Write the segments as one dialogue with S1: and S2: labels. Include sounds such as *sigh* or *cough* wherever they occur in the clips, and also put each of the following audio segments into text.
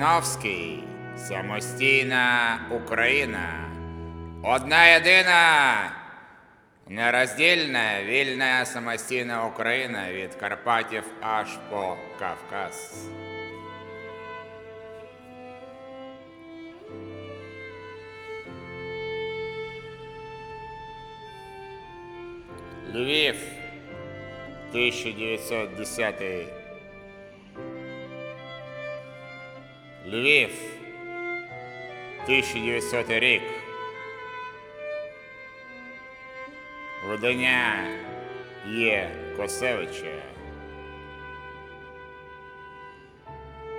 S1: Жириновський, самостійна Україна, одна єдина нероздільна вільна самостійна Україна від Карпатів аж по Кавказ. Львів 1910 Львів, 1900 рік. Видання Є. Косевича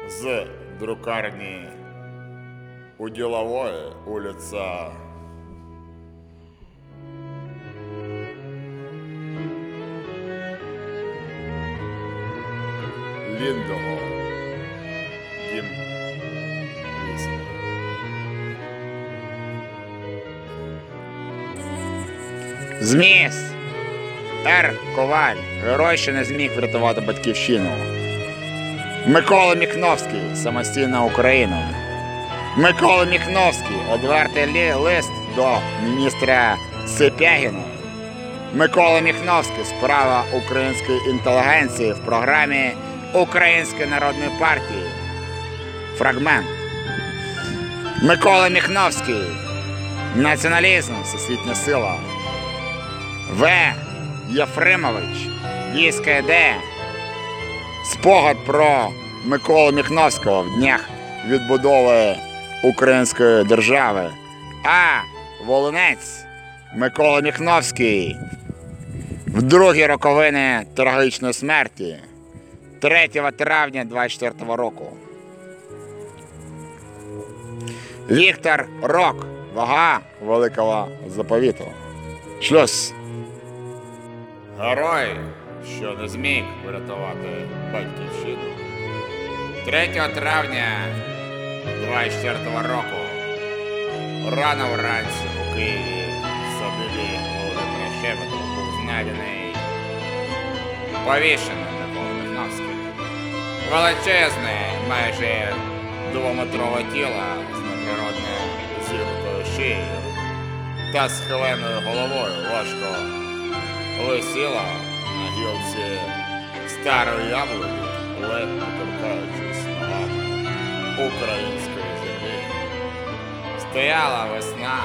S1: з друкарні у ділової улиця. Ліндого. Зміс! Р. Коваль. Герой, що не зміг врятувати батьківщину. Микола Міхновський. Самостійна Україна. Микола Міхновський. Одвертий лист до міністра Сипягіна. Микола Міхновський. Справа української інтелігенції в програмі Української народної партії. Фрагмент. Микола Міхновський. Націоналізм, всесвітня сила. В. Єфремович. Дійська ідея. Спогад про Миколу Міхновського в днях відбудови Української держави. А. Волинець. Микола Міхновський. В другі роковини трагічної смерті. 3 травня 24 року. Віктор Рок. Вага великого заповіту. Шлюз. Герой, що не зміг врятувати батьківщину. 3 травня 24 року. Рано вранці у Києві в садибі Володимира був знайдений повішений Микола Михновський. Величезне, майже двометрове тіло з неприродною зігнутою шиєю та схиленою головою важко висіла на гілці старої яблуні, ледь торкаючись ногами української землі. Стояла весна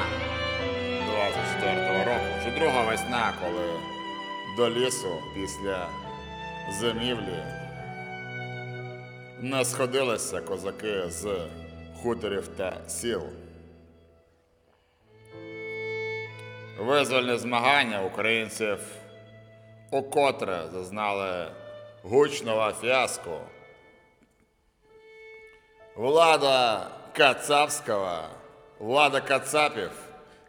S1: 24-го року, вже друга весна, коли до лісу після зимівлі не сходилися козаки з хуторів та сіл. Визвольне змагання українців укотре зазнали гучного фіаско. Влада Кацапського, влада Кацапів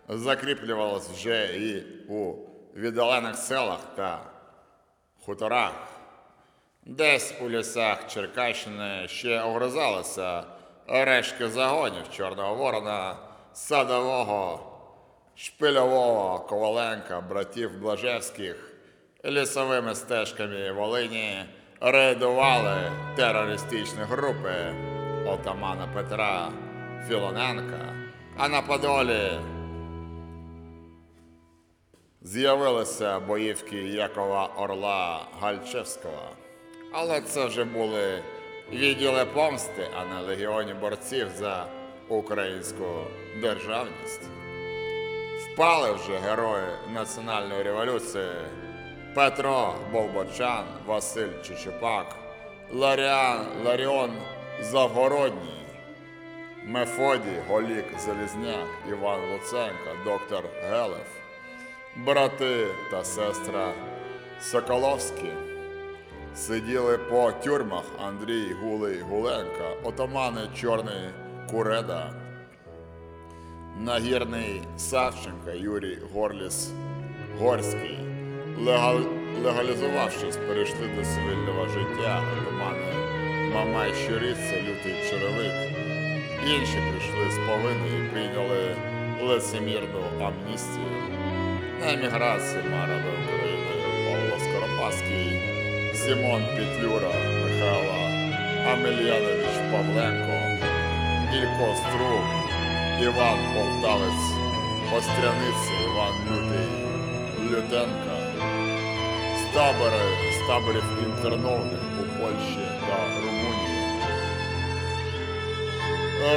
S1: закріплювалась вже і у віддалених селах та хуторах. Десь у лісах Черкащини ще огризалися решки загонів Чорного Ворона, Садового, Шпильового, Коваленка, братів Блажевських лісовими стежками Волині рейдували терористичні групи отамана Петра Філоненка, а на Подолі з'явилися боївки Якова Орла Гальчевського. Але це вже були відділи помсти, а не легіоні борців за українську державність. Впали вже герої національної революції Петро Болбочан, Василь Чечепак, Ларіан, Ларіон Завгородній, Мефодій Голік Залізняк, Іван Луценко, доктор Гелев, брати та сестра Соколовські. Сиділи по тюрмах Андрій Гулий Гуленка, отамани Чорний Куреда, Нагірний Савченка, Юрій Горліс Горський. Легал... Легалізувавшись, перейшли до цивільного життя отамани Мамай Щориця, Лютий Черевик. Інші прийшли з повинні і прийняли лицемірну амністію. На еміграції марили України Павло Скоропадський, Симон Петлюра, Михайло Амельянович Павленко, Ілько Струк, Іван Полтавець, Остряниця, Іван Лютий, Лютенка, табори, з таборів інтернованих у Польщі та Румунії.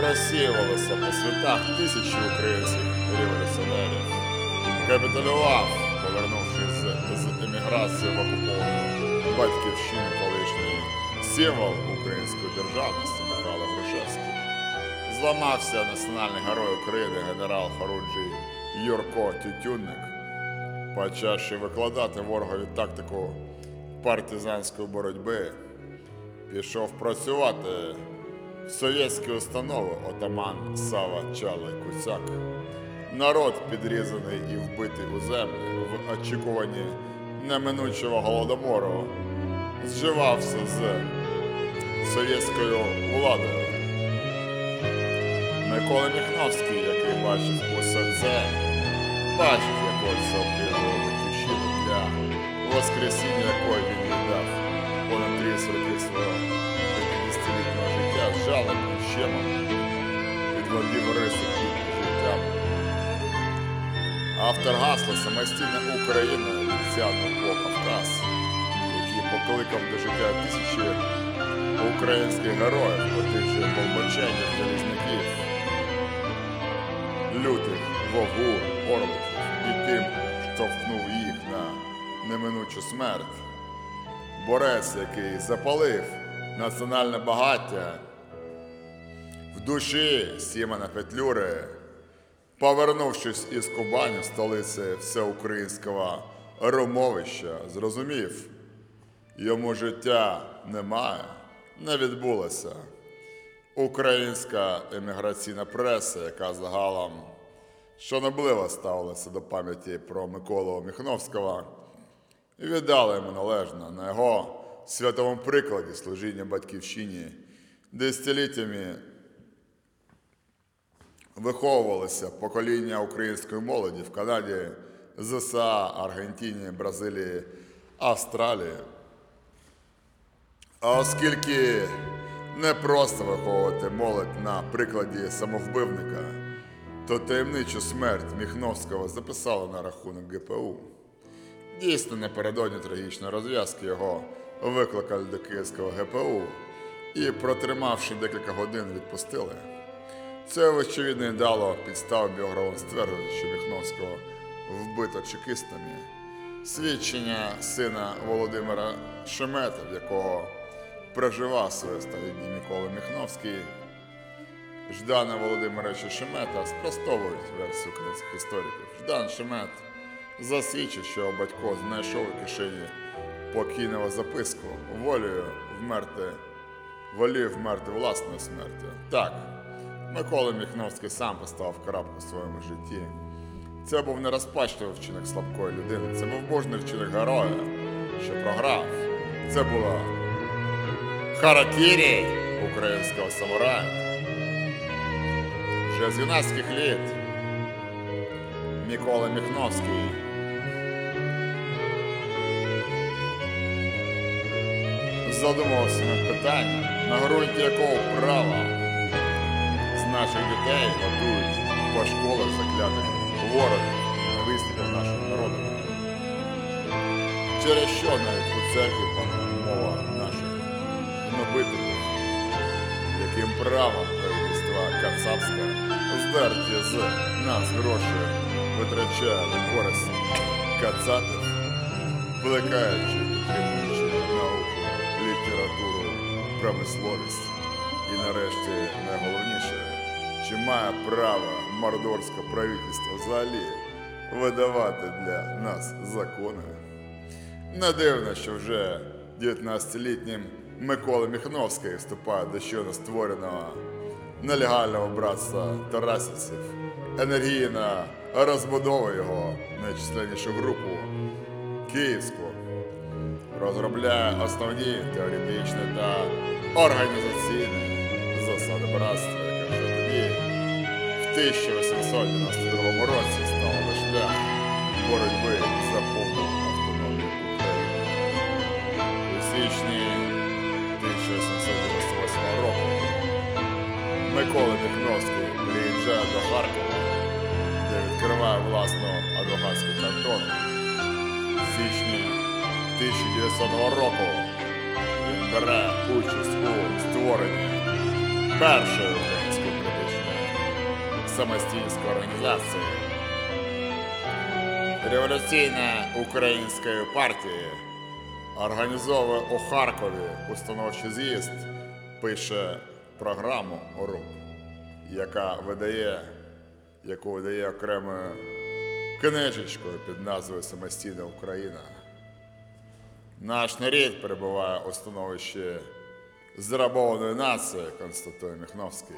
S1: Розсіювалися по світах тисячі українських революціонерів. Капітулював, повернувшись з, еміграції в окуповану батьківщину колишній символ української державності Михайло Грушевський. Зламався національний герой України генерал Харуджій Юрко Тютюнник, почавши викладати ворогові тактику партизанської боротьби, пішов працювати в Совєтські установи отаман Сава Чалий Куцяк. Народ підрізаний і вбитий у землі в очікуванні неминучого голодомору зживався з совєтською владою. Микола Міхновський, який бачив усе це, бачив, як для воскресіння якої він віддав понад 30 років свого 50-літнього життя з жалем і щемом підводив риси під життям. Автор гасла самостійна Україна Ліціану по Кавказ, який покликав до життя тисячі українських героїв, отих же бомбаченів, залізників, лютих, вовгу, орликів і тим, штовхнув їх на неминучу смерть. Борець, який запалив національне багаття в душі Сімона Петлюри, повернувшись із Кубані, столиці всеукраїнського ромовища, зрозумів, йому життя немає, не відбулося. Українська еміграційна преса, яка загалом шанобливо ставилася до пам'яті про Миколу Міхновського, віддала йому належно на його святому прикладі служіння батьківщині десятиліттями виховувалося покоління української молоді в Канаді, ЗСА, Аргентині, Бразилії, Австралії. А оскільки не просто виховувати молодь на прикладі самовбивника, то таємничу смерть Міхновського записали на рахунок ГПУ. Дійсно, напередодні трагічної розв'язки його викликали до Київського ГПУ і, протримавши декілька годин, відпустили. Це, очевидно, і дало підставу біографам стверджувати, що Міхновського вбито чекистами. Свідчення сина Володимира Шемета, в якого проживав своє століття Микола Міхновський, Ждана Володимировича Шемета спростовують версію українських істориків. Ждан Шемет засвідчив, що батько знайшов у кишені покійного записку волею вмерти, волів вмерти власною смертю. Так, Микола Міхновський сам поставив крапку в своєму житті. Це був не розпачливий вчинок слабкої людини, це був божний вчинок героя, що програв. Це була харакірі українського самурая. Вже з юнацьких літ Микола Міхновський задумався над питанням, на ґрунті якого права з наших дітей готують по школах заклятих ворогів ненависників нашого народу. Через що навіть у церкві панує мова наших гнобителів, яким правом правительства Кацапська здерті з нас гроші витрачає на користь кацапів, плекаючи, промисловість і нарешті найголовніше, чи має право мордорське правительство взагалі видавати для нас закони. Не дивно, що вже 19-літнім Микола Міхновський вступає до щойно створеного нелегального братства Тарасівців. Енергійна розбудова його найчисленнішу групу Київську розробляє основні теоретичні та організаційні засади братства, яке вже тоді, в 1892 році, стало на шлях боротьби за повну автономію. У січні 1898 року Микола Міхновський приїжджає до Харкова, де відкриває власну адвокатську контору. В січні 1900 року він бере участь у створенні першої української політичної самостійської організації Революційна української партії організовує у Харкові установчий з'їзд, пише програму ОРУП, яка видає, яку видає окремою книжечкою під назвою Самостійна Україна. Наш нарід перебуває у становищі зрабованої нації, констатує Міхновський.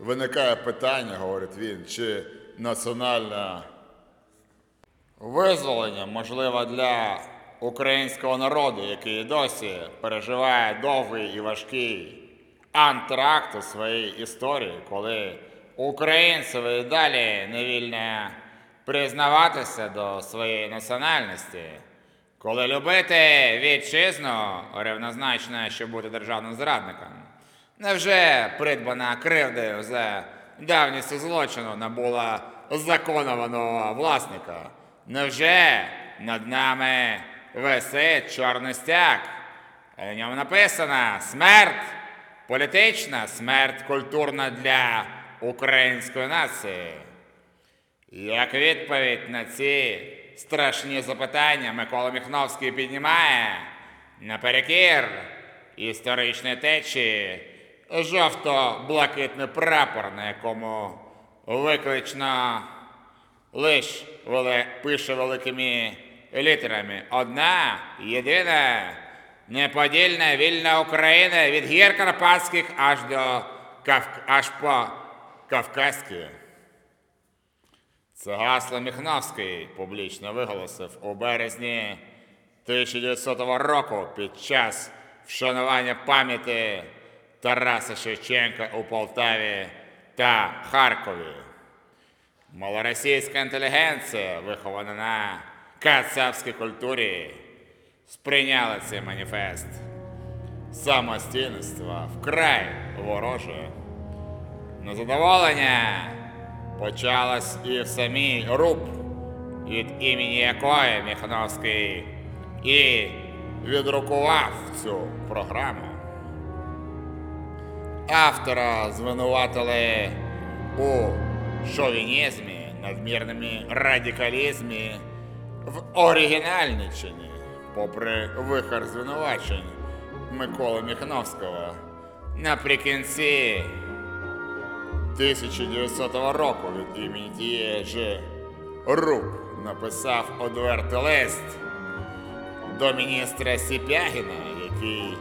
S1: Виникає питання, говорить він, чи національне визволення можливо для українського народу, який досі переживає довгий і важкий антракт у своїй історії, коли українцеві далі не вільне признаватися до своєї національності. Коли любити вітчизну рівнозначно, що бути державним зрадником, невже придбана кривдою за давністю злочину набула законованого власника? Невже над нами висить чорний стяг? На ньому написано смерть політична, смерть культурна для української нації. Як відповідь на ці страшні запитання Микола Міхновський піднімає наперекір історичної течії жовто-блакитний прапор, на якому виклично лиш вели- пише великими літерами одна єдина неподільна вільна Україна від гір Карпатських аж до Кав... аж по Кавказькі. Це гасло Міхновський публічно виголосив у березні 1900 року під час вшанування пам'яті Тараса Шевченка у Полтаві та Харкові. Малоросійська інтелігенція, вихована на кацапській культурі, сприйняла цей маніфест самостійництва вкрай вороже. Незадоволення почалось і в самій РУП, від імені якої Міхановський і відрукував цю програму. Автора звинуватили у шовінізмі, надмірному радикалізмі, в оригінальниченні, попри вихор звинувачень Миколи Міхновського. Наприкінці 1900 року від імені тієї ж РУП написав одвертий лист до міністра Сіпягіна, який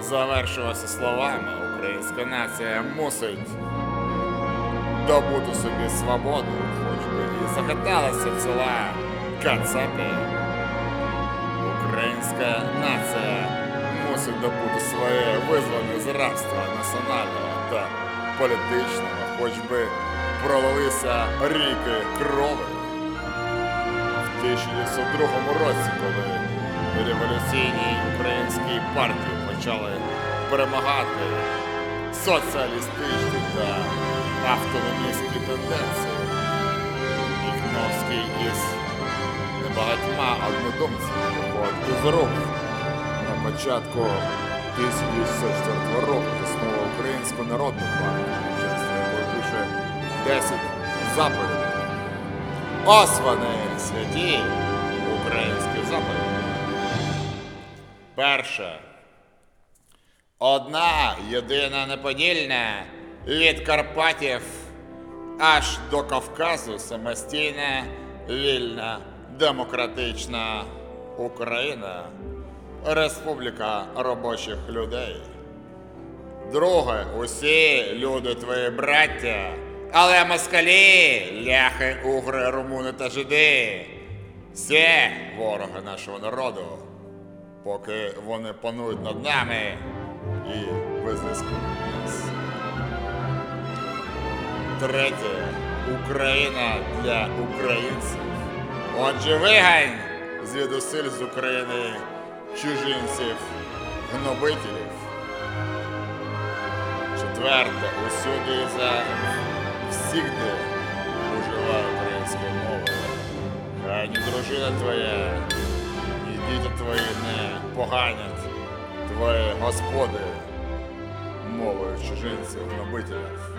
S1: завершувався словами Українська нація мусить добути собі свободу, хоч би і захиталася ціла Кацапі. Українська нація мусить добути своє визволення з рабства національного та політичного, хоч би пролилися ріки крови. В 1902 році, коли революційні українські партії почали перемагати соціалістичні та автономістські тенденції, Міхновський із небагатьма однодумцями виходить із рук на початку 1904 року заснував Українську народну партію, 10 заповідей. Ось вони, святі українські заповіді. Перше. Одна єдина неподільна від Карпатів аж до Кавказу самостійна, вільна, демократична Україна, Республіка робочих людей. Друге, усі люди твої браття, але москалі, ляхи, угри, румуни та жиди. Це вороги нашого народу, поки вони панують над нами і визискують нас. Третє. Україна для українців. Отже, вигань звідусиль з України чужинців, гнобителів. Четверте. Усюди і за всігде уживай українською мовою. Хай ні дружина твоя, ні діти твої не поганять твої господи мовою чужинців, гнобителів.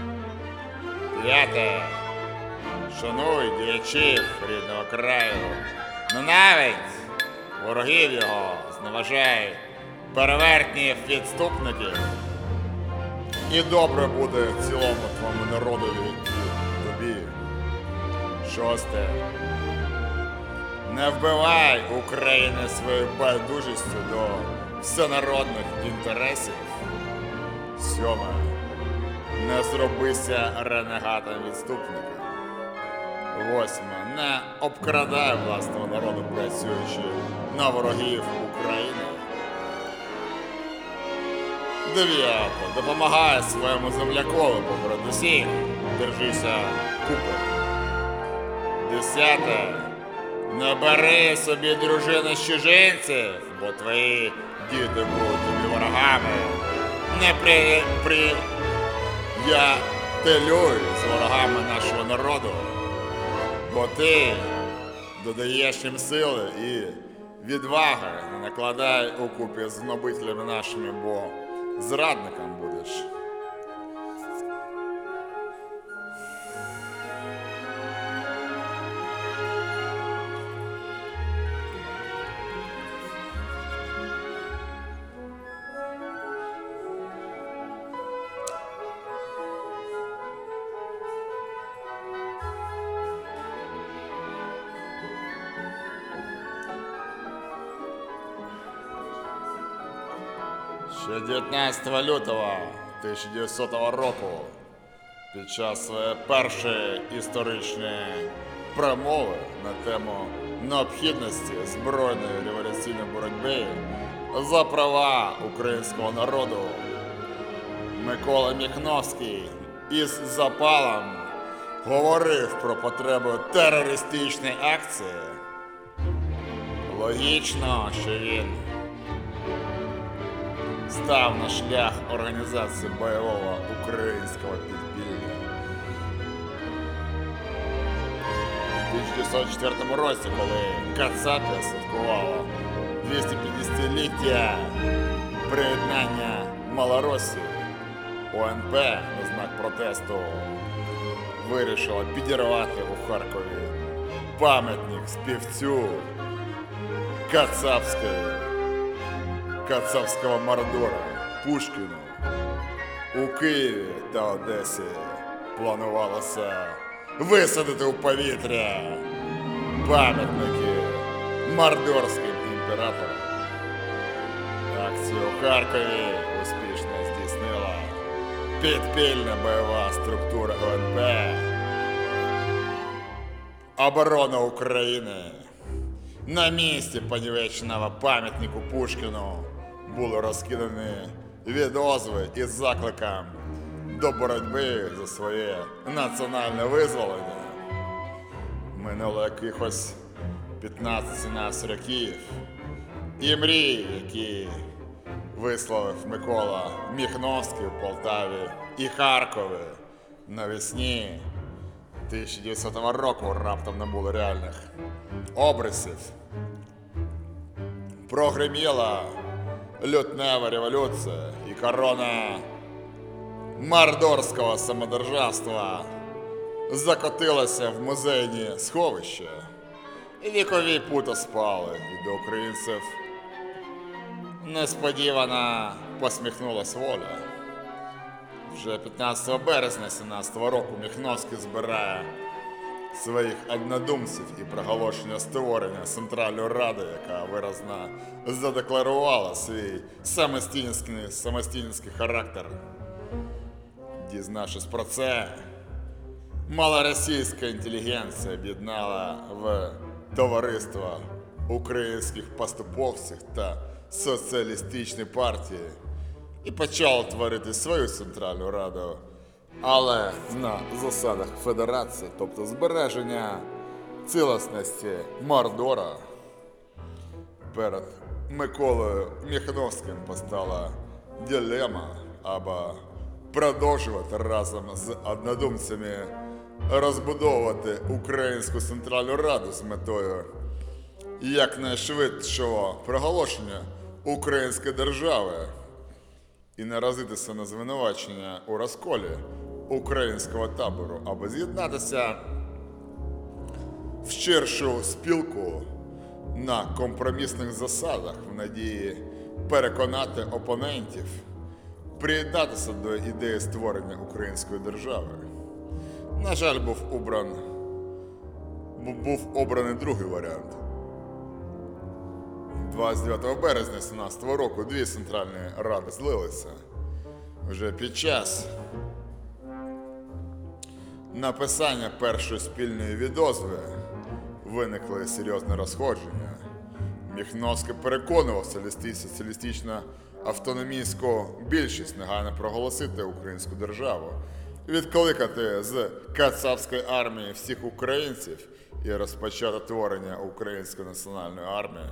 S1: П'яте. Шануй діячів рідного краю. Ненавидь ворогів його, зневажай перевертніх відступників. І добре буде цілому твоєму народові. Шосте. Не вбивай України своєю байдужістю до всенародних інтересів. Сьоме. Не зробися ренегатом відступником. Восьме. Не обкрадай власного народу, працюючи на ворогів України. Дев'яте. Допомагай своєму землякові усіх. Держися купи. Десяте. Не бери собі дружину з чужинців, бо твої діти будуть тобі ворогами. Не при... при... Я телюй з ворогами нашого народу, бо ти додаєш їм сили і відваги, накладай у купі з гнобителями нашими, бо зрадником будеш. 19 лютого 1900 року під час своєї першої історичної промови на тему необхідності збройної революційної боротьби за права українського народу Микола Міхновський із запалом говорив про потребу терористичної акції. Логічно, що він став на шлях організації бойового українського підпілля. У 1904 році, коли Кацапія святкувала 250-ліття приєднання Малоросії, ОНП на знак протесту вирішила підірвати у Харкові пам'ятник співцю Кацапської кацапського мордора Пушкіну. У Києві та Одесі планувалося висадити у повітря пам'ятники мордорським імператорам. Акцію у Харкові успішно здійснила підпільна бойова структура ОНП. Оборона України. На місці понівеченого пам'ятнику Пушкіну були розкидані відозви із закликом до боротьби за своє національне визволення. Минуло якихось 15-17 років. І мрії, які висловив Микола Міхновський в Полтаві і Харкові навесні 1900 року раптом не було реальних обрисів. Прогреміла лютнева революція і корона мордорського самодержавства закотилася в музейні сховища. І вікові пута спали, і до українців несподівано посміхнулась воля. Вже 15 березня 17 року Міхновський збирає своїх однодумців і проголошення створення Центральної Ради, яка виразно задекларувала свій самостійницький, самостійницький характер. Дізнавшись про це, малоросійська інтелігенція об'єднала в товариство українських поступовців та соціалістичні партії і почала творити свою центральну раду, але на засадах федерації, тобто збереження цілісності Мордора. Перед Миколою Міхновським постала дилема або продовжувати разом з однодумцями розбудовувати Українську Центральну Раду з метою якнайшвидшого проголошення української держави і наразитися на звинувачення у розколі українського табору, або з'єднатися в ширшу спілку на компромісних засадах в надії переконати опонентів приєднатися до ідеї створення української держави. На жаль, був обран був обраний другий варіант. 29 березня 17 року дві центральні ради злилися. Вже під час написання першої спільної відозви виникли серйозні розходження. Міхновський переконував соціалісти- соціалістичну автономійську більшість негайно проголосити українську державу, відкликати з кацапської армії всіх українців і розпочати творення української національної армії.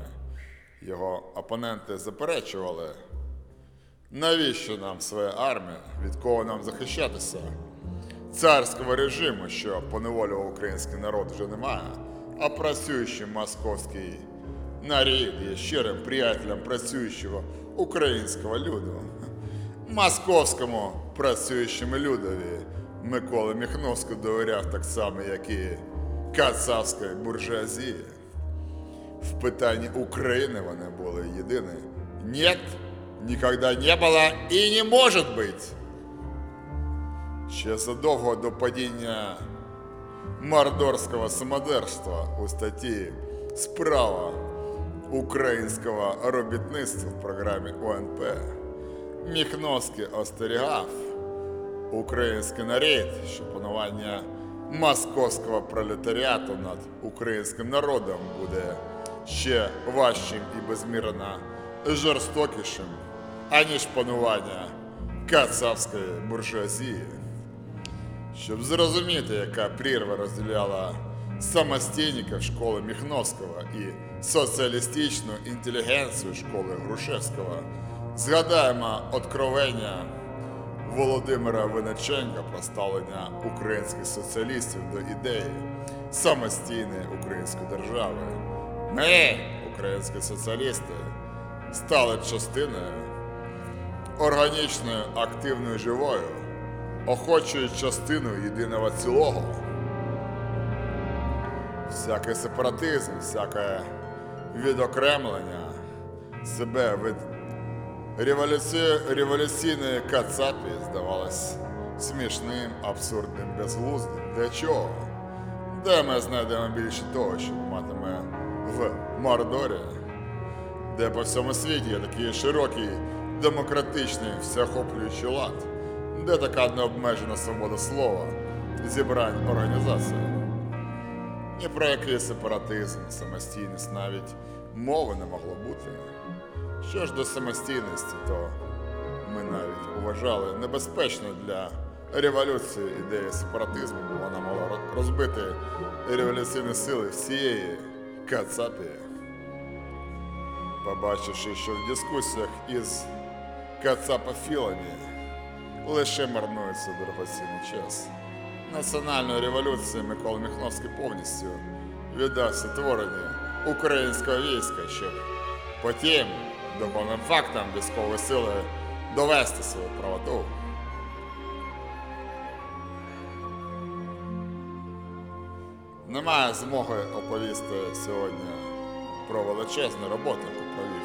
S1: Його опоненти заперечували, навіщо нам своя армія, від кого нам захищатися? Царського режиму, що поневолював український народ, вже немає, а працюючий московський нарід є щирим приятелем працюючого українського люду. Московському працюючому людові Микола Міхновський довіряв так само, як і кацапської буржуазії. В питанні України вони були єдині. Нет, ніколи не було і не може бути. Ще задовго до падіння мордорського самодерства у статті Справа українського робітництва в програмі ОНП Міхновський остерігав український народ, що панування московського пролетаріату над українським народом буде ще важчим і безмірно жорстокішим, аніж панування кацапської буржуазії. Щоб зрозуміти, яка прірва розділяла самостійників школи Міхновського і соціалістичну інтелігенцію школи Грушевського, згадаємо откровення Володимира Винниченка про ставлення українських соціалістів до ідеї самостійної української держави. Ми, українські соціалісти, стали частиною органічною, активною живою, охочою частиною єдиного цілого. Всякий сепаратизм, всяке відокремлення себе від революці... революційної кацапі здавалось смішним, абсурдним, безглуздим. Для чого? Де ми знайдемо більше того, що матиме в Мордорі, де по всьому світі є такий широкий, демократичний, всеохоплюючий лад, де така необмежена свобода слова, зібрань організацій. Ні про який сепаратизм, самостійність навіть мови не могло бути. Що ж до самостійності, то ми навіть вважали небезпечною для революції ідеї сепаратизму, бо вона могла розбити революційні сили всієї Кацапії. Побачивши, що в дискусіях із кацапофілами лише марнується дорогоцінний час. Національної революції Микола Міхновський повністю віддався творенню українського війська, щоб потім духовним фактам військової сили довести свою правоту. Немає змоги оповісти сьогодні про величезну роботу, яку провів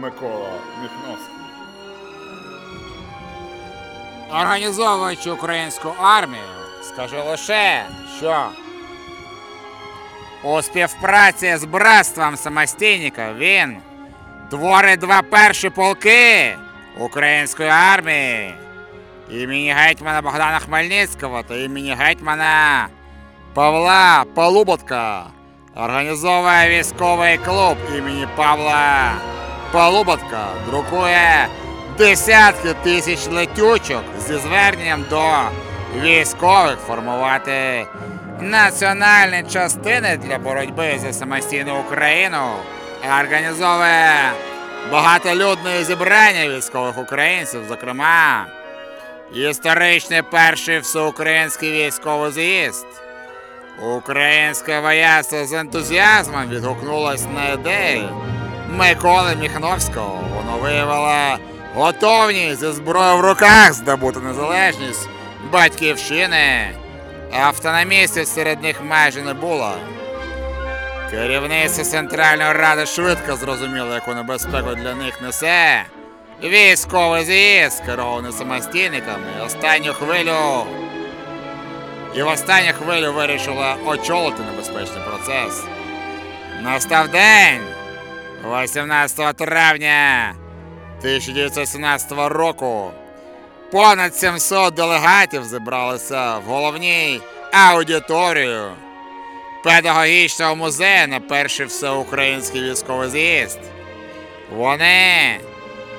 S1: Микола Міхновський.
S2: Організовуючи українську армію, скажу лише, що у співпраці з братством самостійників він творить два перші полки української армії імені гетьмана Богдана Хмельницького та імені гетьмана Павла Полуботка. Організовує військовий клуб імені Павла Полуботка, друкує десятки тисяч летючок зі зверненням до військових формувати національні частини для боротьби за самостійну Україну, організовує багатолюдне зібрання військових українців, зокрема, історичний перший всеукраїнський військовий з'їзд. Українське вояцтво з ентузіазмом відгукнулось на ідею Миколи Міхновського. Воно виявило готовність зі зброєю в руках здобути незалежність батьківщини. Автономістів серед них майже не було. Керівництво Центральної Ради швидко зрозуміло, яку небезпеку для них несе. Військовий з'їзд, керований самостійниками, останню хвилю і в останню хвилю вирішила очолити небезпечний процес. Настав день 18 травня 1917 року.
S1: Понад 700 делегатів зібралися в головній аудиторію педагогічного музею на перший всеукраїнський військовий з'їзд. Вони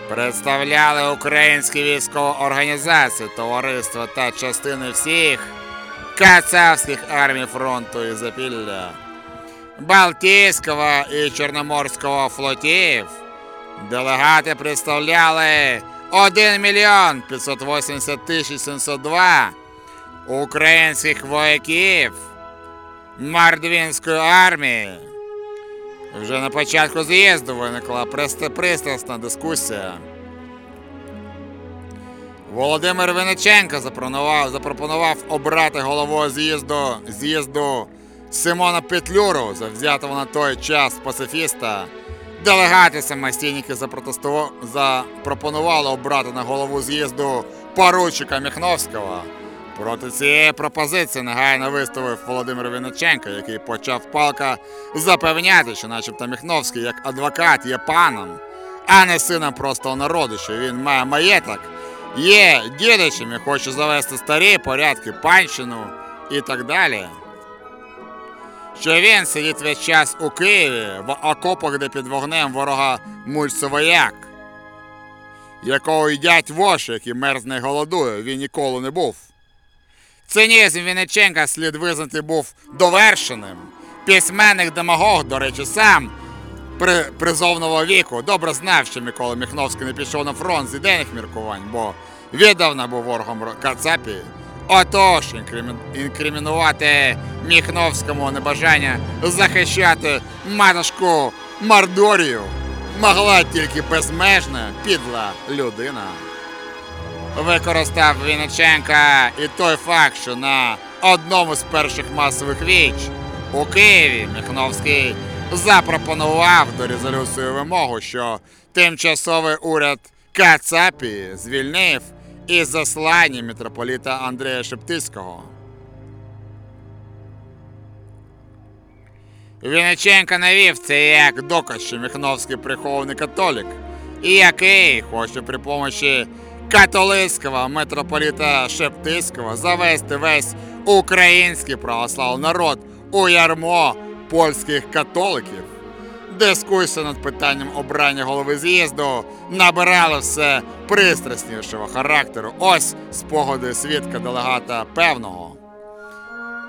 S1: представляли українські військові організації, товариства та частини всіх кацапських армій фронту і Запілля, Балтійського і Чорноморського флотів. Делегати представляли 1 мільйон 580 тисяч 702 українських вояків Мордвінської армії. Вже на початку з'їзду виникла прист- пристрасна дискусія. Володимир Винниченко запропонував, запропонував обрати головою з'їзду, з'їзду Симона Петлюру, завзятого на той час пацифіста. Делегати самостійники запропонували обрати на голову з'їзду поручика Міхновського. Проти цієї пропозиції негайно виставив Володимир Винниченко, який почав палка запевняти, що начебто Міхновський як адвокат є паном, а не сином простого народу, що він має маєток, є дідичем і хоче завести старі порядки, панщину і так далі. Що він сидить весь час у Києві в окопах, де під вогнем ворога мульцевояк, якого їдять воші, який мерзне голодує, він ніколи не був. Цинізм Вінниченка слід визнати був довершеним. Письменник демагог, до речі, сам при призовного віку добре знав, що Микола Міхновський не пішов на фронт з ідейних міркувань, бо віддавна був ворогом Ро- Кацапії. Отож, інкримінувати Міхновському небажання захищати матушку Мордорію могла тільки безмежна підла людина. Використав Вінниченка і той факт, що на одному з перших масових віч у Києві Міхновський запропонував до резолюції вимогу, що тимчасовий уряд Кацапії звільнив із заслання митрополіта Андрія Шептицького. Вінниченко навів це як доказ, що Міхновський прихований католік, і який хоче при помощі католицького митрополіта Шептицького завести весь український православний народ у ярмо польських католиків. Дискусія над питанням обрання голови з'їзду набирала все пристраснішого характеру. Ось спогади свідка делегата певного.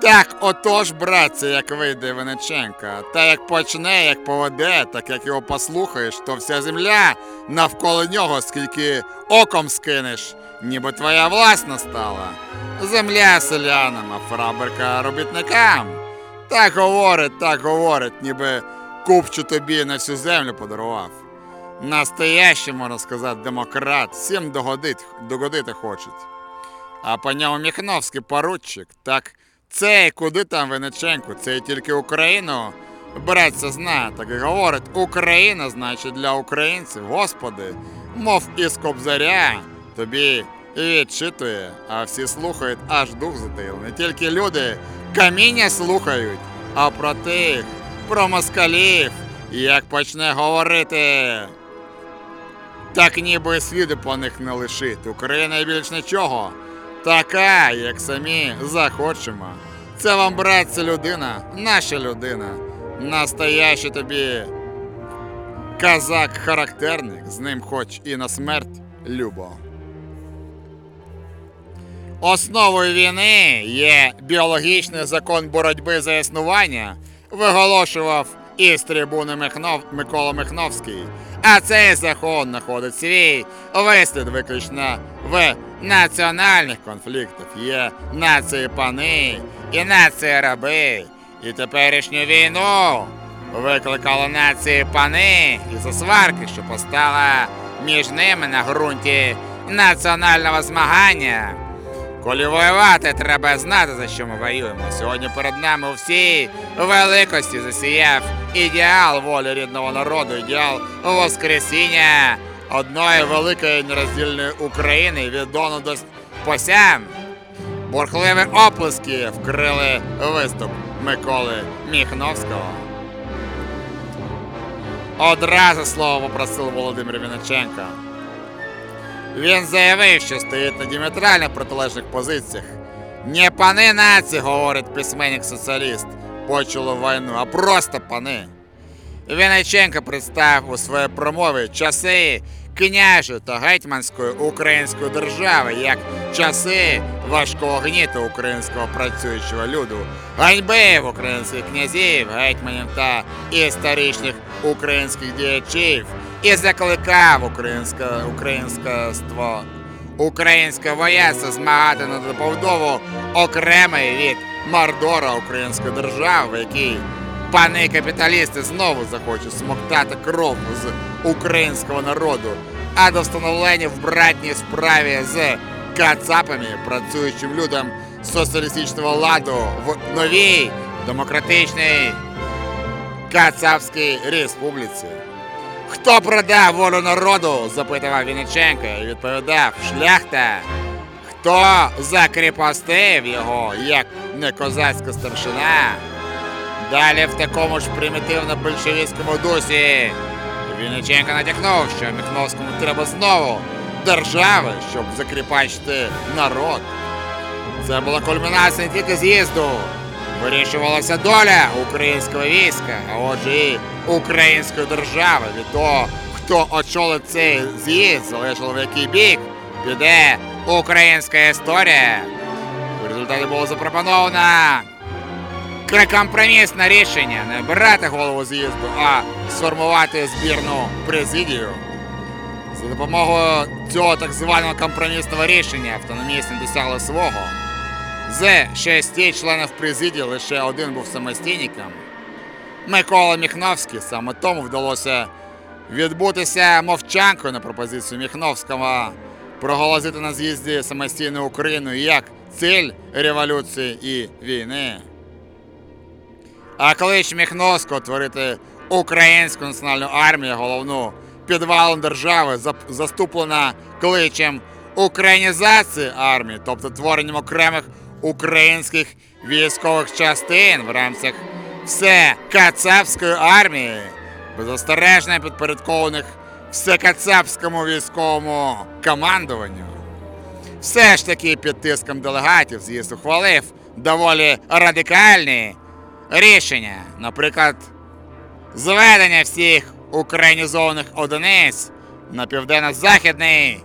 S1: Так, отож, братці, як вийде Венеченка, та як почне, як поведе, так як його послухаєш, то вся земля навколо нього, скільки оком скинеш, ніби твоя власна стала. Земля селянам, а фраберка робітникам. Так говорить, так говорить, ніби купчу тобі на всю землю подарував. Настоящий, можна сказати, демократ, всім догодить, догодити хочуть. А по ньому Міхновський поручик, так цей куди там Винниченко, цей тільки Україну. Братця знає, так і говорить, Україна, значить, для українців, Господи, мов із кобзаря, тобі відчитує, а всі слухають, аж дух затаїли. Не тільки люди каміння слухають, а про тих, про москалів, як почне говорити. Так ніби і сліди по них не лишить. Україна більш нічого. Така, як самі захочемо. Це вам, братці, людина, наша людина. Настоящий тобі казак-характерник, з ним хоч і на смерть любо. Основою війни є біологічний закон боротьби за існування, виголошував із трибуни Михнов... Микола Михновський. А цей закон знаходить свій вислід виключно в національних конфліктах. Є нації пани і нації раби. І теперішню війну викликали нації пани із сварки, що постала між ними на ґрунті національного змагання. Коли воювати, треба знати, за що ми воюємо. Сьогодні перед нами у всій великості засіяв ідеал волі рідного народу, ідеал Воскресіння одної великої нероздільної України від Дону до Посям. Бурхливі оплески вкрили виступ Миколи Міхновського. Одразу слово попросив Володимир Вінниченко. Він заявив, що стоїть на діаметрально протилежних позиціях. Не пани нації, говорить письменник-соціаліст, почало війну, а просто пани. Вінниченко представив у своїй промові часи княжої та гетьманської української держави як часи важкого гніту українського працюючого люду, ганьбив українських князів, гетьманів та історичних українських діячів і закликав українське українського українське вояцтво змагати на побудову окремої від Мордора української держави, в якій пани капіталісти знову захочуть смоктати кров з українського народу, а до встановлення в братній справі з кацапами, працюючим людям соціалістичного ладу в новій демократичній Кацапській республіці. Хто продав волю народу? запитував Вінниченко і відповідав шляхта. Хто закріпостив його, як не козацька старшина? Далі в такому ж примітивно-большевістському дусі Вінниченко натякнув, що Міхновському треба знову держави, щоб закріпачити народ. Це була кульмінація не тільки з'їзду. Вирішувалася доля українського війська, а отже і української держави. Від того, хто очолить цей з'їзд, залежало в який бік піде українська історія. В результаті було запропоновано компромісне рішення не брати голову з'їзду, а сформувати збірну президію. За допомогою цього так званого компромісного рішення автономісти досягли свого. З шести членів президії лише один був самостійником. Микола Міхновський саме тому вдалося відбутися мовчанкою на пропозицію Міхновського проголосити на з'їзді самостійну Україну як ціль революції і війни. А клич Міхновського творити українську національну армію, головну підвалом держави, заступлена кличем українізації армії, тобто творенням окремих українських військових частин в рамках все армії, безостережно підпорядкованих всекацапському військовому командуванню. Все ж таки під тиском делегатів з'їзд ухвалив доволі радикальні рішення, наприклад, зведення всіх українізованих одиниць на південно-західний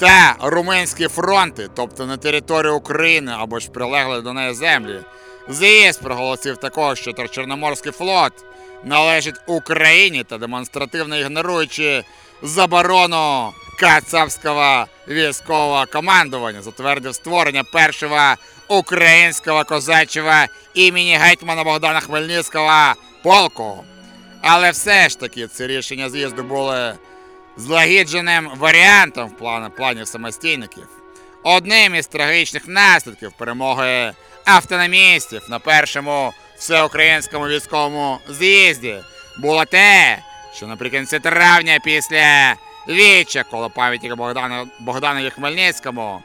S1: та румунські фронти, тобто на територію України або ж прилегли до неї землі. З'їзд проголосив також, що Чорноморський флот належить Україні та демонстративно ігноруючи заборону кацапського військового командування, затвердив створення першого українського козачого імені гетьмана Богдана Хмельницького полку. Але все ж таки ці рішення з'їзду були злагідженим варіантом в плані, планів самостійників. Одним із трагічних наслідків перемоги автономістів на першому всеукраїнському військовому з'їзді було те, що наприкінці травня після віча коло пам'ятника Богдана, Богданові Хмельницькому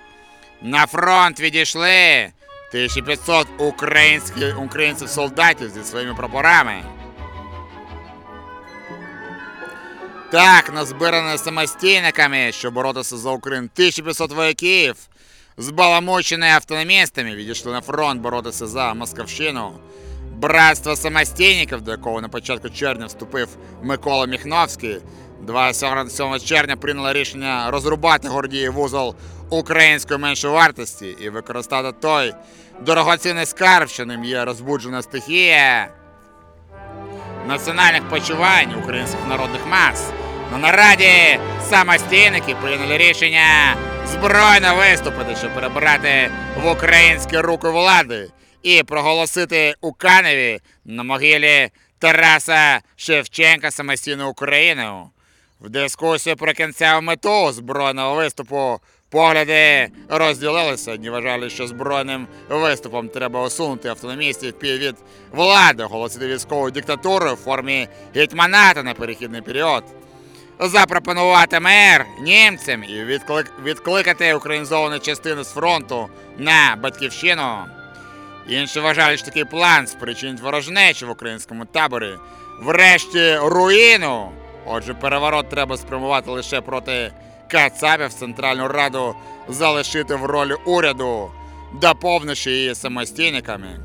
S1: на фронт відійшли 1500 українських українців солдатів зі своїми прапорами. Так, назбиране самостійниками, що боротися за Україну 1500 вояків, збаламучені автономістами, відійшли на фронт боротися за Московщину. Братство самостійників, до якого на початку червня вступив Микола Міхновський, 27 червня прийняло рішення розрубати Гордіїв вузол української меншовартості і використати той дорогоцінний скарб, що ним є розбуджена стихія національних почувань українських народних мас. На нараді самостійники прийняли рішення збройно виступити, щоб перебирати в українські руки влади і проголосити у Каневі на могилі Тараса Шевченка самостійну Україну. В дискусію про кінцеву мету збройного виступу погляди розділилися. Одні вважали, що збройним виступом треба усунути автономістів від влади, оголосити військову диктатуру в формі гетьманата на перехідний період. Запропонувати мир німцям і відклик... відкликати українізовані частини з фронту на батьківщину. Інші вважали, що такий план спричинить ворожнечу в українському таборі, врешті руїну Отже, переворот треба спрямувати лише проти Кацапів Центральну Раду залишити в ролі уряду, доповнивши її самостійниками.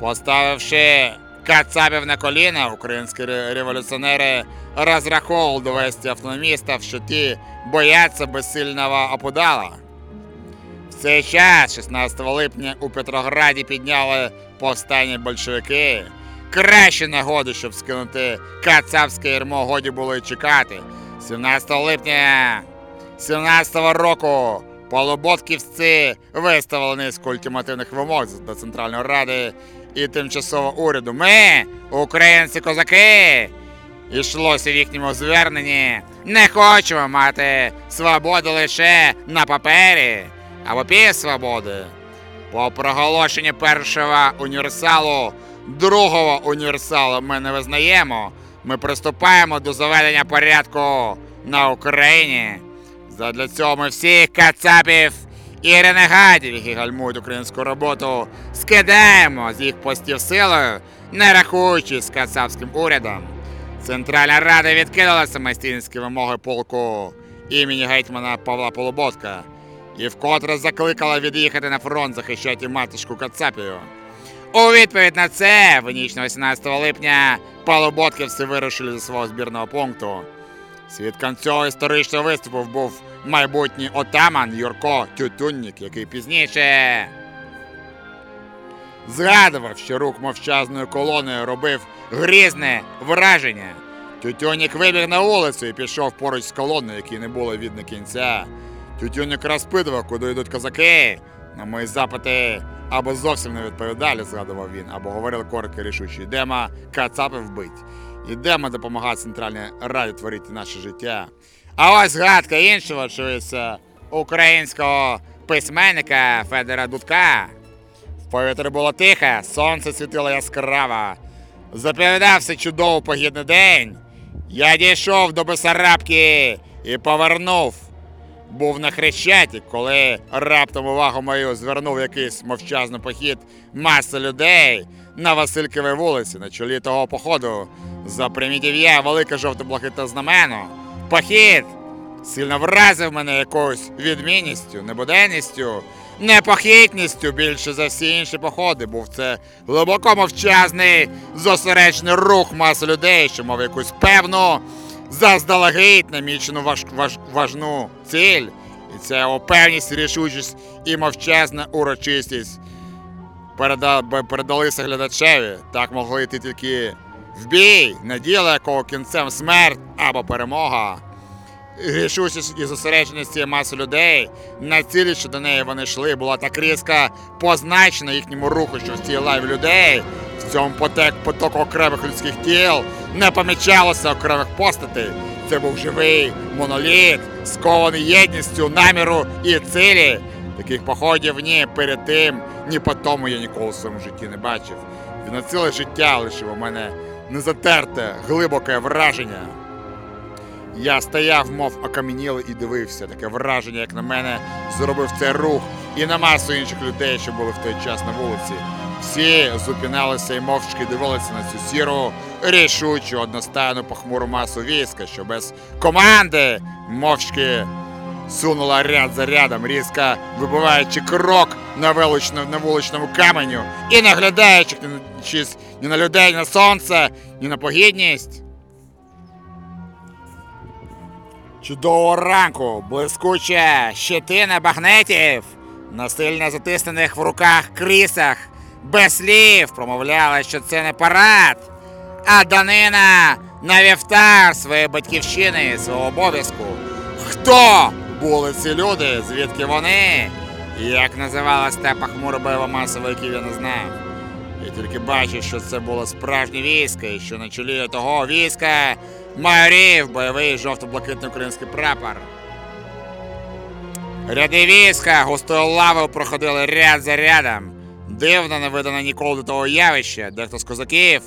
S1: Поставивши Кацапів на коліна, українські революціонери розраховували довести автономістів, що ті бояться безсильного опудала. В цей час, 16 липня, у Петрограді підняли повстання большевики. Кращі нагоди, щоб скинути кацапське ярмо, годі було й чекати. 17 липня 17-го року полуботківці виставили низку ультимативних вимог до Центральної Ради і тимчасового уряду. Ми, українці козаки, Ішлося в їхньому зверненні. Не хочемо мати свободу лише на папері або пів свободи. По проголошенню першого універсалу, другого універсалу ми не визнаємо. Ми приступаємо до заведення порядку на Україні. Задля цього ми всіх кацапів і ренегатів, які гальмують українську роботу, скидаємо з їх постів силою, не рахуючись з кацапським урядом. Центральна Рада відкинула самостійські вимоги полку імені гетьмана Павла Полуботка і вкотре закликала від'їхати на фронт захищати матушку Кацапію. У відповідь на це, в ніч на 18 липня, полуботківці вирушили зі свого збірного пункту. Свідком цього історичного виступу був майбутній отаман Юрко Тютюннік, який пізніше згадував, що рух мовчазною колоною робив грізне враження. Тютюнік вибіг на вулицю і пішов поруч з колоною, якій не було видно кінця. Тютюнік розпитував, куди йдуть козаки. На мої запити або зовсім не відповідали, згадував він, або говорили коротко рішуче. Йдемо кацапи вбить. Йдемо допомагати Центральній Раді творити наше життя. А ось згадка іншого, очевидця, українського письменника Федора Дудка. В повітрі було тихо, сонце світило яскраво. Заповідався чудово погідний день. Я дійшов до Бесарабки і повернув. Був на хрещаті, коли раптом увагу мою звернув якийсь мовчазний похід маси людей на Васильковій вулиці на чолі того походу. Запримітив я велике жовто-блакитне знамено. Похід сильно вразив мене якоюсь відмінністю, небуденністю, непохитністю більше за всі інші походи. Був це глибоко мовчазний, зосереджений рух маси людей, що мав якусь певну, заздалегідь намічену важ, важ, важну ціль. І ця його певність, рішучість і мовчазна урочистість передалися глядачеві. Так могли йти тільки в бій, на діло якого кінцем смерть або перемога. Рішучість і зосередженість цієї маси людей на цілі, що до неї вони йшли, була так різко позначена їхньому руху, що в цій лаві людей, в цьому потек потоку окремих людських тіл не помічалося окремих постатей. Це був живий моноліт, скований єдністю, наміру і цілі. Таких походів ні перед тим, ні по тому я ніколи в своєму житті не бачив. І на ціле життя лишив у мене незатерте, глибоке враження. Я стояв, мов окам'янілий і дивився. Таке враження, як на мене, зробив цей рух і на масу інших людей, що були в той час на вулиці. Всі зупиналися і мовчки дивилися на цю сіру, рішучу, одностайну похмуру масу війська, що без команди мовчки сунула ряд за рядом, різко вибиваючи крок на, вуличному, каменю і наглядаючи ні на- чись ні на людей, ні на сонце, ні на погідність. Чудового ранку, блискуча щетина багнетів, насильно затиснених в руках крісах, без слів промовляли, що це не парад, а данина на вівтар своєї батьківщини, свого обов'язку. Хто були ці люди, звідки вони? Як називалась та похмура бойова масова, яку я не знав. Я тільки бачив, що це було справжнє військо, і що на чолі того війська майорів бойовий жовто-блакитний український прапор. Ряди війська густою лавою проходили ряд за рядом. Дивно не видано ніколи до того явища, дехто з козаків,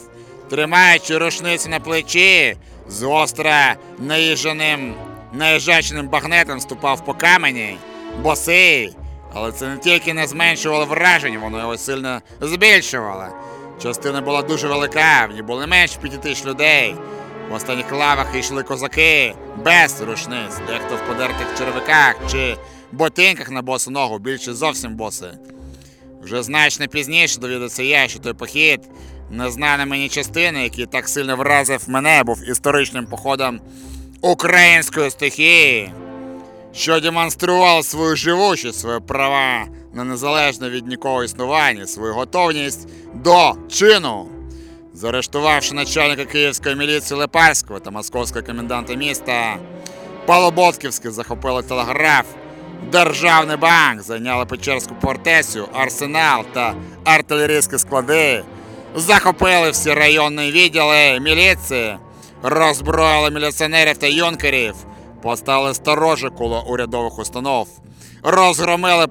S1: тримаючи рушниці на плечі, з остро наїждженим, наїжджаченим багнетом ступав по камені, босий. Але це не тільки не зменшувало вражень, воно його сильно збільшувало. Частина була дуже велика, в ній було не менш п'яти тисяч людей. В останніх лавах йшли козаки без рушниць, дехто в подертих черевиках чи ботинках на босу ногу, більше зовсім боси. Вже значно пізніше довідався я, що той похід незнаний мені частини, який так сильно вразив мене, був історичним походом української стихії, що демонстрував свою живучість, свої права на незалежне від нікого існування, свою готовність до чину. Заарештувавши начальника київської міліції Лепарського та московського коменданта міста, Палоботківський захопили телеграф, Державний банк, зайняли Печерську фортецю, арсенал та артилерійські склади, захопили всі районні відділи міліції, роззброїли міліціонерів та юнкерів, поставили сторожі коло урядових установ, розгромили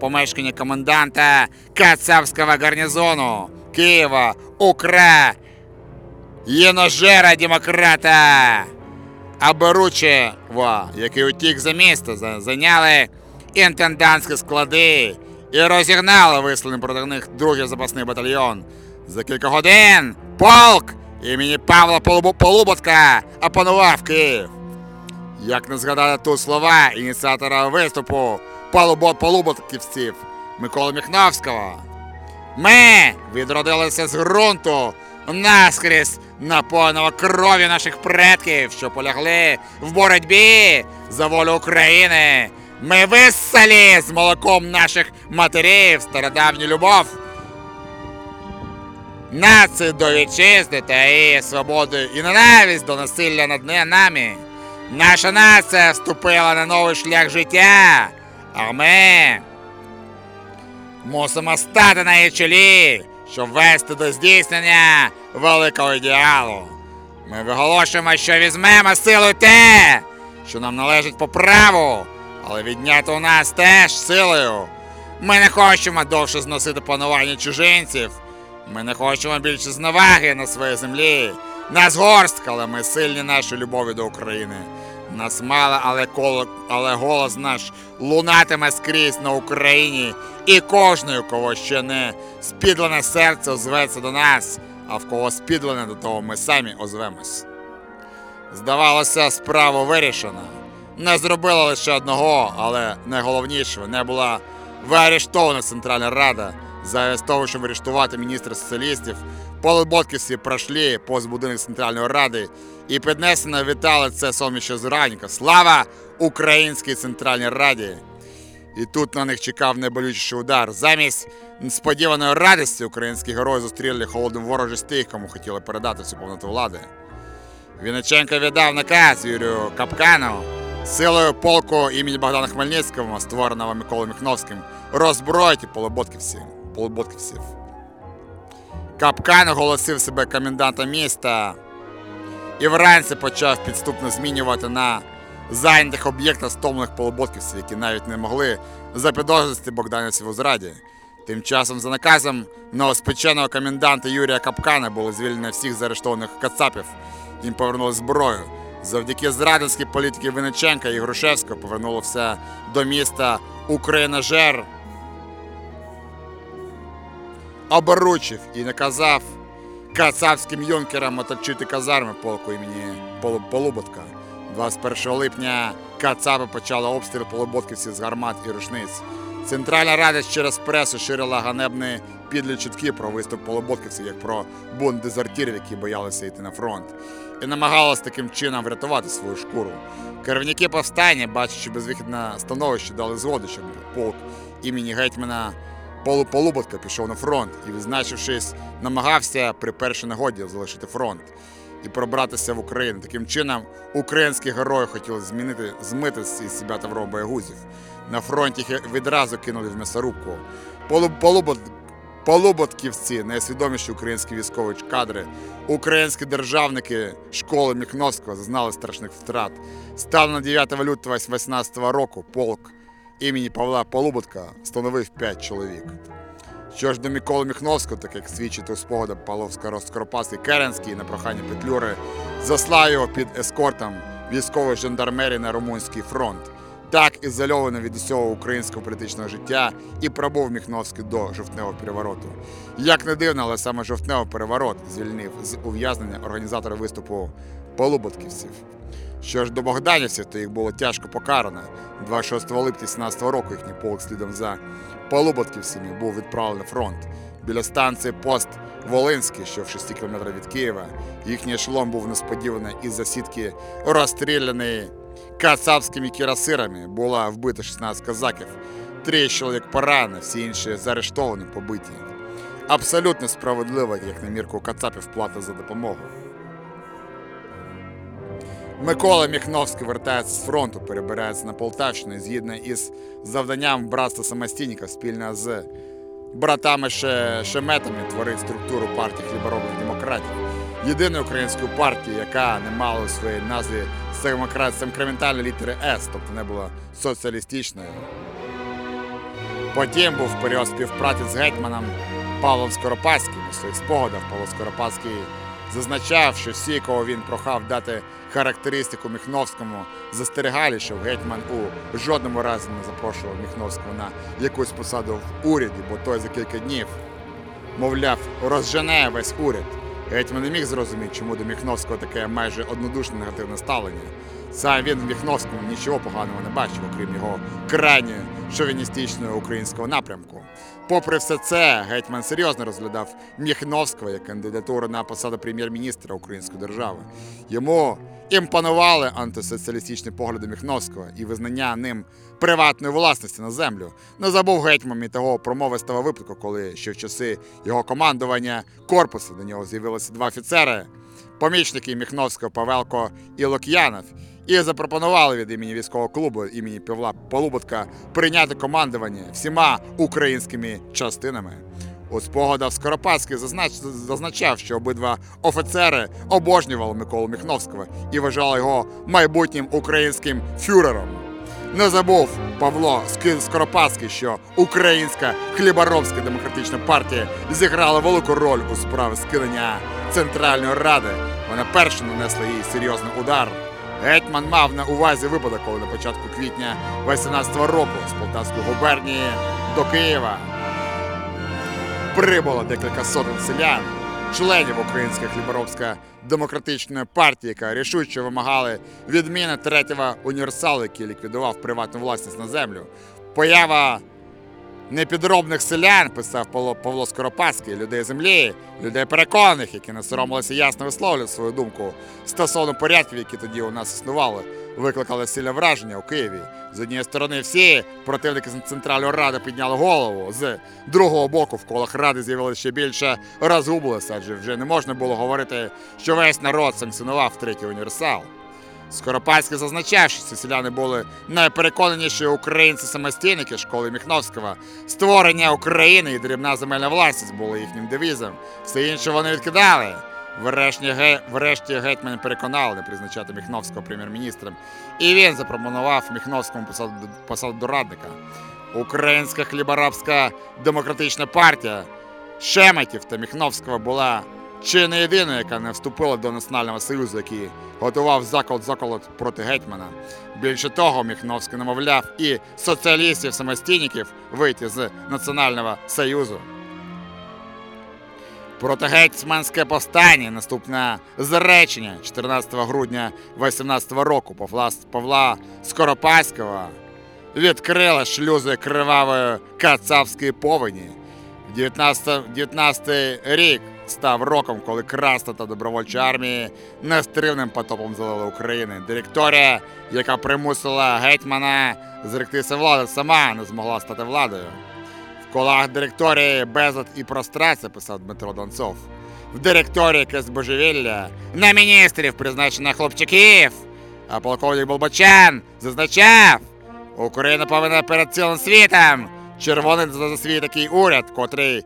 S1: помешкання коменданта Кацапського гарнізону Києва, Укра, Єножера демократа. Аберучева, який утік за місто, зайняли інтендантські склади і розігнали висланий проти них другий запасний батальйон. За кілька годин полк імені Павла Полуб- Полуботка опанував Київ. Як не згадати тут слова ініціатора виступу Полубо- Полуботківців Миколи Міхновського. Ми відродилися з ґрунту наскрізь наповненого кров'ю наших предків, що полягли в боротьбі за волю України. Ми виссали з молоком наших матерів стародавню любов. Нації до вітчизни та її свободи і ненависть до насилля над нами. Наша нація вступила на новий шлях життя, а ми мусимо стати на її чолі, щоб вести до здійснення великого ідеалу. Ми виголошуємо, що візьмемо силою те, що нам належить по праву, але відняти у нас теж силою. Ми не хочемо довше зносити панування чужинців. Ми не хочемо більше зневаги на своїй землі. Нас горстка, але ми сильні нашою любов'ю до України. Нас мало, але, коло, але голос наш лунатиме скрізь на Україні, і кожною, кого ще не спідлене серце озветься до нас, а в кого спідлене до того ми самі озвемось. Здавалося, справа вирішена. Не зробила лише одного, але найголовнішого не була виарештована Центральна Рада замість того, щоб арештувати міністра соціалістів. Полуботківці пройшли повз будинок Центральної Ради і піднесено вітали це сонміще зранку. Слава Українській Центральній Раді! І тут на них чекав найболючіший удар. Замість сподіваної радості українські герої зустріли холодним ворожий стих, кому хотіли передати цю повноту влади. Вінниченко віддав наказ Юрію Капкану силою полку імені Богдана Хмельницького, створеного Миколою Міхновським, роззброїти полуботківців. Полуботківців. Капкан оголосив себе комендантом міста і вранці почав підступно змінювати на зайнятих об'єктах стомлених полуботківців, які навіть не могли запідозрити богданівців у зраді. Тим часом, за наказом новоспеченого коменданта Юрія Капкана було звільнено всіх заарештованих кацапів. Їм повернули зброю. Завдяки зрадницькій політики Винниченка і Грушевського повернуло все до міста Україножер. Оборучив і наказав кацапським юнкерам оточити казарми полку імені Полу- Полуботка. 21 липня кацапи почали обстріл полуботківців з гармат і рушниць. Центральна Рада через пресу ширила ганебні підлі чутки про виступ полуботківців, як про бунт дезертирів, які боялися йти на фронт, і намагалися таким чином врятувати свою шкуру. Керівники повстання, бачачи безвихідне становище, дали згоду, щоб полк імені гетьмана Полу Полуботка пішов на фронт і, відзначившись, намагався при першій нагоді залишити фронт і пробратися в Україну. Таким чином, українські герої хотіли змінити, змити із себе тавро боягузів. На фронті їх відразу кинули в м'ясорубку. Полу, полубот, полуботківці, найсвідоміші українські військові кадри, українські державники школи Міхновського зазнали страшних втрат. Станом на 9 лютого 18 року полк імені Павла Полуботка становив 5 чоловік. Що ж до Миколи Міхновського, так як свідчить у спогадах Павло Скоропадський Керенський на прохання Петлюри, заслав його під ескортом військової жандармерії на Румунський фронт. так ізольований від усього українського політичного життя і пробув Міхновський до жовтневого перевороту. Як не дивно, але саме жовтневий переворот звільнив з ув'язнення організатора виступу полуботківців. Що ж до богданівців, то їх було тяжко покарано. 26 липня 17 року їхній полк слідом за полуботківцями був відправлений фронт. Біля станції пост Волинський, що в 6 кілометрах від Києва, їхній ешелон був несподівано із засідки розстріляний кацапськими кірасирами. Було вбито 16 козаків, три чоловік поранені, всі інші заарештовані, побиті. Абсолютно справедливо, як на мірку кацапів плата за допомогу. Микола Міхновський вертається з фронту, перебирається на Полтавщину згідно із завданням братства самостійників спільно з братами Шеметами творить структуру партії хліборобних демократів. Єдиної української партії, яка не мала у своїй назві демократ сакраментальної літери С, тобто не була соціалістичною. Потім був період співпраці з гетьманом Павлом Скоропадським. У своїх спогадах Павло Скоропадський зазначав, що всі, кого він прохав дати характеристику Міхновському, застерігали, що гетьман у жодному разі не запрошував Міхновського на якусь посаду в уряді, бо той за кілька днів, мовляв, розжене весь уряд. Гетьман не міг зрозуміти, чому до Міхновського таке майже однодушне негативне ставлення. Сам він в Міхновському нічого поганого не бачив, окрім його крайньої шовіністичного українського напрямку. Попри все це, гетьман серйозно розглядав Міхновського як кандидатуру на посаду прем'єр-міністра Української держави. Йому імпонували антисоціалістичні погляди Міхновського і визнання ним приватної власності на землю. Не забув гетьман і того промовистого випадку, коли ще в часи його командування корпусу до нього з'явилися два офіцери, помічники Міхновського Павелко і Лук'янов, і запропонували від імені військового клубу імені Павла Полуботка прийняти командування всіма українськими частинами. У спогадах Скоропадський зазнач... зазначав, що обидва офіцери обожнювали Миколу Міхновського і вважали його майбутнім українським фюрером. Не забув Павло Скоропадський, що Українська хліборобська демократична партія зіграла велику роль у справі скидання Центральної Ради. Вона перша нанесла їй серйозний удар. Гетьман мав на увазі випадок, коли на початку квітня 18-го року з Полтавської губернії до Києва прибуло декілька сотень селян, членів Української хліборобська демократичної партії, яка рішуче вимагали відміни третього універсалу, який ліквідував приватну власність на землю. Поява непідробних селян, писав Павло, Скоропадський, людей землі, людей переконаних, які не соромилися ясно висловлювати свою думку стосовно порядків, які тоді у нас існували, викликали сильне враження у Києві. З однієї сторони, всі противники з Центральної Ради підняли голову. З другого боку, в колах ради з'явилося ще більше розгублося, адже вже не можна було говорити, що весь народ санкціонував третій універсал. Скоропадський зазначав, що ці селяни були найпереконаніші українці-самостійники школи Міхновського. Створення України і дрібна земельна власність були їхнім девізом. Все інше вони відкидали. Врешті, ге... Врешті гетьман переконали не призначати Міхновського прем'єр-міністром, і він запропонував Міхновському посаду, посаду дорадника. Українська хліборабська демократична партія Шеметів та Міхновського була чи не єдиною, яка не вступила до Національного Союзу, який готував заколот заколот проти гетьмана. Більше того, Міхновський намовляв і соціалістів-самостійників вийти з Національного Союзу. Проти гетьманське повстання, наступне зречення 14 грудня 18 року Павла, Павла Скоропадського відкрила шлюзи кривавої кацапської повені. 19, 19 рік став роком, коли Красна та добровольчі армії нестримним потопом залили України. Директорія, яка примусила гетьмана зректися влади, сама не змогла стати владою. В колах директорії безлад і прострація, писав Дмитро Донцов. В директорії якесь божевілля, на міністрів призначено хлопчиків. А полковник Болбочан зазначав, Україна повинна перед цілим світом червоний за свій такий уряд, котрий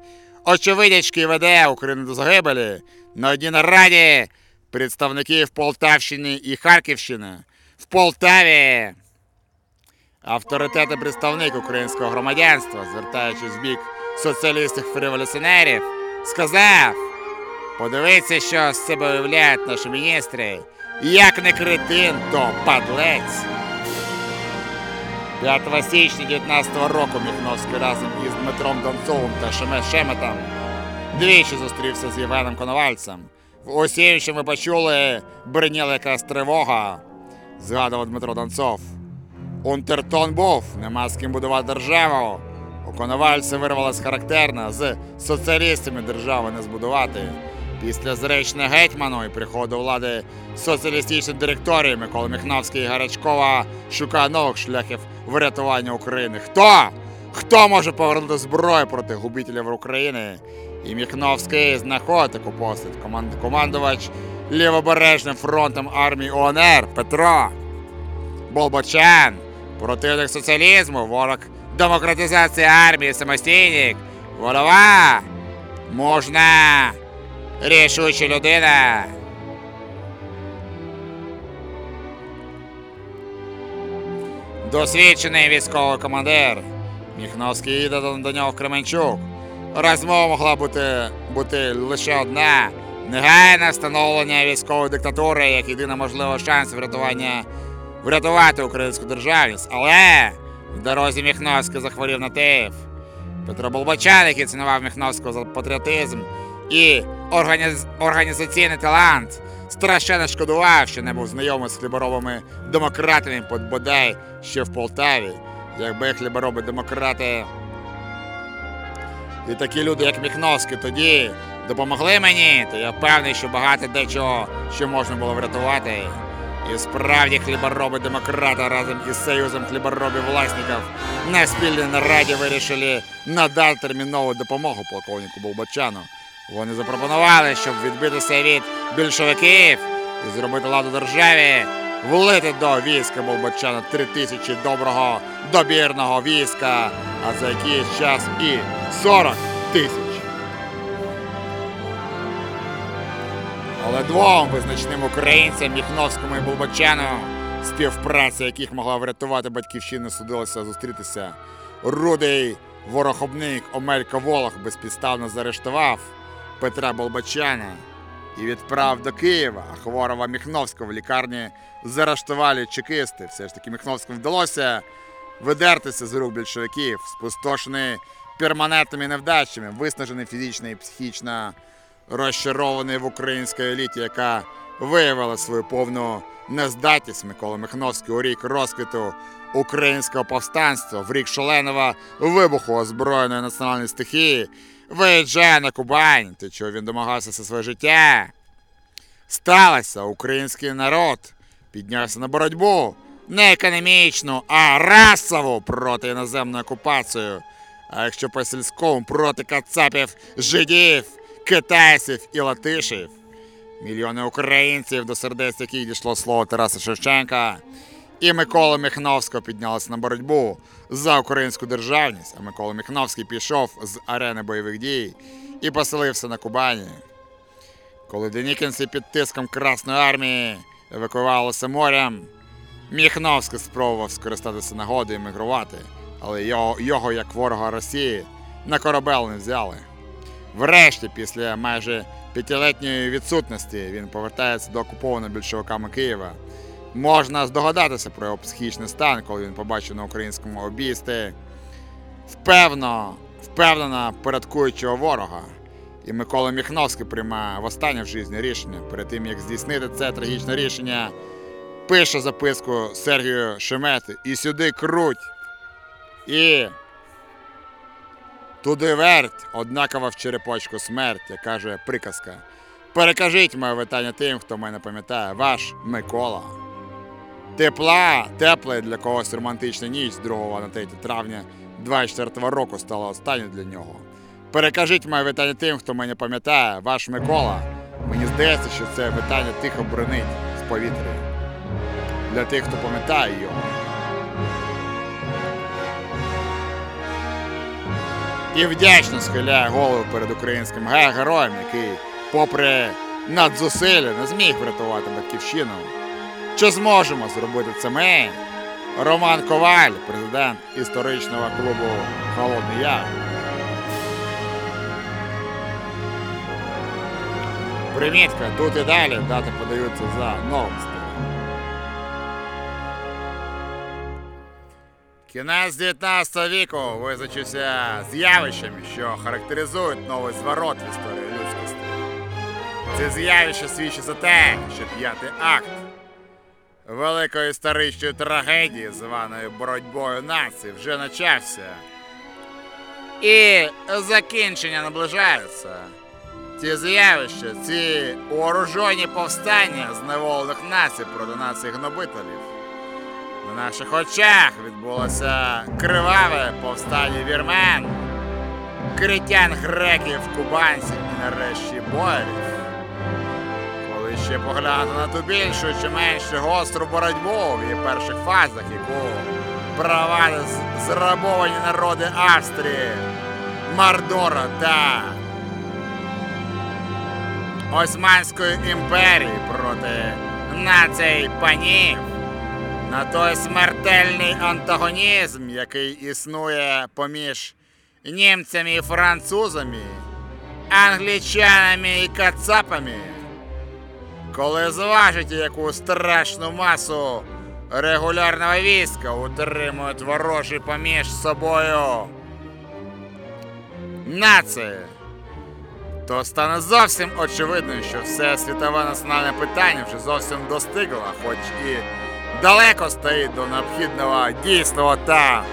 S1: очевидячки веде Україну до загибелі на одній нараді представників Полтавщини і Харківщини в Полтаві. Авторитетний представник українського громадянства, звертаючись в бік соціалістів-революціонерів, сказав: подивіться, що з себе уявляють наші міністри. Як не кретин, то падлець. 5 січня 19-го року Міхновський разом із Дмитром Донцовим та Шеме Шеметом двічі зустрівся з Євгеном Коновальцем. В усім, ми почули, бриніла якась тривога, згадував Дмитро Донцов. Унтертон був, нема з ким будувати державу. У Коновальця вирвалась характерна з соціалістами держави не збудувати. Після зречення гетьману і приходу влади соціалістичної директорії Микола Міхновський і Гарячкова шукає нових шляхів врятування України. Хто? Хто може повернути зброю проти губителів України? І Міхновський знаходить таку. Команд- командувач лівобережним фронтом армії УНР Петро. Болбочан, противник соціалізму, ворог демократизації армії, самостійник, голова, можна, рішуча людина. Досвідчений військовий командир. Міхновський їде до, нього в Кременчук. Розмова могла бути, бути лише одна. Негайне встановлення військової диктатури як єдиний можливий шанс врятування врятувати українську державність. Але в дорозі Міхновський захворів на тиф. Петро Болбочан, який цінував Міхновського за патріотизм і організ... організаційний талант, страшенно шкодував, що не був знайомий з хліборобами демократами под бодай ще в Полтаві. Якби хлібороби демократи і такі люди, як Міхновський, тоді допомогли мені, то я впевнений, що багато дечого ще можна було врятувати. І справді хлібороби демократи разом із Союзом хліборобів власників на спільній нараді вирішили надати термінову допомогу полковнику Болбочану. Вони запропонували, щоб відбитися від більшовиків і зробити ладу державі, влити до війська Болбочана три тисячі доброго добірного війська, а за якийсь час і 40 тисяч. Але двом визначним українцям Міхновському і Болбочану, співпраця яких могла врятувати батьківщину, судилося зустрітися. Рудий ворохобник Омелько Волох безпідставно заарештував Петра Болбочана і відправ до Києва, а хворого Міхновського в лікарні заарештували чекисти. Все ж таки Міхновському вдалося видертися з рук більшовиків, спустошений перманентними невдачами, виснажений фізично і психічно, розчарований в українській еліті, яка виявила свою повну нездатність Микола Михновський у рік розквіту українського повстанства, в рік шаленого вибуху озброєної національної стихії, виїжджає на Кубань, те, чого він домагався все своє життя. Сталося, український народ піднявся на боротьбу не економічну, а расову проти іноземної окупації. А якщо по сільському проти кацапів, жидів, китайців і латишів. Мільйони українців, до сердець яких дійшло слово Тараса Шевченка, і Микола Міхновського піднялися на боротьбу за українську державність, а Микола Міхновський пішов з арени бойових дій і поселився на Кубані. Коли денікінці під тиском Красної армії евакуювалися морем, Міхновський спробував скористатися нагодою емігрувати, але його, його, як ворога Росії, на корабель не взяли. Врешті, після майже п'ятилетньої відсутності, він повертається до окупованого більшовиками Києва. Можна здогадатися про його психічний стан, коли він побачив на українському обійсті впевно, впевнено порядкуючого ворога. І Микола Міхновський приймає востаннє в житті рішення. Перед тим, як здійснити це трагічне рішення, пише записку Сергію Шемети і сюди круть. І туди верть, однаково в черепочку смерть, як каже приказка. Перекажіть моє вітання тим, хто мене пам'ятає, ваш Микола. Тепла, тепла для когось романтична ніч з 2 на 3 травня 24 року стала останньою для нього. Перекажіть моє вітання тим, хто мене пам'ятає, ваш Микола. Мені здається, що це вітання тихо бронить з повітря. Для тих, хто пам'ятає його. І вдячно схиляє голову перед українським ге- героєм, який, попри надзусилля, не зміг врятувати батьківщину. Чи зможемо зробити це ми? Роман Коваль, президент історичного клубу Холодний Яр. Примітка, тут і далі дати подаються за новості. Кінець 19 віку визначився з явищами, що характеризують новий зворот в історії людськості. Це з'явище свідчить за те, що п'ятий акт великої історичної трагедії, званої боротьбою націй, вже почався. І закінчення наближається. Ці з'явища, ці вооружені повстання зневолених націй проти націй гнобителів. На наших очах відбулося криваве повстання вірмен, критян греків, кубанців і нарешті боярів. Ще поглянути на ту більшу чи менше гостру боротьбу в її перших фазах, яку провадили зрабовані народи Австрії, Мардора та Османської імперії проти націй панів, на той смертельний антагонізм, який існує поміж німцями і французами, англічанами і кацапами, коли зважите, яку страшну масу регулярного війська утримують ворожі поміж собою нації, то стане зовсім очевидним, що все світове національне питання вже зовсім достигло, хоч і далеко стоїть до необхідного дійсного та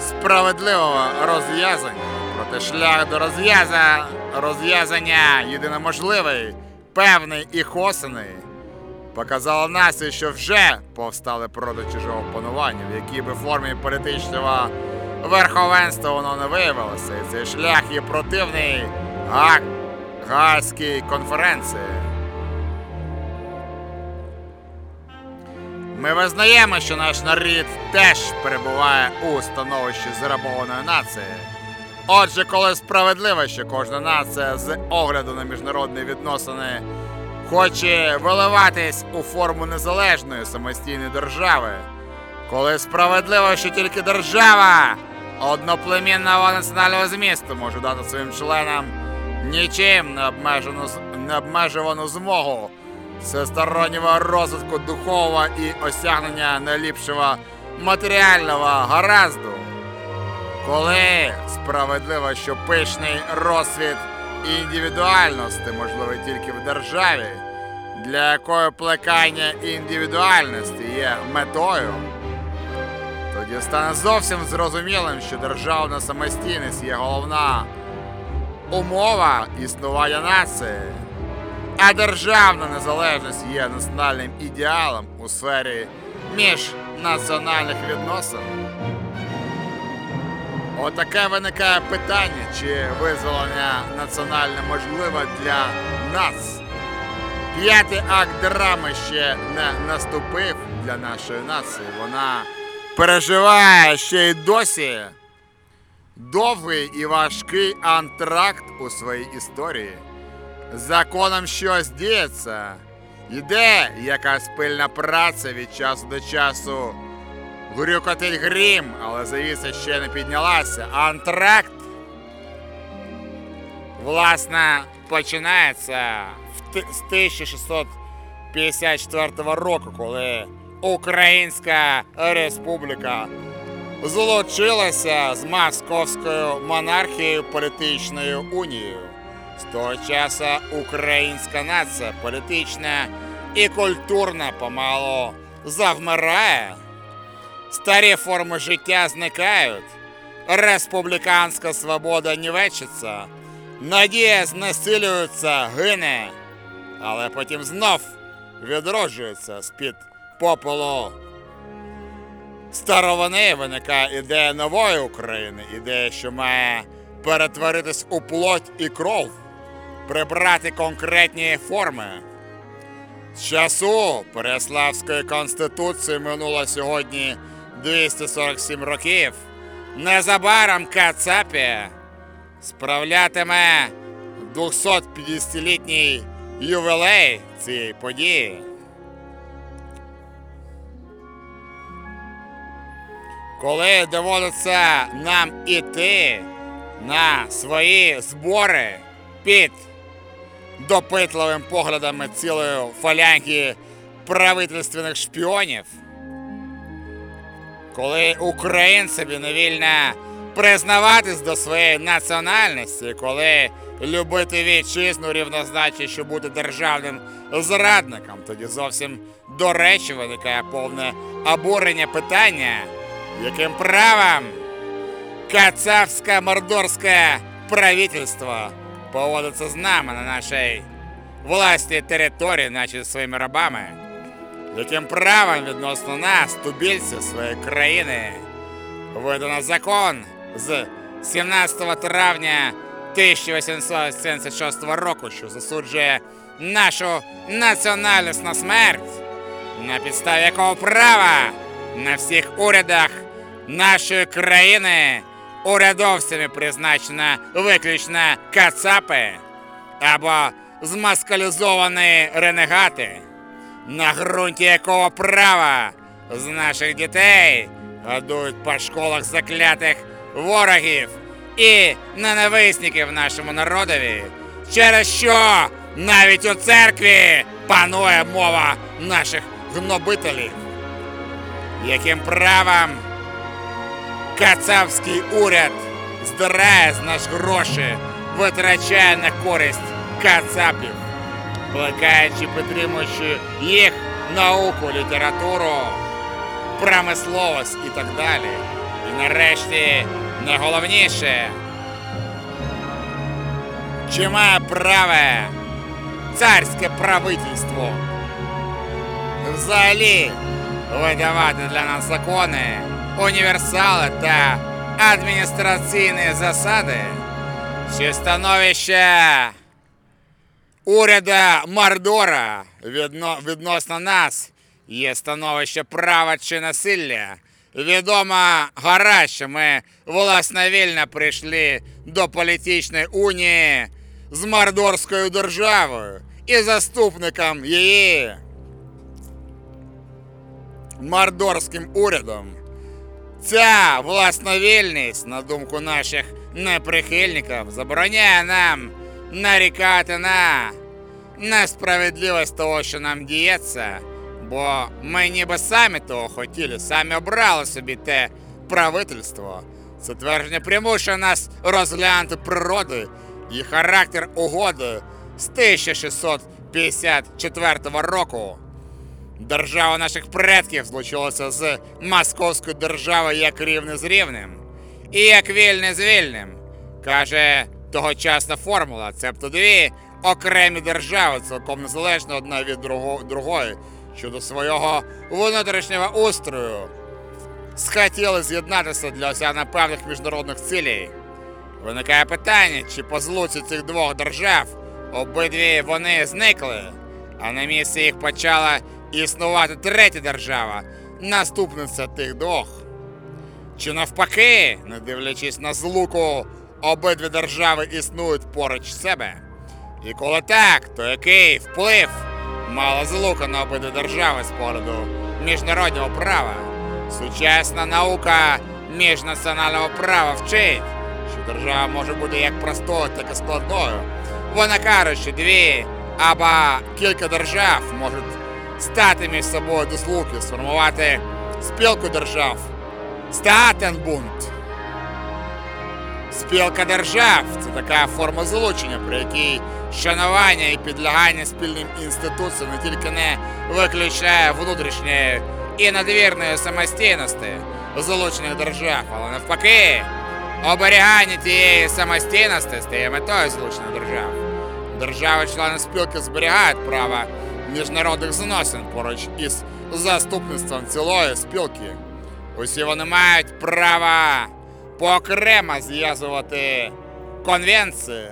S1: справедливого розв'язання. Проте шлях до розв'яза... розв'язання єдиноможливий, певний і хосений. Показало нації, що вже повстали проти чужого панування, в якій би формі політичного верховенства воно не виявилося. І цей шлях є противний Га... Гаазькій конференції. Ми визнаємо, що наш народ теж перебуває у становищі зрабованої нації. Отже, коли справедливо, що кожна нація з огляду на міжнародні відносини хоче виливатись у форму незалежної самостійної держави, коли справедливо, що тільки держава одноплемінного національного змісту може дати своїм членам нічим не обмежену, не обмежувану змогу всестороннього розвитку духового і осягнення найліпшого матеріального гаразду. Коли справедливо, що пишний розсвіт індивідуальності можливий тільки в державі, для якої плекання індивідуальності є метою, тоді стане зовсім зрозумілим, що державна самостійність є головна умова існування нації, а державна незалежність є національним ідеалом у сфері міжнаціональних відносин. Отаке виникає питання, чи визволення національне можливе для нас. П'ятий акт драми ще не наступив для нашої нації. Вона переживає ще й досі довгий і важкий антракт у своїй історії. Законом щось діється. Йде якась пильна праця від часу до часу. Гурюкотить грім, але завіса ще не піднялася. Антракт, власне, починається з 1654 року, коли Українська Республіка злучилася з Московською монархією політичною унією. З того часу українська нація політична і культурна помалу завмирає. Старі форми життя зникають, республіканська свобода нівечиться, надія знесилюється, гине, але потім знов відроджується з-під попелу. Старовини виникає ідея нової України, ідея, що має перетворитись у плоть і кров, прибрати конкретні форми. З часу Переславської конституції минуло сьогодні 247 років. Незабаром Кацапія справлятиме 250-літній ювілей цієї події. Коли доводиться нам іти на свої збори під допитливим поглядами цілої фалянги правительственних шпіонів. Коли українцеві не вільно признаватись до своєї національності, коли любити вітчизну рівнозначить, що бути державним зрадником, тоді зовсім до речі виникає повне обурення питання, яким правом кацапське мордорське правительство поводиться з нами на нашій власній території, наче зі своїми рабами, яким правом відносно нас, тубільців своєї країни, видано закон з 17 травня 1876 року, що засуджує нашу національність на смерть, на підставі якого права на всіх урядах нашої країни урядовцями призначена виключно кацапи або змаскалізовані ренегати, на ґрунті якого права з наших дітей годують по школах заклятих ворогів і ненависників нашому народові, через що навіть у церкві панує мова наших гнобителів. Яким правом кацапський уряд здирає з нас гроші, витрачає на користь кацапів, плекаючи, підтримуючи їх науку, літературу, промисловість і так далі. І нарешті найголовніше, чи має право царське правительство взагалі видавати для нас закони, універсали та адміністраційні засади, чи становище уряда Мордора відно, відносно нас є становище права чи насилля. Відома гора, що ми власновільно прийшли до політичної унії з Мордорською державою і заступником її мордорським урядом. Ця власновільність, на думку наших неприхильників, забороняє нам нарікати на несправедливість того, що нам діється, бо ми ніби самі того хотіли, самі обрали собі те правительство. Це твердження примушує нас розглянути природу і характер угоди з 1654 року. Держава наших предків злучилася з Московською державою як рівне з рівним, і як вільне з вільним, каже тогочасна формула, цебто дві окремі держави, цілком незалежно одна від другої, щодо свого внутрішнього устрою, схотіли з'єднатися для осягнення певних міжнародних цілей. Виникає питання, чи по злуці цих двох держав обидві вони зникли, а на місці їх почала існувати третя держава, наступниця тих двох. Чи навпаки, не дивлячись на злуку, обидві держави існують поруч себе. І коли так, то який вплив мала злука на обидві держави з погляду міжнародного права? Сучасна наука міжнаціонального права вчить, що держава може бути як простою, так і складною. Вона каже, що дві або кілька держав можуть стати між собою до злуки, сформувати спілку держав. Статенбунд. Спілка держав це така форма залучення, при якій шанування і підлягання спільним інституціям не тільки не виключає внутрішньої і надвірної самостійності залучених держав, але навпаки, оберігання тієї самостійності стає метою залучених держав. Держави-члени спілки зберігають право міжнародних зносин поруч із заступництвом цілої спілки. Усі вони мають право поокремо зв'язувати конвенції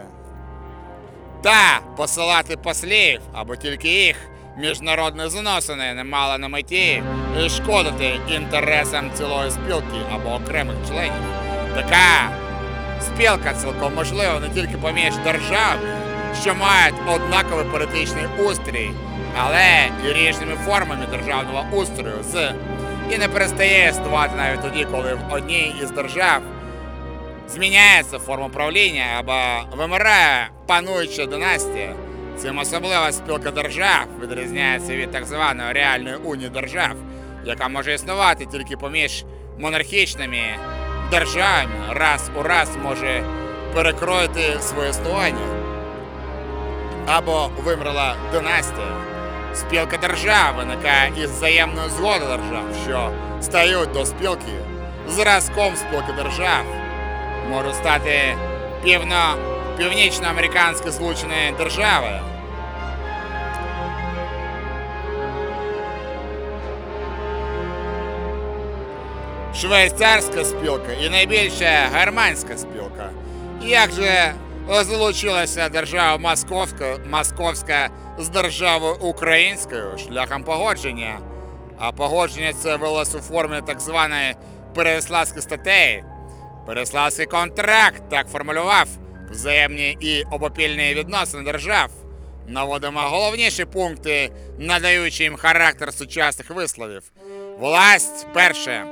S1: та посилати послів, або тільки їх міжнародні зносини не мали на меті і шкодити інтересам цілої спілки або окремих членів. Така спілка цілком можлива не тільки поміж державами, що мають однаковий політичний устрій, але і різними формами державного устрою з і не перестає існувати навіть тоді, коли в одній із держав зміняється форма правління або вимирає пануюча династія. Цим особлива спілка держав відрізняється від так званої реальної унії держав, яка може існувати тільки поміж монархічними державами раз у раз може перекроїти своє існування. Або вимерла династія. Спілка держав виникає із взаємної згоди держав, що стають до спілки. Зразком спілки держав можуть стати півно, північноамериканські Сполучені Держави. Швейцарська спілка і найбільша германська спілка. Як же залучилася держава Московська, Московська з державою українською шляхом погодження? А погодження це велось у формі так званої Переяславської статей. Переславський контракт так формулював взаємні і обопільні відносини держав. Наводимо головніші пункти, надаючи їм характер сучасних висловів. Власть перше.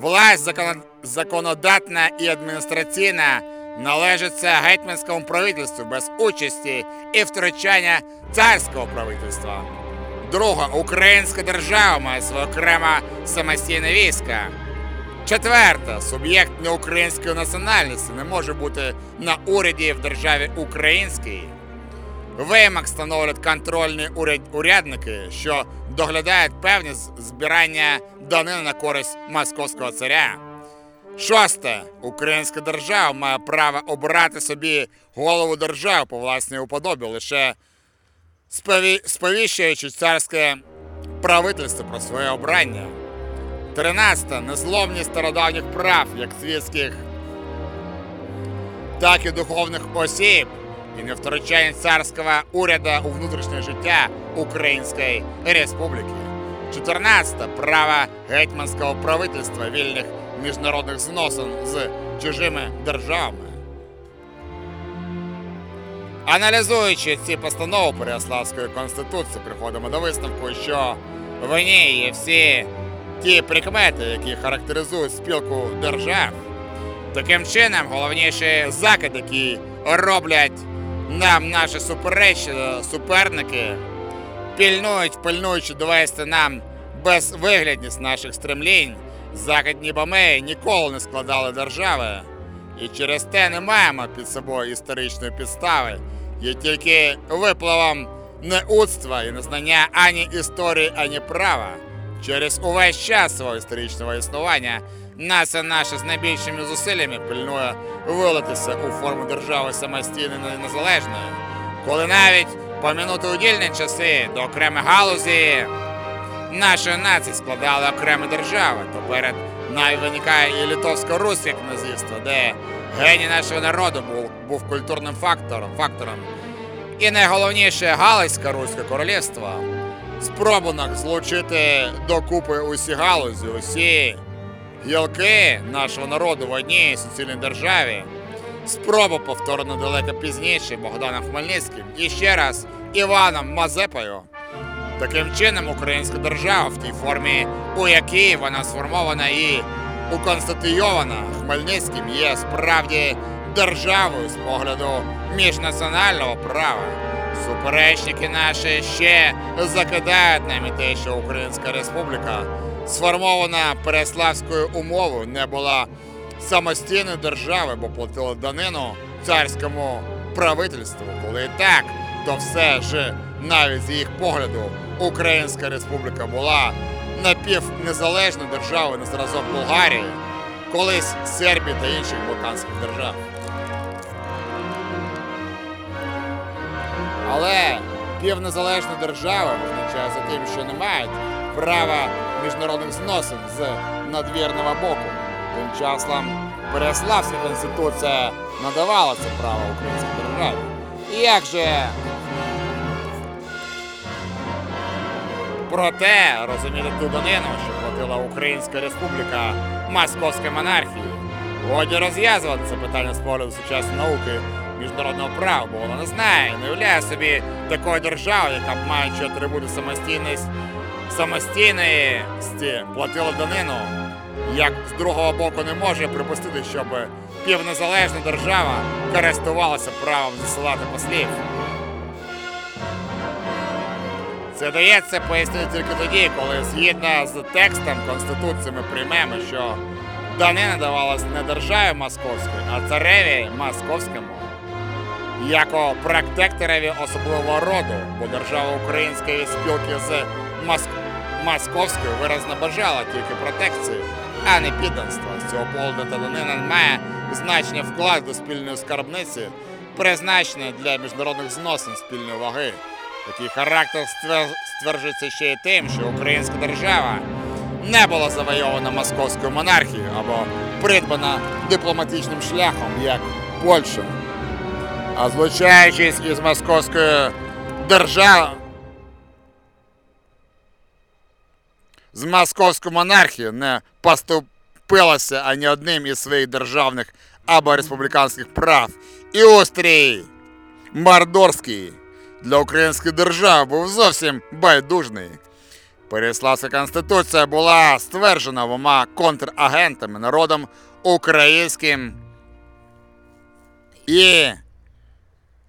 S1: Власть закон... законодатна і адміністраційна належиться гетьманському правительству без участі і втручання царського правительства. Друга українська держава має своє окреме самостійне військо. Четверте, суб'єкт неукраїнської національності не може бути на уряді в державі українській. Вимог становлять контрольні уряд- урядники, що доглядають певні збирання данини на користь московського царя. Шосте. Українська держава має право обирати собі голову держави по власній уподобі, лише спові- сповіщуючи царське правительство про своє обрання. 13. Незломність стародавніх прав, як світських, так і духовних осіб, і не втручання царського уряду у внутрішнє життя Української Республіки. 14. Право гетьманського правительства вільних міжнародних зносин з чужими державами. Аналізуючи ці постанови Переяславської конституції, приходимо до висновку, що в ній є всі ті прикмети, які характеризують спілку держав. Таким чином, головніші закиди, які роблять нам наші супереч... суперники, пільнують, пильнуючи довести нам безвиглядність наших стремлінь, західні бами ніколи не складали держави. І через те не маємо під собою історичної підстави, є тільки випливом неудства і незнання ані історії, ані права. Через увесь час свого історичного існування нація наша з найбільшими зусиллями пильнує вилитися у форму держави самостійної і незалежної, коли навіть помінути удільні часи до окремої галузі нашої нації складали окремі держави, то перед нами виникає і Литовсько-Русь як князівство, де геній нашого народу був, був культурним фактором, фактором. І найголовніше Галицьке Руське королівство. Спробунок злучити докупи усі галузі, усі гілки нашого народу в одній суцільній державі. Спроба повторена далеко пізніше Богданом Хмельницьким і ще раз Іваном Мазепою. Таким чином, українська держава в тій формі, у якій вона сформована і уконституйована Хмельницьким, є справді державою з погляду міжнаціонального права. Суперечники наші ще закидають нам і те, що Українська Республіка, сформована Переславською умовою, не була самостійною державою, бо платила данину царському правительству. Коли так, то все ж навіть з їх погляду Українська Республіка була напівнезалежною державою на зразок Болгарії, колись Сербії та інших балканських держав. Але півнезалежна держава визначає за тим, що не мають права міжнародних зносин з надвірного боку. Тим часом Переяславська конституція надавала це право українській державі. І як же проте розуміти ту данину, що платила Українська Республіка Московської монархії. Годі розв'язувати це питання з погляду сучасної науки міжнародного права, бо вона не знає, не уявляє собі такої держави, яка б маючи атрибути самостійність, самостійності платила данину, як з другого боку не може припустити, щоб півнезалежна держава користувалася правом засилати послів. Це дається пояснити тільки тоді, коли згідно з текстом Конституції ми приймемо, що Данина давалась не державі московській, а цареві московському. Яко протекторові особливого роду, бо держава української спілки з Моск... московською виразно бажала тільки протекції, а не підданства. З цього поводу Данина має значення вклад до спільної скарбниці, призначений для міжнародних зносин спільної ваги. Такий характер стверджується ще й тим, що українська держава не була завойована московською монархією або придбана дипломатичним шляхом, як Польща. А злучаючись із московською державою, з московською монархією не поступилася ані одним із своїх державних або республіканських прав. І острій Мордорський для української держави був зовсім байдужний. Переславська конституція була стверджена двома контрагентами народом українським і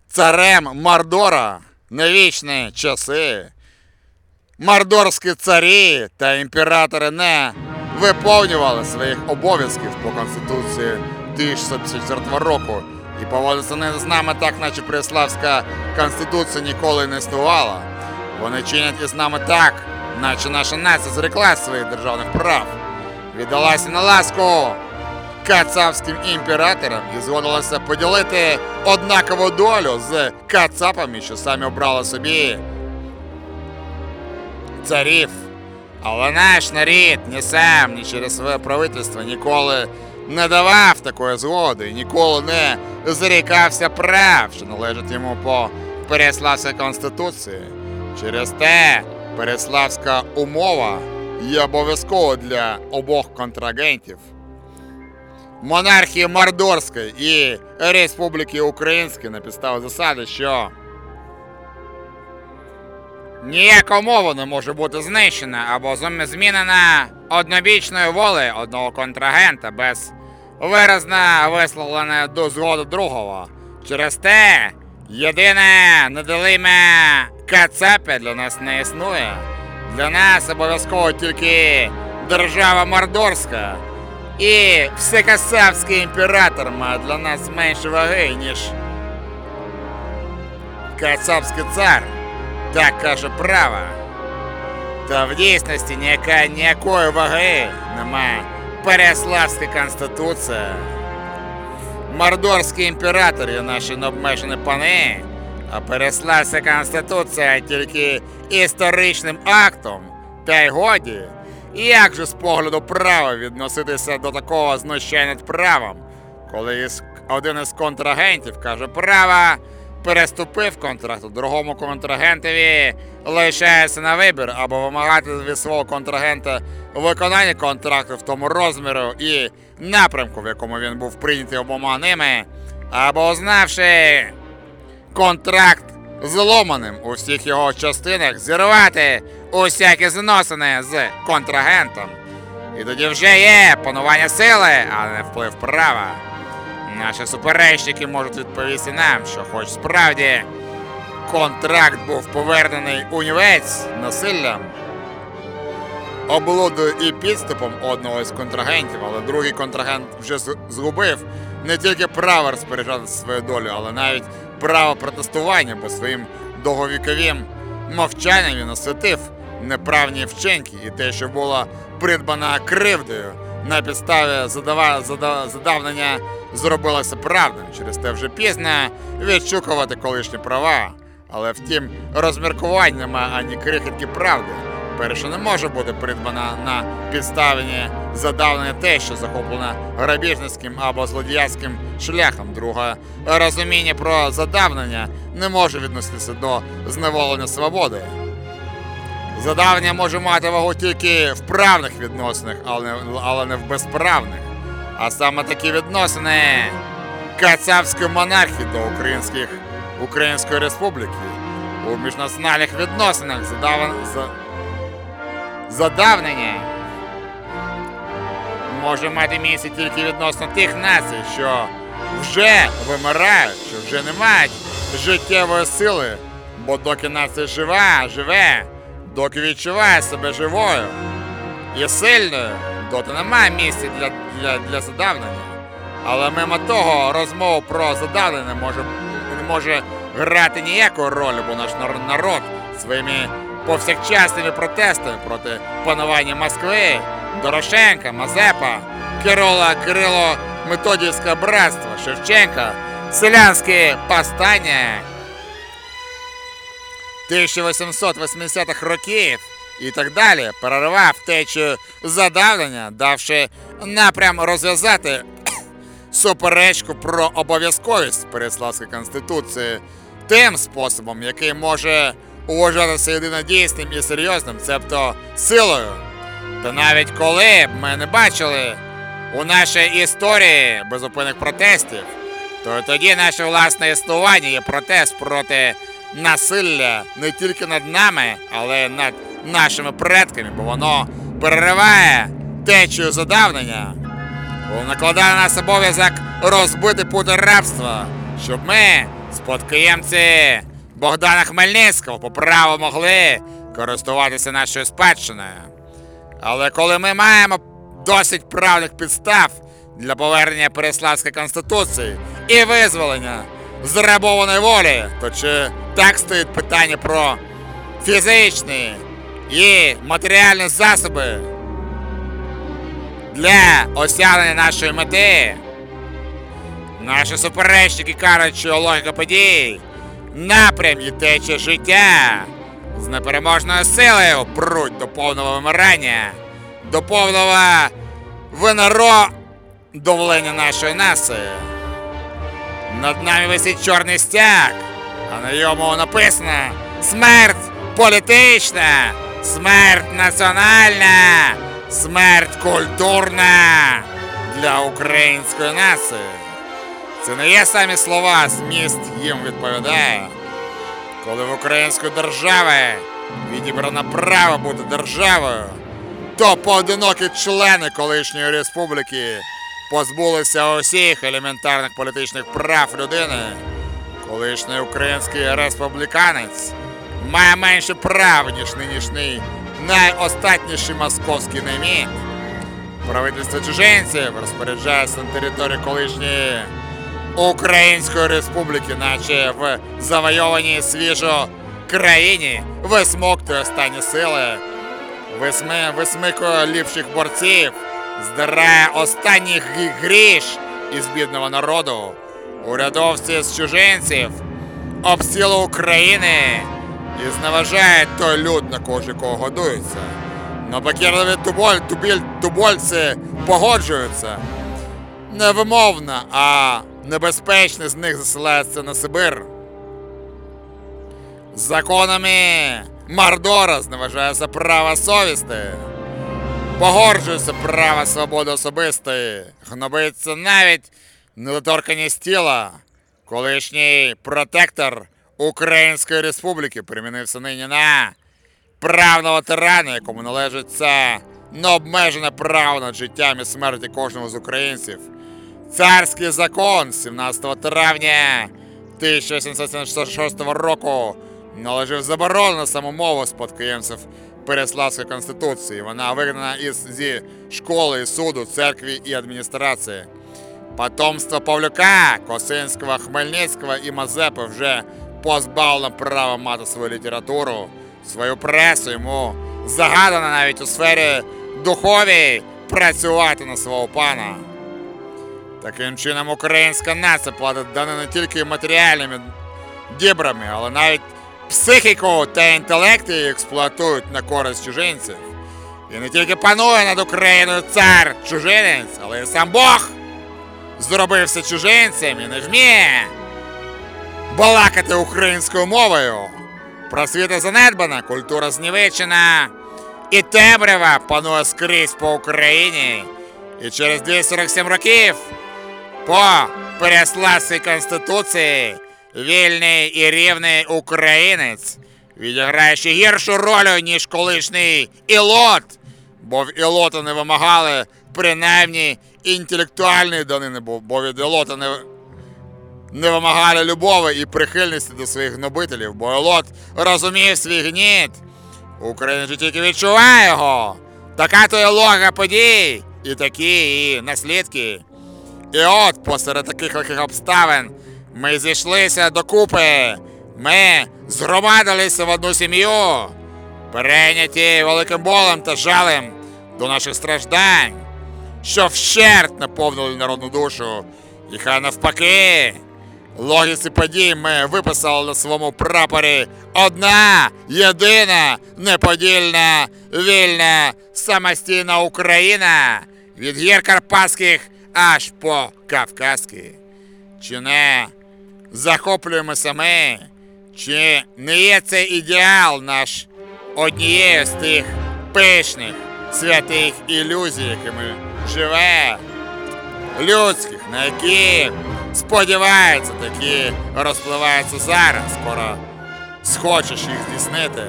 S1: царем Мордора на вічні часи. Мордорські царі та імператори не виповнювали своїх обов'язків по Конституції 1654 року і поводилися не з нами так, наче Преславська Конституція ніколи не існувала. Вони чинять із нами так, наче наша нація зреклась своїх державних прав, віддалася на ласку кацапським імператорам і згодилася поділити однакову долю з кацапами, що самі обрали собі царів. Але наш нарід ні сам, ні через своє правительство ніколи не давав такої згоди, і ніколи не зрікався прав, що належать йому по Переславській конституції. Через те Переславська умова є обов'язково для обох контрагентів. Монархії Мордорської і Республіки Української на підставі засади, що Ніяка мова не може бути знищена або зм- змінена однобічною волею одного контрагента без виразно висловленої до згоди другого. Через те єдине неделиме кацапи для нас не існує. Для нас обов'язково тільки держава Мордорська. І всекасавський імператор має для нас менше ваги, ніж кацапський цар. Так каже права. Та в дійсності ніяка, ніякої ваги немає Переславська конституція. Мордорський імператор є наші необмежені пани, а Переславська конституція тільки історичним актом. Та й годі. Як же з погляду права відноситися до такого знущання над правом, коли один із контрагентів каже права переступив контракт, другому контрагентові лишається на вибір або вимагати від свого контрагента виконання контракту в тому розміру і напрямку, в якому він був прийнятий обома ними, або знавши контракт зломаним у всіх його частинах, зірвати усякі зносини з контрагентом. І тоді вже є панування сили, а не вплив права. Наші суперечники можуть відповісти нам, що хоч справді контракт був повернений унівець насиллям, облудою і підступом одного із контрагентів, але другий контрагент вже згубив не тільки право розпоряджати свою долю, але навіть право протестування, бо своїм довговіковим мовчанням він освятив неправні вчинки і те, що було придбано кривдою на підставі задавнення зробилося правдою. Через те вже пізно відшукувати колишні права. Але втім, розміркувань немає ані крихітки правди. Перше не може бути придбана на підставі задавнення те, що захоплено грабіжницьким або злодіяцьким шляхом. Друге, розуміння про задавнення не може відноситися до зневолення свободи. Задавнення може мати вагу тільки в правних відносинах, але але не в безправних. А саме такі відносини кацапської монархії до українських, Української республіки. У міжнаціональних відносинах задаван, задавнення може мати місце тільки відносно тих націй, що вже вимирають, що вже не мають життєвої сили, бо доки нація жива, живе, доки відчуває себе живою і сильною, доти немає місця для, для, для задавлення. Але мимо того розмова про задавлення може, не може грати ніяку роль, бо наш народ своїми повсякчасними протестами проти панування Москви, Дорошенка, Мазепа, Кирола, Кирило, Методівське братство, Шевченка, селянське повстання 1880-х років і так далі переривав течію задавлення, давши напрям розв'язати *coughs* суперечку про обов'язковість Переславської конституції тим способом, який може вважатися єдинодійсним і серйозним, цебто силою. Та навіть коли б ми не бачили у нашій історії безупинних протестів, то тоді наше власне існування є протест проти насилля не тільки над нами, але й над нашими предками, бо воно перериває течію задавнення. Бо накладає на нас обов'язок розбити пути рабства, щоб ми, спадкоємці Богдана Хмельницького, по праву могли користуватися нашою спадщиною. Але коли ми маємо досить правних підстав для повернення Переславської конституції і визволення зрабованої волі, то чи так стоїть питання про фізичні і матеріальні засоби для осягнення нашої мети? Наші суперечники кажуть, що логіка подій, напрям і течія життя з непереможною силою пруть до повного вимирання, до повного винародовлення нашої нації. Над нами висить чорний стяг, а на йому написано смерть політична, смерть національна, смерть культурна для української нації. Це не є самі слова, зміст їм відповідає. Коли в української держави відібрано право бути державою, то поодинокі члени колишньої республіки позбулися усіх елементарних політичних прав людини. Колишній український республіканець має менше прав, ніж нинішній найостатніший московський неміт. Правительство чужинців розпоряджається на території колишньої Української республіки, наче в завойованій свіжо країні, висмоктує останні сили, висми, висмикує ліпших борців, здирає останній гріш із бідного народу. Урядовці з чужинців обсіли України і зневажають той люд, на кожі кого годується. Но покірливі туболь, тубіль, тубольці погоджуються невимовно, а небезпечне з них засилається на Сибир. Законами Мардора зневажається право совісти, погорджується право свободи особистої, гнобиться навіть недоторканість тіла. Колишній протектор Української Республіки примінився нині на правного тирана, якому належить це необмежене право над життям і смерті кожного з українців. Царський закон 17 травня 1876 року належив заборону на самомову спадкоємців Переславської конституції. Вона вигнана із зі школи, суду, церкви і адміністрації. Потомство Павлюка, Косинського, Хмельницького і Мазепи вже позбавлено права мати свою літературу, свою пресу. Йому загадано навіть у сфері духовій працювати на свого пана. Таким чином, українська нація платить дане не тільки матеріальними дібрами, але навіть психіку та інтелект її експлуатують на користь чужинців. І не тільки панує над Україною цар чужинець, але й сам Бог зробився чужинцем і не вміє балакати українською мовою. Просвіта занедбана, культура знівечена, і темрява панує скрізь по Україні. І через 247 років по Переславській Конституції вільний і рівний українець відіграє ще гіршу роль, ніж колишній Ілот, бо в Ілота не вимагали принаймні інтелектуальної данини, бо від Ілота не, не вимагали любові і прихильності до своїх гнобителів, бо Ілот розумів свій гніт. Україна ж тільки відчуває його, Така то є логіка подій, і такі, і наслідки. І от посеред таких лихих обставин ми зійшлися докупи. Ми згромадилися в одну сім'ю, перейняті великим болем та жалем до наших страждань, що вщерть наповнили народну душу. І хай навпаки, логіці подій ми виписали на своєму прапорі одна, єдина, неподільна, вільна, самостійна Україна від гір Карпатських аж по Кавказькі. Чи не захоплюємося ми? Чи не є цей ідеал наш однією з тих пишних святих ілюзій, якими живе людських, на які сподіваються, такі розпливаються зараз. Скоро схочеш їх здійснити.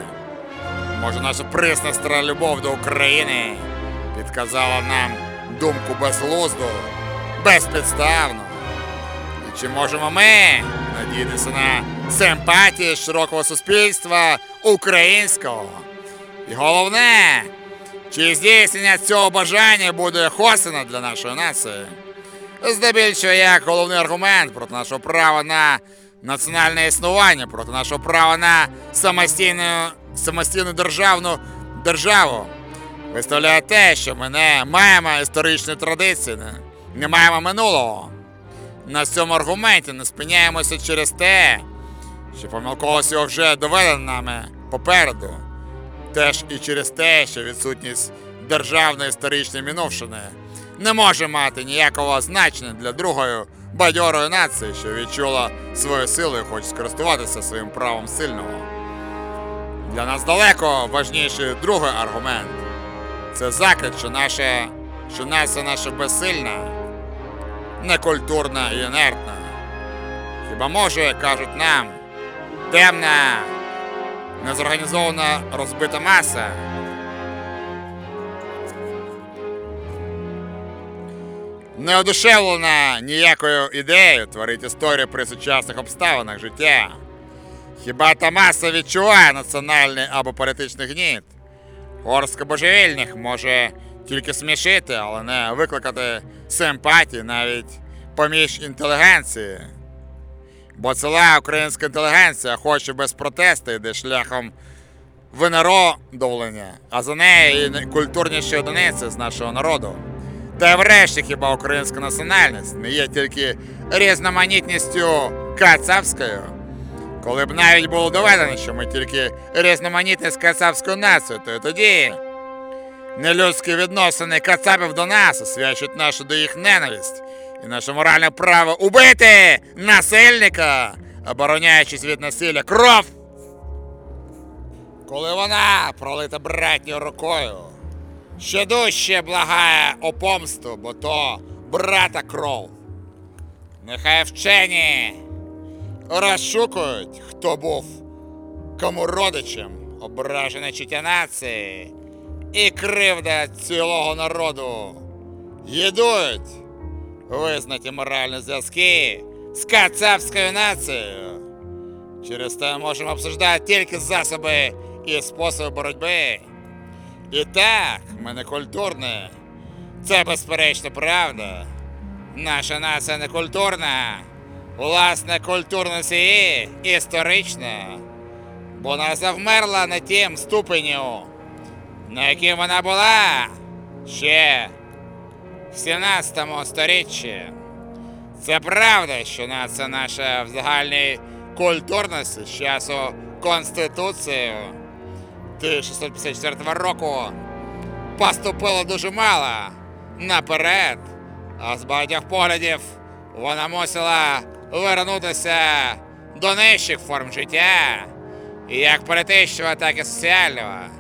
S1: Може, наша присна стара любов до України підказала нам думку безглузду, безпідставну. Чи можемо ми надіятися на симпатії широкого суспільства українського? І головне, чи здійснення цього бажання буде хосина для нашої нації? Здебільшого як головний аргумент проти нашого права на національне існування, проти нашого права на самостійну, самостійну державну державу. Виставляє те, що ми не маємо історичної традиції, не маємо минулого. На цьому аргументі не спиняємося через те, що помилковість його вже доведена нами попереду. Теж і через те, що відсутність державної історичної мінувшини не може мати ніякого значення для другої бадьорої нації, що відчула свою силу і хоче скористуватися своїм правом сильного. Для нас далеко важніший другий аргумент це закид, що наша, що нація наша безсильна, некультурна і інертна. Хіба може, кажуть нам, темна, незорганізована розбита маса. Неодушевлена ніякою ідеєю творить історію при сучасних обставинах життя. Хіба та маса відчуває національний або політичний гніт? Горстка божевільних може тільки смішити, але не викликати симпатії навіть поміж інтелігенції. Бо ціла українська інтелігенція хоче без протесту йде шляхом винародовлення, а за нею культурніші одиниці з нашого народу. Та й врешті хіба українська національність не є тільки різноманітністю кацапською? Коли б навіть було доведено, що ми тільки різноманітність кацапською нацією, то тоді нелюдські відносини кацапів до нас освячують нашу до їх ненависть і наше моральне право убити насильника, обороняючись від насилля кров. Коли вона пролита братньою рукою, ще дужче благає о бо то брата кров. Нехай вчені розшукують, хто був кому родичем, ображене чиття нації і кривда цілого народу. Їдуть визнаті моральні зв'язки з кацапською нацією. Через те можемо обсуждати тільки засоби і способи боротьби. І так, ми не культурні. Це безперечно правда. Наша нація не культурна. Власне, культурність її історична. Бо вона завмерла на тім ступеню, на яким вона була ще в 17 сторіччі. Це правда, що нація наша в загальній культурності з часу Конституції 1654 року поступило дуже мало наперед, а з багатьох поглядів вона мусила вернутися до нижчих форм життя, як політичного, так і соціального.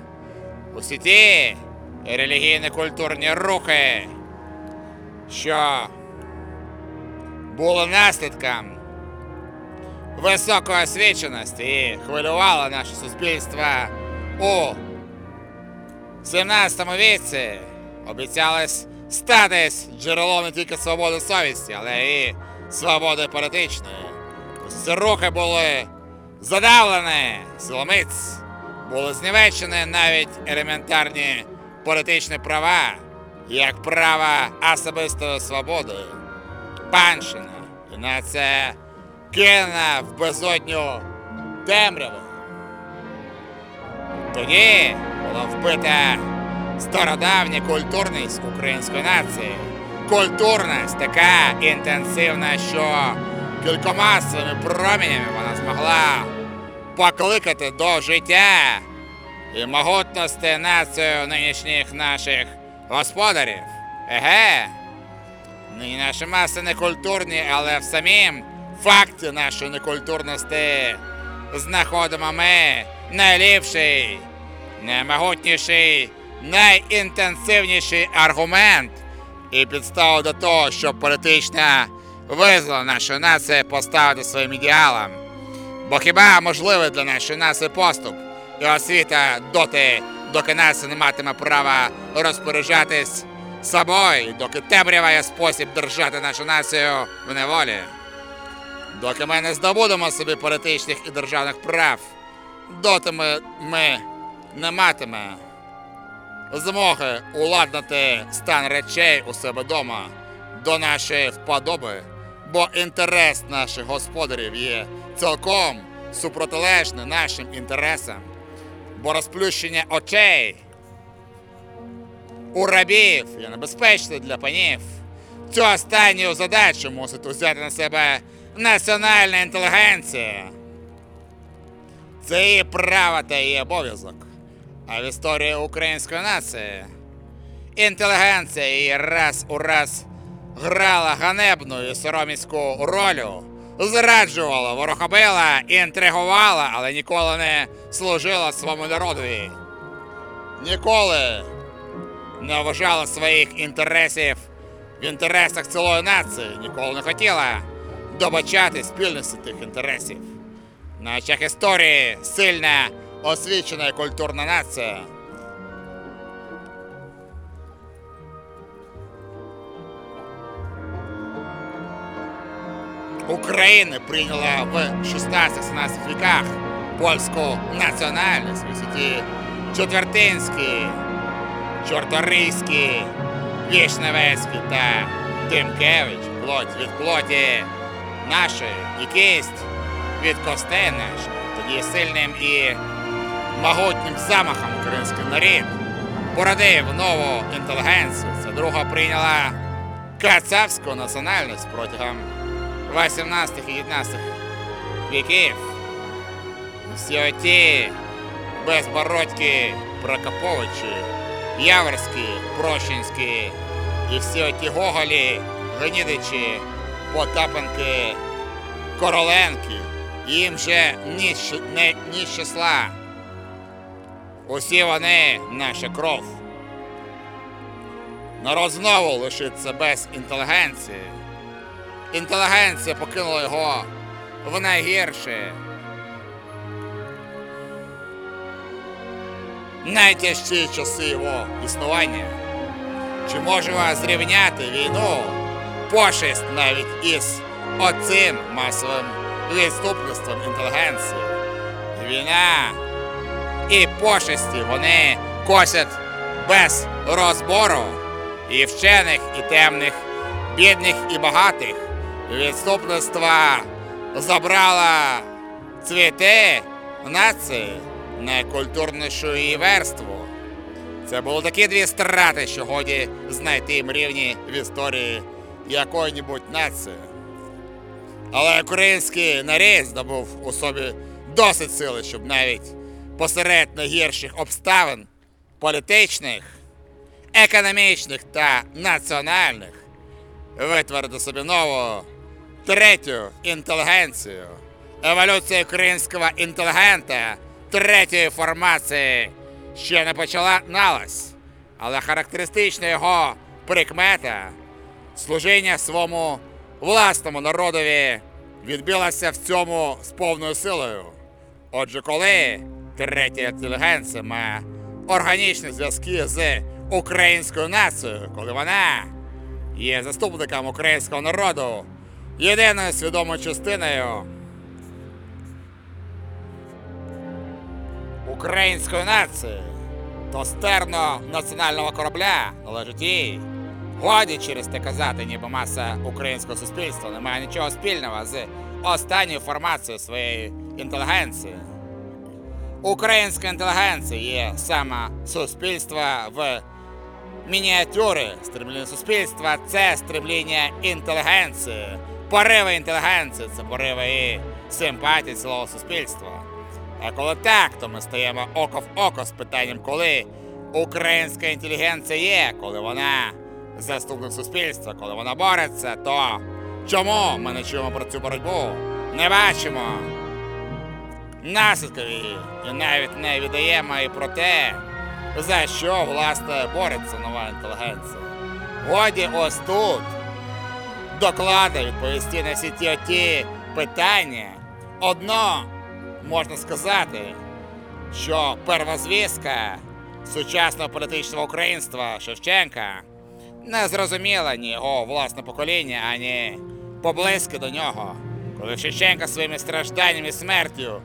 S1: Усі ті релігійно-культурні рухи, що були наслідком високої освіченості і хвилювало наше суспільство у 17 віці, обіцялось статись джерелом не тільки свободи совісті, але і свободи політичної. Ці рухи були задавлені силомиць, були знівечені навіть елементарні політичні права як право особистої свободи. Панщина і нація кинена в безодню темряви. Тоді була вбита стародавня культурність української нації. Культурність така інтенсивна, що кількома своїми променями вона змогла покликати до життя і могутності націю нинішніх наших господарів. Еге, нині наші маси не культурні, але в самім факті нашої некультурності знаходимо ми найліпший, наймогутніший, найінтенсивніший аргумент і підставу до того, щоб політична визвала нашу націю поставити своїм ідеалам. Бо хіба можливий для нашої нації поступ і освіта доти, доки нація не матиме права розпоряджатись собою, доки темрява є спосіб держати нашу націю в неволі? Доки ми не здобудемо собі політичних і державних прав, доти ми, ми не матиме змоги уладнати стан речей у себе вдома до нашої вподоби, бо інтерес наших господарів є цілком супротилежний нашим інтересам, бо розплющення очей у рабів є небезпечне для панів. Цю останню задачу мусить узяти на себе національна інтелігенція. Це її право та її обов'язок. А в історії української нації інтелігенція її раз у раз грала ганебну і сороміську роль, зраджувала, ворохобила, інтригувала, але ніколи не служила своєму народові. Ніколи не вважала своїх інтересів в інтересах цілої нації, ніколи не хотіла добачати спільності тих інтересів. На очах історії сильна, освічена і культурна нація. Україна прийняла в 16-17 віках польську національність висоті Четвертинський, Чорторийський, Вішневецький та Тимкевич, плоть від плоті нашої і кисть від костей наших. Тоді сильним і могутнім замахом український народ породив нову інтелігенцію. Ця друга прийняла кацапську національність протягом 18 і 19 віків. Всі оті безбородькі Прокоповичі, Яворські, Прощинські і всі оті Гоголі, Гнідичі, Потапенки, Короленки, їм же ні, щ- не, ні з числа. Усі вони наша кров. Народ знову лишиться без інтелігенції. Інтелігенція покинула його в найгірше. Найтяжчі часи його існування. Чи можемо зрівняти війну, пошесть навіть із оцим масовим відступництвом інтелігенції? Війна і пошесті вони косять без розбору і вчених, і темних, бідних і багатих. Відступництва забрала цвіти нації, найкультурнішу її верству. Це були такі дві страти, що годі знайти їм рівні в історії якої-небудь нації. Але український нарід здобув у собі досить сили, щоб навіть посеред найгірших обставин політичних, економічних та національних витворити собі нову третю інтелігенцію. Еволюція українського інтелігента третьої формації ще не починалась, але характеристична його прикмета служіння своєму власному народові відбилося в цьому з повною силою. Отже, коли третя інтелігенція має органічні зв'язки з українською нацією, коли вона є заступником українського народу, єдиною свідомою частиною української нації, то стерно національного корабля належить їй. Годі через те казати, ніби маса українського суспільства не має нічого спільного з останньою формацією своєї інтелігенції. Українська інтелігенція є саме суспільство в мініатюри. Стремління суспільства це стремління інтелігенції. Пориви інтелігенції це пориви і симпатії цілого суспільства. А коли так, то ми стаємо око в око з питанням, коли українська інтелігенція є, коли вона заступник суспільства, коли вона бореться, то чому ми не чуємо про цю боротьбу? Не бачимо наслідків її і навіть не віддаємо і про те, за що власне бореться нова інтелігенція. Годі ось тут доклади відповісти на всі ті оті питання. Одно можна сказати, що первозвістка сучасного політичного українства Шевченка не зрозуміла ні його власне покоління, ані поблизьки до нього, коли Шевченка своїми стражданнями і смертю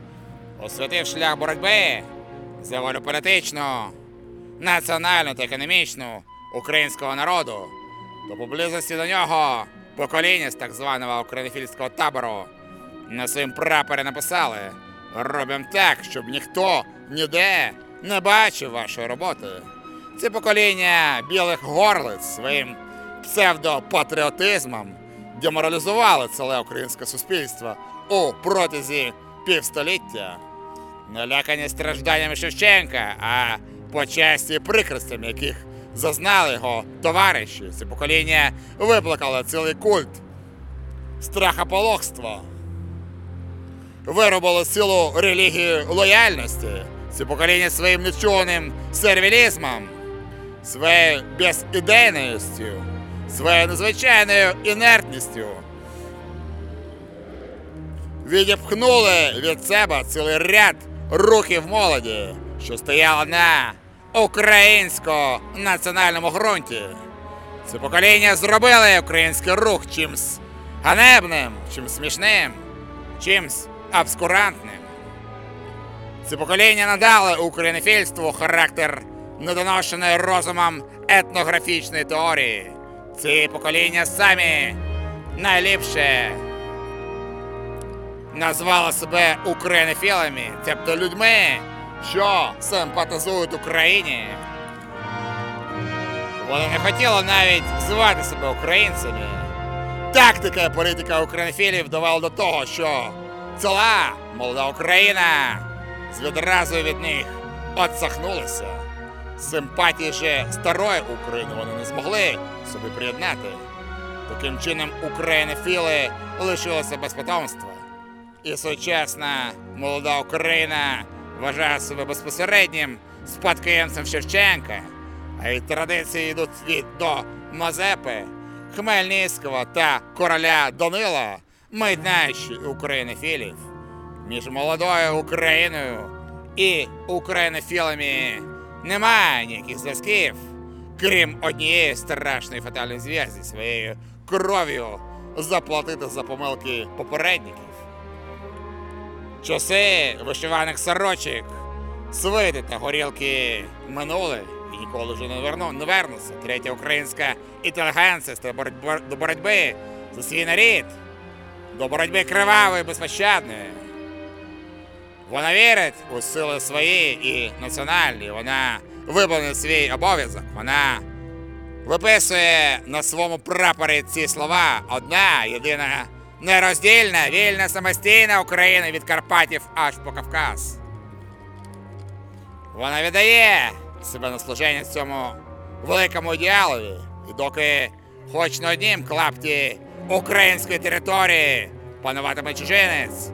S1: освятив шлях боротьби за волю політичну, національну та економічну українського народу, то поблизості до нього покоління з так званого українофільського табору на своїм прапорі написали робимо так, щоб ніхто ніде не бачив вашої роботи. Це покоління білих горлиць своїм псевдопатріотизмом деморалізували ціле українське суспільство у протязі півстоліття. Налякані стражданнями Шевченка, а по часті прикростями, яких зазнали його товариші. Це покоління виплакало цілий культ страхополохства. Виробило силу релігії лояльності. Це покоління своїм нечуваним сервілізмом, своєю безідейністю, своєю незвичайною інертністю. Відіпхнули від себе цілий ряд рухів молоді, що стояла на українсько-національному ґрунті. Це покоління зробили український рух чимсь ганебним, чимсь смішним, чимсь обскурантним. Це покоління надали українофільству характер недоношеної розумом етнографічної теорії. Ці покоління самі найліпше назвали себе українофілами, тобто людьми, що симпатизують Україні. Вони не хотіли навіть звати себе українцями. Тактика і політика українофілів довела до того, що ціла молода Україна з відразу від них отсахнулася. Симпатії же старої України вони не змогли собі приєднати. Таким чином, українофіли лишилися без потомства. І сучасна молода Україна вважає себе безпосереднім спадкоємцем Шевченка, а від традиції йдуть від до Мазепи, Хмельницького та короля Данила, майданщі українофілів. Між молодою Україною і українофілами немає ніяких зв'язків, крім однієї страшної фатальної зв'язки своєю кров'ю заплатити за помилки попередників. Часи вишиваних сорочок, свити та горілки минули і ніколи вже не, верну, не вернуться. Третя українська інтелігенція до боротьби за свій нарід, до боротьби кривавої, безпощадної. Вона вірить у сили свої і національні. Вона виконує свій обов'язок. Вона виписує на своєму прапорі ці слова одна, єдина, нероздільна, вільна самостійна Україна від Карпатів аж по Кавказ. Вона віддає себе на служення цьому великому ідеалові. І доки хоч на однім клапті української території пануватиме чужинець,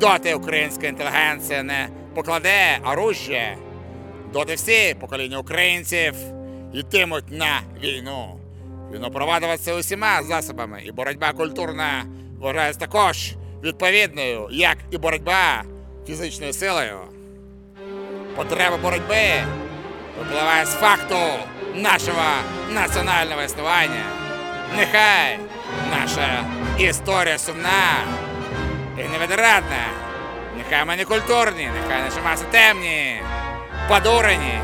S1: доти українська інтелігенція не покладе оружжя, доти всі покоління українців йтимуть на війну. Війну провадиться усіма засобами, і боротьба культурна вважається також відповідною, як і боротьба фізичною силою. Потреба боротьби випливає з факту нашого національного існування. Нехай наша історія сумна і невідрадна. Нехай ми не культурні, нехай наші маси темні, подурені.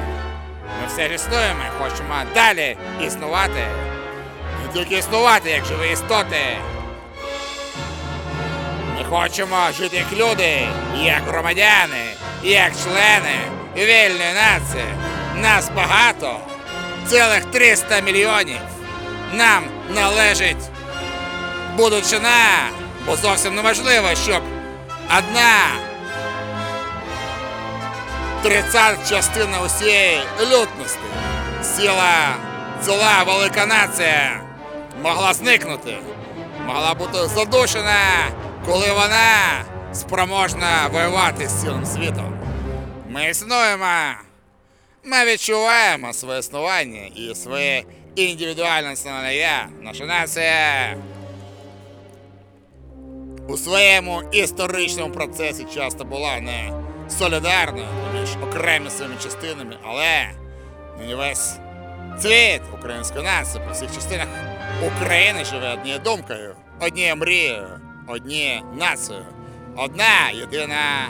S1: Ми все ж існуємо, хочемо далі існувати. Не тільки існувати, як живі істоти. Ми хочемо жити як люди, як громадяни, як члени вільної нації. Нас багато, цілих 300 мільйонів. Нам належить будучина, бо зовсім неможливо, щоб одна тридцять частина усієї лютності, сіла ціла велика нація могла зникнути, могла бути задушена, коли вона спроможна воювати з цілим світом. Ми існуємо. Ми відчуваємо своє існування і своє індивідуальне національне я. Наша нація у своєму історичному процесі часто була не солідарною між окремими своїми частинами, але нині весь цвіт української нації по всіх частинах України живе однією думкою, однією мрією, однією нацією. Одна єдина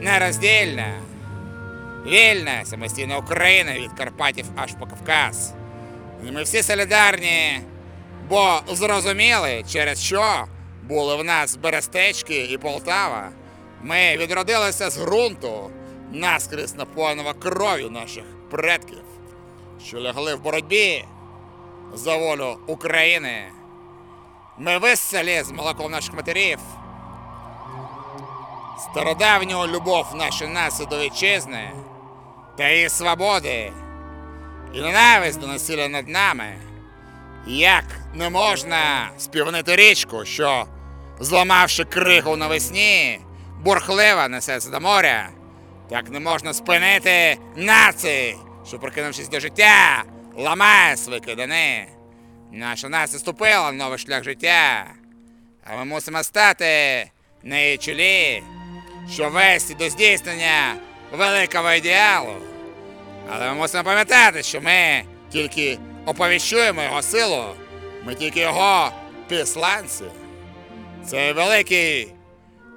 S1: нероздільна, вільна самостійна Україна від Карпатів аж по Кавказ. І ми всі солідарні, бо зрозуміли, через що були в нас Берестечки і Полтава. Ми відродилися з ґрунту, наскрізь наповненого кров'ю наших предків, що лягли в боротьбі за волю України. Ми виссали з молоком наших матерів. Стародавню любов нашої нації до вітчизни та її свободи і ненависть до насилля над нами. Як не можна співнити річку, що, зламавши кригу навесні, бурхливо несеться до моря, так не можна спинити нації, що, прикинувшись до життя, ламає свої кидани. Наша нація ступила на новий шлях життя, а ми мусимо стати на її чолі, що вести до здійснення великого ідеалу. Але ми мусимо пам'ятати, що ми тільки оповіщуємо його силу, ми тільки його післанці. Це великий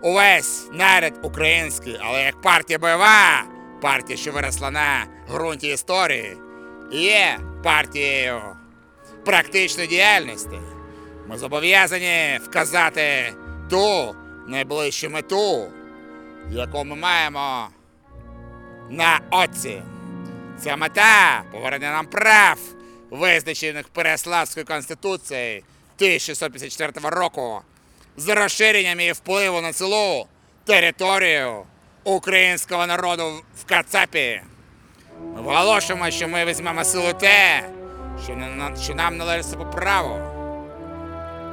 S1: увесь наряд український, але як партія бойова, партія, що виросла на ґрунті історії, є партією практичної діяльності. Ми зобов'язані вказати ту найближчу мету, яку ми маємо на оці. Ця мета повернення нам прав, визначених Переславською Конституцією 1654 року, з розширенням її впливу на цілу територію українського народу в Кацапі. Ми виголошуємо, що ми візьмемо силу те, що, на- що нам належить по праву.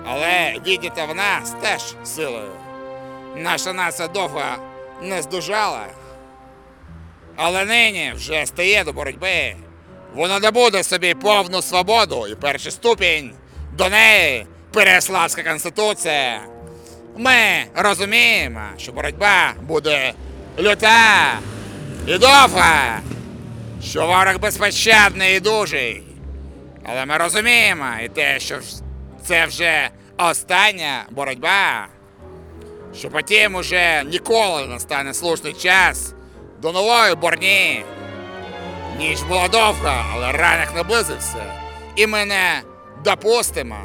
S1: Але віддіти в нас теж силою. Наша нація довго не здужала. Але нині вже стає до боротьби. Вона добуде собі повну свободу і перший ступінь до неї Переславська Конституція. Ми розуміємо, що боротьба буде люта і довга, що ворог безпощадний і дужий. Але ми розуміємо і те, що це вже остання боротьба, що потім уже ніколи не настане слушний час до нової борні. Ніч була довга, але ранок наблизився. І ми не допустимо,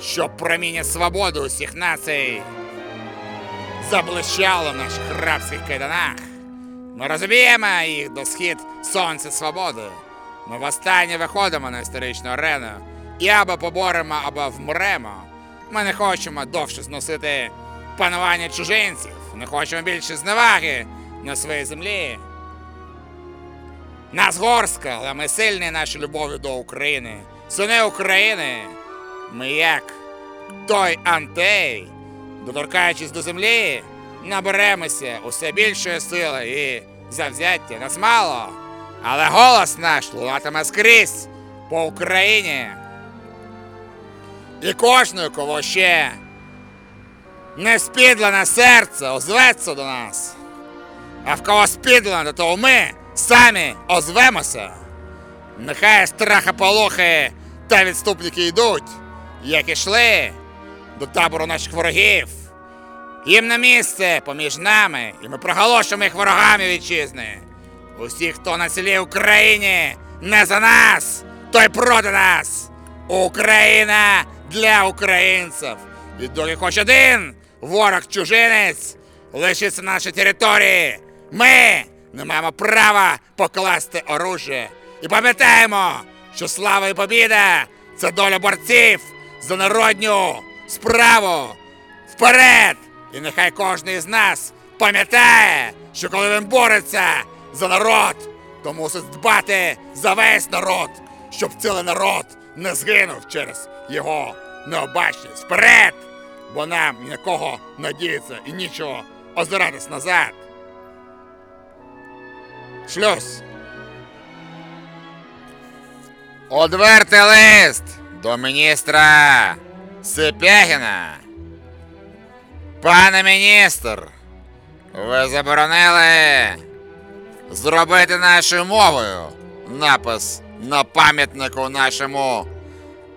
S1: щоб проміння свободи усіх націй заблищало в наших рабських кайданах. Ми розуміємо їх до схід сонця свободи. Ми востаннє виходимо на історичну арену і або поборемо, або вмремо. Ми не хочемо довше зносити панування чужинців, не хочемо більше зневаги на своїй землі. Нас горська, але ми сильні нашою любов'ю до України. Сини України. Ми як той антей, доторкаючись до землі, наберемося усе більшої сили і завзяття. Нас мало, але голос наш лунатиме скрізь по Україні. І кожною, кого ще не спідло на серце, озветься до нас. А в кого спідло, до того ми самі озвемося. Нехай страхополохи та відступники йдуть, як ішли до табору наших ворогів. Їм на місце поміж нами, і ми проголошуємо їх ворогами вітчизни. Усі, хто на цілій Україні, не за нас, той проти нас. Україна для українців. І доки хоч один ворог чужинець лишиться на нашій території, ми не маємо права покласти оружие. І пам'ятаємо, що слава і побіда це доля борців за народню справу. Вперед! І нехай кожен із нас пам'ятає, що коли він бореться за народ, то мусить дбати за весь народ, щоб цілий народ не згинув через його необачність. Вперед! Бо нам нікого надіятися і нічого озиратись назад. Шлюз. Одвертий лист до міністра Сипягіна. Пане міністр, ви заборонили зробити нашою мовою напис на пам'ятнику нашому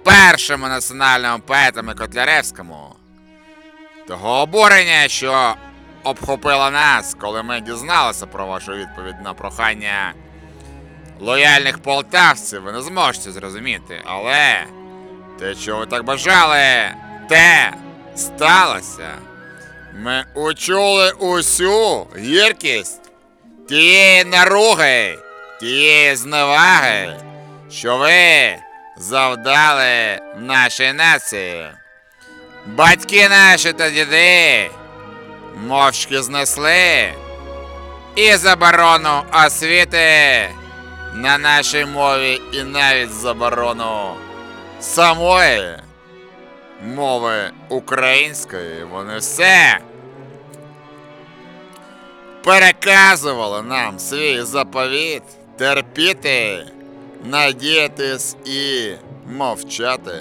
S1: першому національному поетому Котляревському. Того обурення, що обхопило нас, коли ми дізналися про вашу відповідь на прохання лояльних полтавців, ви не зможете зрозуміти. Але те, що ви так бажали, те сталося. Ми учули усю гіркість тієї наруги, тієї зневаги, що ви завдали нашій нації. Батьки наші та діди мовчки знесли і заборону освіти на нашій мові, і навіть заборону самої мови української. Вони все переказували нам свій заповіт терпіти, надіятись і мовчати.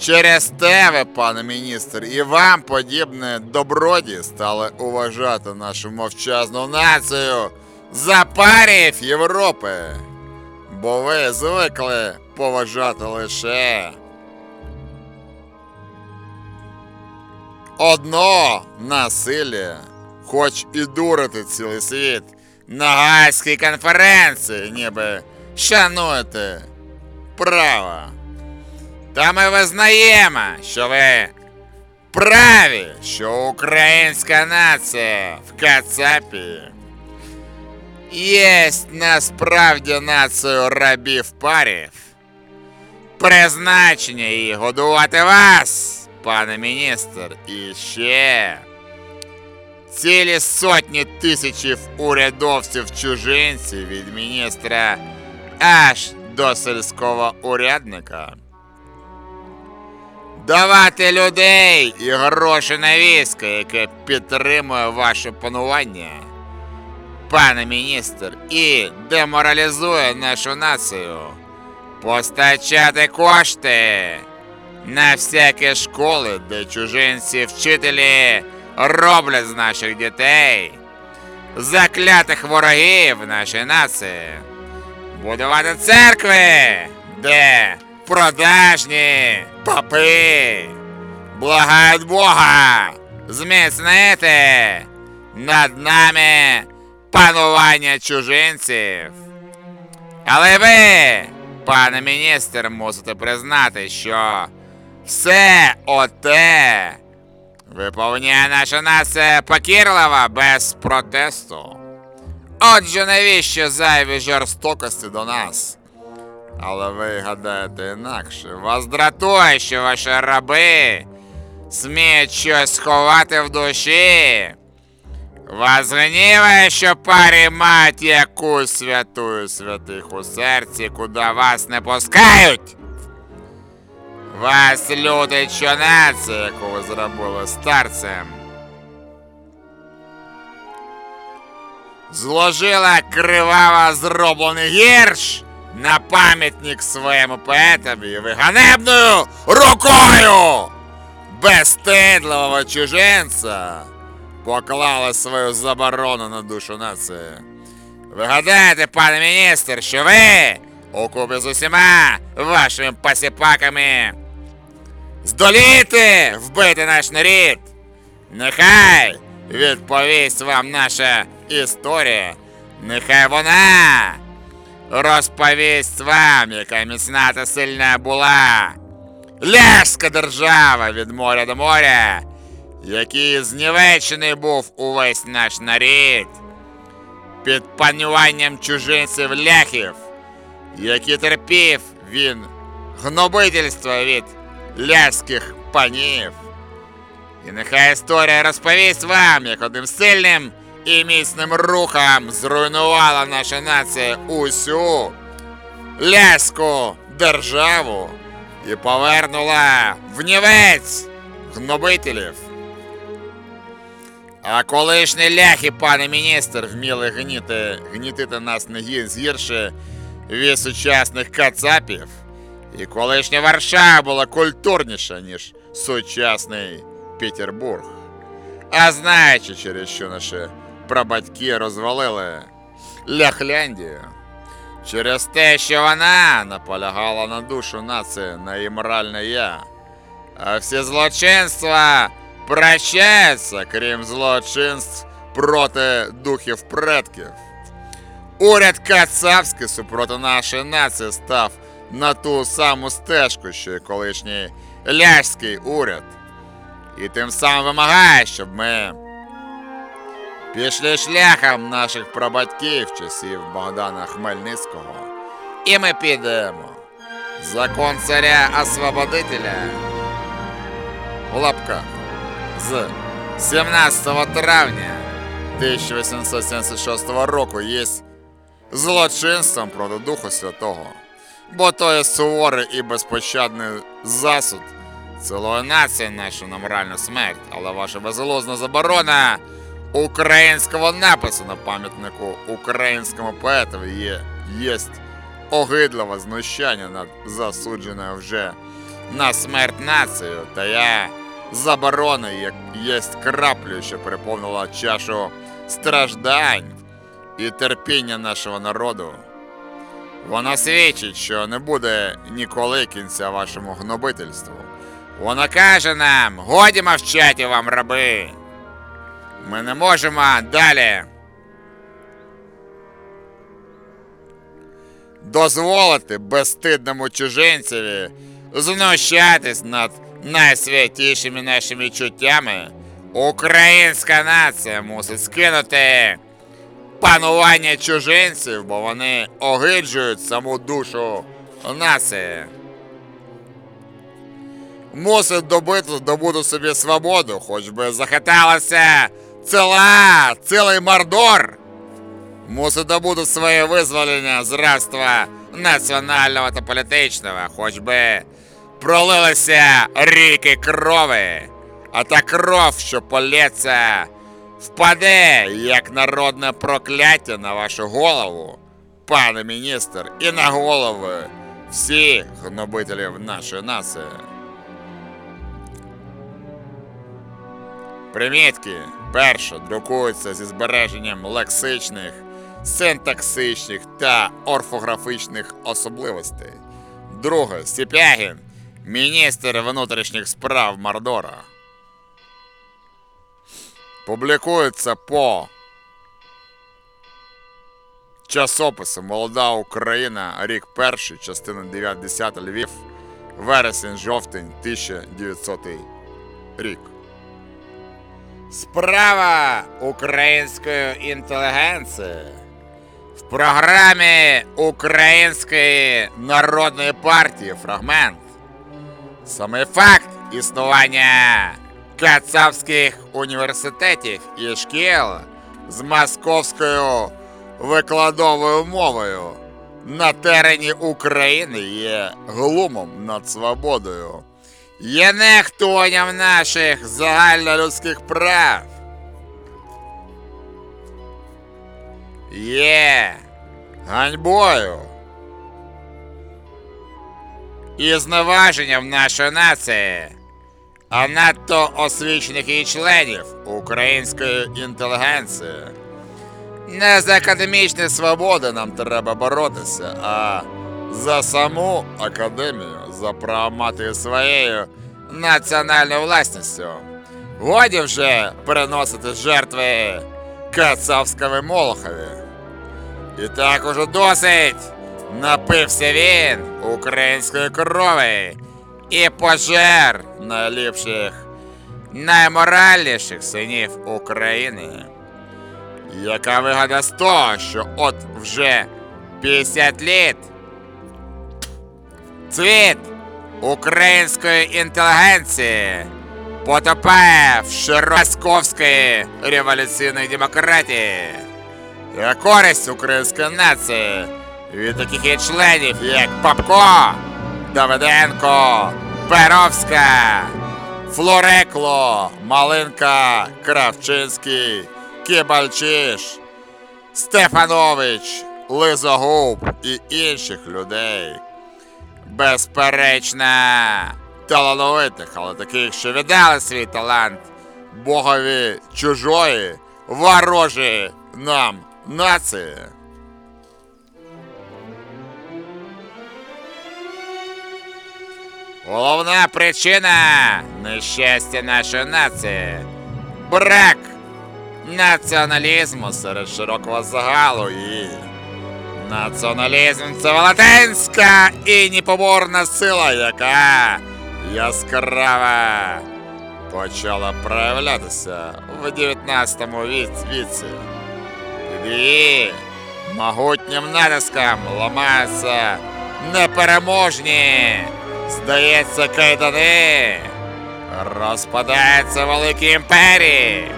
S1: Через те ви, пане міністр, і вам подібне доброді стали уважати нашу мовчазну націю за парів Європи, бо ви звикли поважати лише одно насилля, хоч і дурити цілий світ на Гайській конференції, ніби шануєте право. Та ми визнаємо, що ви праві, що українська нація в Кацапі є насправді нацією рабів парів. Призначення її годувати вас, пане міністр, і ще цілі сотні тисячів урядовців чужинців від міністра аж до сільського урядника. Давати людей і гроші на військо, яке підтримує ваше панування, пане міністр, і деморалізує нашу націю. Постачати кошти на всякі школи, де чужинці вчителі роблять з наших дітей, заклятих ворогів нашої нації, будувати церкви, де продажні папи благають Бога зміцнити над нами панування чужинців. Але ви, пане міністр, мусите признати, що все оте виповняє наша нація покірлива без протесту. Отже, навіщо зайві жорстокості до нас? Але ви гадаєте інакше. Вас дратує, що ваші раби сміють щось сховати в душі. Вас гніває, що парі мають якусь святую святих у серці, куди вас не пускають. Вас лютить, що нація, яку ви зробили старцем. Зложила криваво зроблений гірш на пам'ятник своєму поетові і ви ганебною рукою безстидливого чужинця поклали свою заборону на душу нації. Ви гадаєте, пане міністр, що ви укупі з усіма вашими посіпаками здолієте вбити наш нарід? Нехай відповість вам наша історія. Нехай вона розповість вам, яка міцна та сильна була. Ляшська держава від моря до моря, який знівечений був увесь наш нарід, під пануванням чужинців ляхів, які терпів він гнобительство від ляських панів. І нехай історія розповість вам, як одним сильним і міцним рухом зруйнувала наша нація усю ляську державу і повернула в нівець гнобителів. А колишні ляхи, пане міністр, вміли гніти, гнітити нас не гі- згірше від сучасних кацапів. І колишня Варшава була культурніша, ніж сучасний Петербург. А знаючи, через що наші прабатьки розвалили Ляхляндію, через те, що вона наполягала на душу нації, на її моральне я. А всі злочинства прощаються, крім злочинств проти духів предків. Уряд Кацапський супроти нашої нації став на ту саму стежку, що й колишній ляшський уряд. І тим самим вимагає, щоб ми пішли шляхом наших прабатьків часів Богдана Хмельницького. І ми підемо. Закон царя освободителя в лапках з 17 травня 1876 року є злочинством проти Духу Святого, бо то є суворий і безпощадний засуд. Цілої нації нашу на моральну смерть, але ваша безглузна заборона українського напису на пам'ятнику українському поетові є єсть огидливе знущання над засудженою вже на смерть нацією, та я заборони, як єсть краплю, що переповнила чашу страждань і терпіння нашого народу. Вона свідчить, що не буде ніколи кінця вашому гнобительству. Вона каже нам, годі мовчати вам, раби. Ми не можемо далі дозволити безстидному чужинцеві знущатись над найсвятішими нашими чуттями. Українська нація мусить скинути панування чужинців, бо вони огиджують саму душу нації. Мусить добити, добути собі свободу, хоч би захиталася ціла, цілий мордор. Мусить добути своє визволення з рабства національного та політичного, хоч би пролилися ріки крови, а та кров, що полється, впаде як народне прокляття на вашу голову, пане міністр, і на голови всіх гнобителів нашої нації. Примітки. Перше друкуються зі збереженням лексичних, синтаксичних та орфографічних особливостей. Друге. Сіпягін, міністр внутрішніх справ Мордора. Публікується по часопису Молода Україна, рік перший, частина 9-10 Львів, вересень-жовтень 1900 рік. Справа української інтелігенції в програмі Української народної партії фрагмент. Саме факт існування кацапських університетів і шкіл з московською викладовою мовою на терені України є глумом над свободою є нехтуванням наших загальнолюдських прав. Є ганьбою і зневаженням нашої нації, а надто освічених її членів української інтелігенції. Не за академічні свободи нам треба боротися, а за саму академію, за право мати своєю національною власністю. Годі вже переносити жертви Кацапської Молохові. І так уже досить. Напився він української крови і пожер найліпших, найморальніших синів України. Яка вигода з того, що от вже 50 літ цвіт української інтелігенції потопає в широсковської революційної демократії. Я користь української нації від таких її членів, як Попко, Давиденко, Перовська, Флорекло, Малинка, Кравчинський, Кібальчиш, Стефанович, Лизогуб і інших людей. Безперечно, талановитих, але таких, що віддали свій талант богові чужої, ворожої нам нації. Головна причина нещастя нашої нації брак націоналізму серед широкого загалу і націоналізм це велетенська і непоборна сила, яка яскрава почала проявлятися в 19 віці. Її могутнім натиском ламаються непереможні, здається, кайдани, розпадаються великі імперії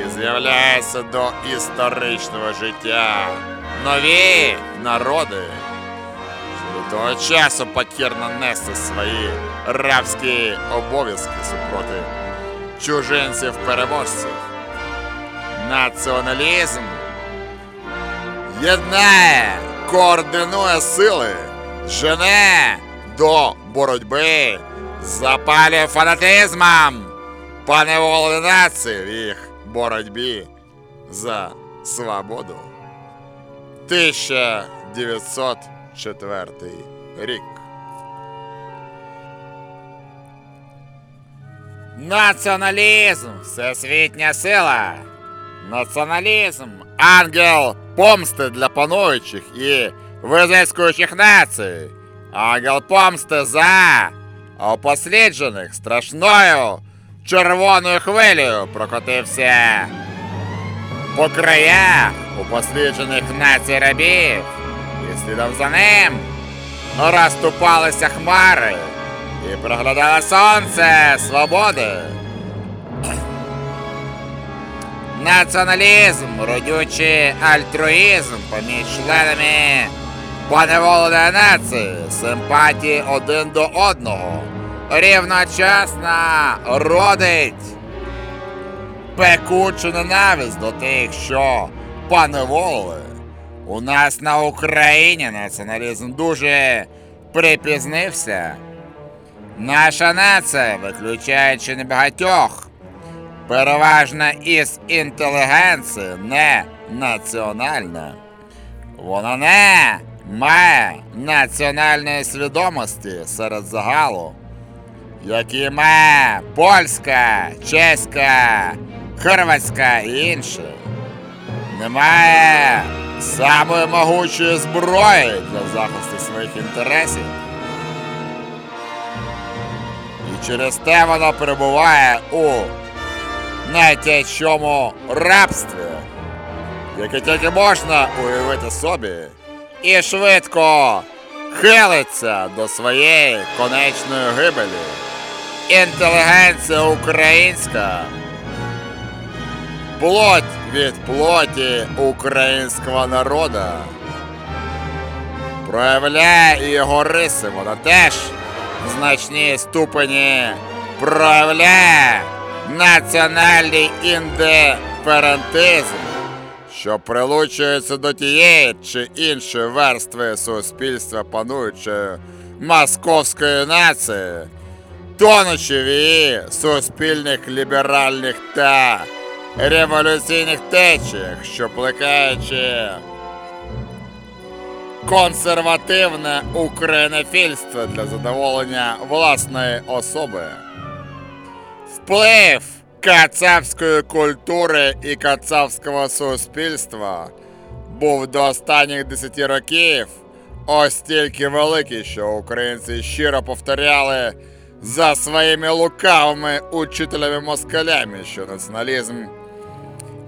S1: і з'являються до історичного життя нові народи. що До того часу покірно нести свої рабські обов'язки супроти чужинців-переможців. Націоналізм єднає, координує сили, жене до боротьби, запалює фанатизмом, поневолили нації в їх боротьбі за свободу. 1904 рік. Націоналізм всесвітня сила. Націоналізм ангел помсти для пануючих і визискуючих націй. Ангел помсти за опосліджених страшною червоною хвилею прокотився по краях упосліджених націй рабів, і слідом за ним розступалися хмари і проглядало сонце свободи. Націоналізм, родючий альтруїзм поміж членами поневоленої нації, симпатії один до одного, рівночасно родить пекучу ненависть до тих, що поневолили. У нас на Україні націоналізм дуже припізнився. Наша нація, виключаючи небагатьох, переважно із інтелігенції, не національна. Вона не має національної свідомості серед загалу, які має польська, чеська, хорватська і інші. Немає самої могучої зброї для захисту своїх інтересів. І через те воно перебуває у найтяжчому рабстві, яке тільки можна уявити собі, і швидко хилиться до своєї конечної гибелі. Інтелігенція українська, плоть від плоті українського народу, проявляє його риси, вона теж в значній ступені проявляє національний індиферентизм, що прилучується до тієї чи іншої верстви суспільства пануючої московської нації, тонучи в її суспільних ліберальних та революційних течіях, що плекаючи консервативне українофільство для задоволення власної особи. Вплив кацапської культури і кацапського суспільства був до останніх 10 років ось тільки великий, що українці щиро повторяли за своїми лукавими учителями-москалями, що націоналізм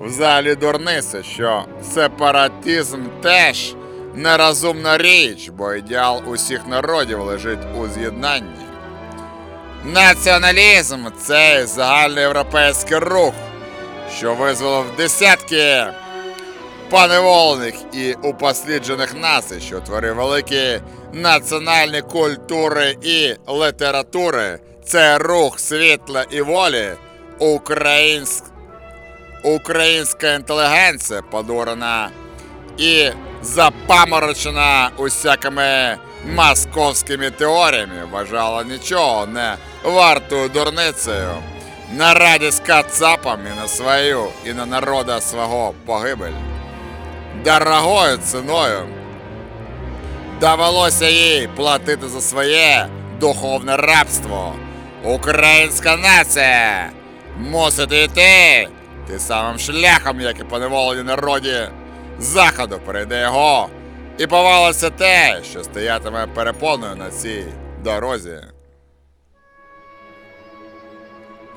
S1: взагалі дурниця, що сепаратизм теж нерозумна річ, бо ідеал усіх народів лежить у з'єднанні. Націоналізм це загальноєвропейський рух, що визволив десятки поневолених і упосліджених націй, що творив великі національні культури і літератури. Це рух світла і волі, українськ... українська інтелігенція подурена і запаморочена усякими московськими теоріями, вважала нічого не вартою дурницею. На радість кацапам і на свою, і на народа свого погибель. Дорогою ціною довелося їй платити за своє духовне рабство. Українська нація мусить йти тим самим шляхом, як і поневолені народі заходу перейде його, і повалиться те, що стоятиме перепоною на цій дорозі.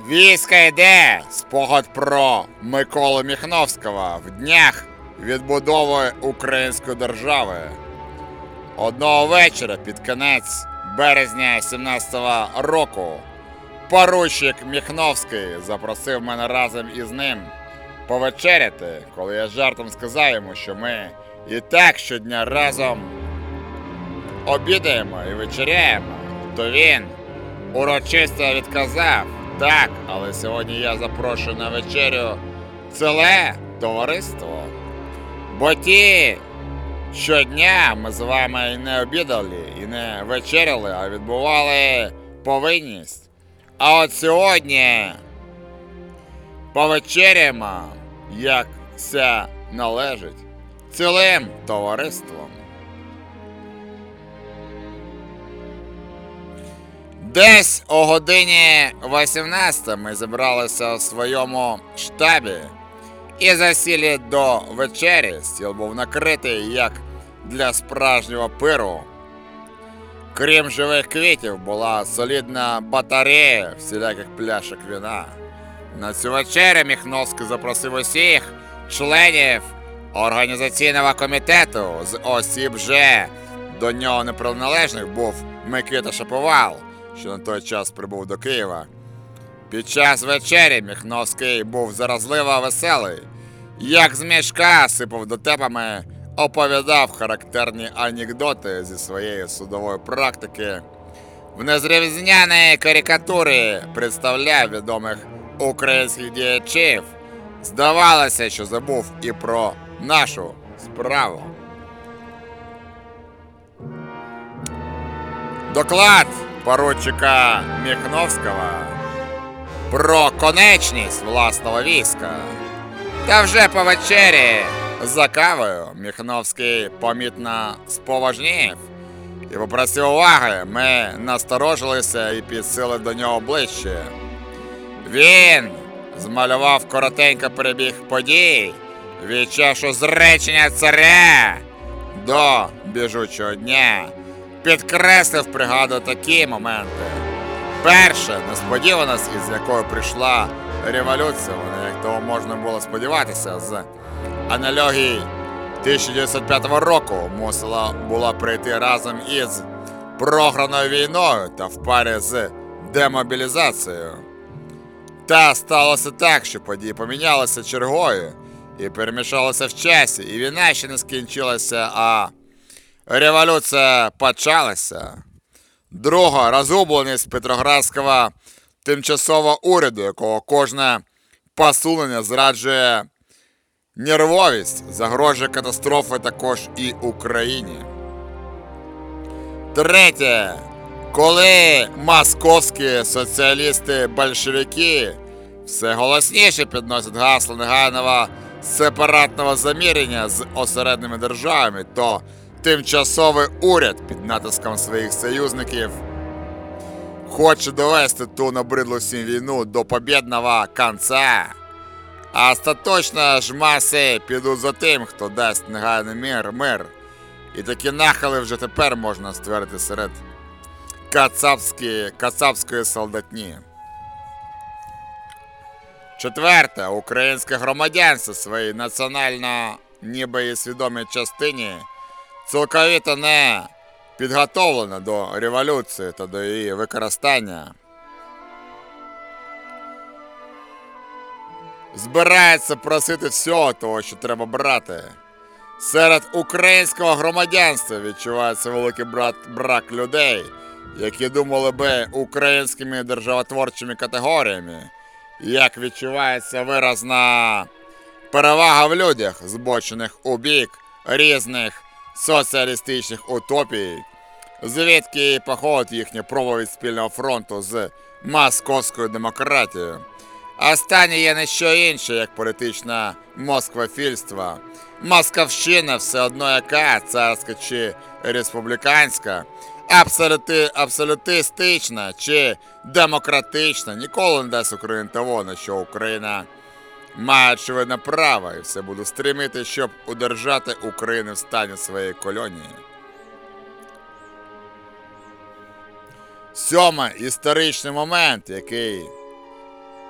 S1: Війська йде спогад про Миколу Міхновського в днях відбудови української держави. Одного вечора під кінець березня 17-го року поручик Міхновський запросив мене разом із ним повечеряти, коли я жартом сказав йому, що ми і так щодня разом обідаємо і вечеряємо, то він урочисто відказав так, але сьогодні я запрошую на вечерю ціле товариство. Бо ті щодня ми з вами і не обідали, і не вечеряли, а відбували повинність. А от сьогодні повечеряємо, як це належить, цілим товариством. Десь о годині 18 ми зібралися у своєму штабі і засіли до вечері. Стіл був накритий як для справжнього пиру. Крім живих квітів, була солідна батарея всіляких пляшок вина. На цю вечерю Міхновський запросив усіх членів організаційного комітету з осіб же до нього неприналежних був Микита Шаповал, що на той час прибув до Києва. Під час вечері Міхновський був заразливо веселий, як з мішка сипав дотепами, оповідав характерні анекдоти зі своєї судової практики. В незрівняній карикатурі представляв відомих українських діячів. Здавалося, що забув і про нашу справу. Доклад поручика Міхновського про конечність власного війська. Та вже по вечері за кавою Міхновський помітно споважнів і попросив уваги. Ми насторожилися і підсили до нього ближче. Він змалював коротенько перебіг подій, відчавши зречення царя до біжучого дня, підкреслив пригаду такі моменти. Перша несподіваність, із якою прийшла революція, вона, як того можна було сподіватися, з аналогії 1905 року мусила була прийти разом із програною війною та в парі з демобілізацією. Та сталося так, що події помінялися чергою і перемішалися в часі, і війна ще не скінчилася, а революція почалася. Друга розгубленість Петроградського тимчасового уряду, якого кожне посунення зраджує нервовість, загрожує катастрофи також і Україні. Третє. Коли московські соціалісти-большевики все голосніше підносять гасло негайного сепаратного замірення з осередними державами, то тимчасовий уряд під натиском своїх союзників хоче довести ту набридлу всім війну до побєдного кінця. А остаточно ж маси підуть за тим, хто дасть негайний мир, мир. І такі нахили вже тепер можна ствердити серед кацапської солдатні. Четверте, українське громадянство своїй національно ніби і свідомій частині цілковито не підготовлено до революції та до її використання. Збирається просити всього того, що треба брати. Серед українського громадянства відчувається великий брак людей, які думали би українськими державотворчими категоріями, як відчувається виразна перевага в людях, збочених у бік різних соціалістичних утопій, звідки і походить їхня проповідь спільного фронту з московською демократією. Останнє є не що інше, як політичне москвофільство. Московщина все одно яка, царська чи республіканська, абсолюти, абсолютистична чи демократична, ніколи не дасть Україні того, на що Україна має очевидне право, і все буде стримити, щоб удержати Україну в стані своєї колонії. Сьомий історичний момент, який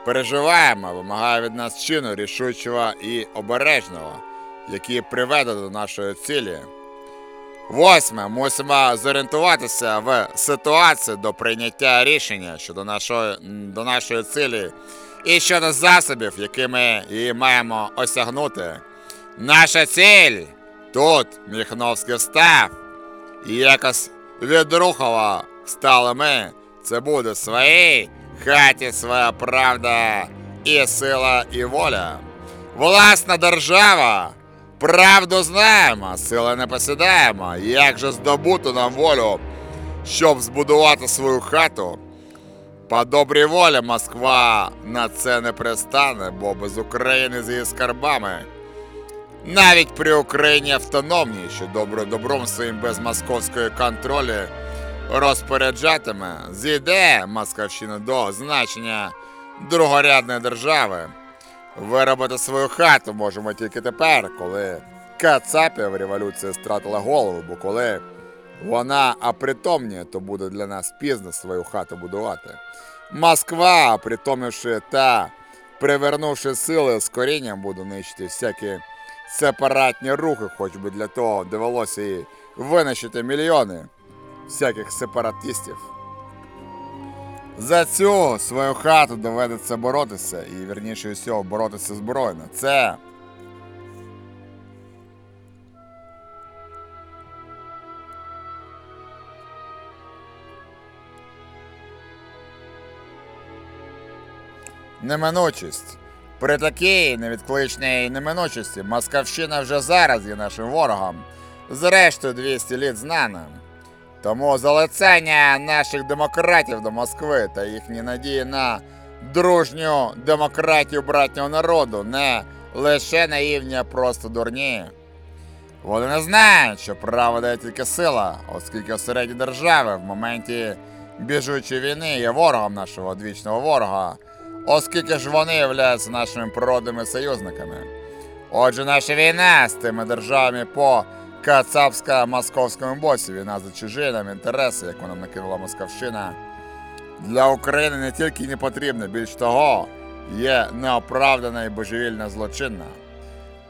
S1: переживаємо, вимагає від нас чину рішучого і обережного, який приведе до нашої цілі. Восьме. Мусимо зорієнтуватися в ситуації до прийняття рішення щодо нашої, до нашої цілі і щодо засобів, якими її маємо осягнути. Наша ціль тут Міхновський встав. І якось відрухово стали ми. Це буде в своїй хаті своя правда і сила, і воля. Власна держава. Правду знаємо, сили не посідаємо. Як же здобути нам волю, щоб збудувати свою хату? По добрій волі Москва на це не пристане, бо без України з її скарбами. Навіть при Україні автономній, що добро добром своїм без московської контролі розпоряджатиме, зійде Московщина до значення другорядної держави. Виробити свою хату можемо тільки тепер, коли Кацапів революція стратила голову, бо коли вона опритомніє, то буде для нас пізно свою хату будувати. Москва, опритомивши та привернувши сили з корінням, буде нищити всякі сепаратні рухи, хоч би для того довелося їй винищити мільйони всяких сепаратистів. За цю свою хату доведеться боротися, і вірніше всього боротися збройно. Це неминучість. При такій невідкличній неминучості Московщина вже зараз є нашим ворогом. Зрештою 200 літ знаним. Тому залицяння наших демократів до Москви та їхні надії на дружню демократію братнього народу не лише наївні, а просто дурні. Вони не знають, що право дає тільки сила, оскільки середні держави в моменті біжучої війни є ворогом нашого одвічного ворога, оскільки ж вони являються нашими природними союзниками. Отже, наша війна з тими державами по кацапсько-московському боці, війна за чужі нам інтереси, яку нам накинула Московщина, для України не тільки не потрібна, більш того, є неоправдана і божевільна злочинна.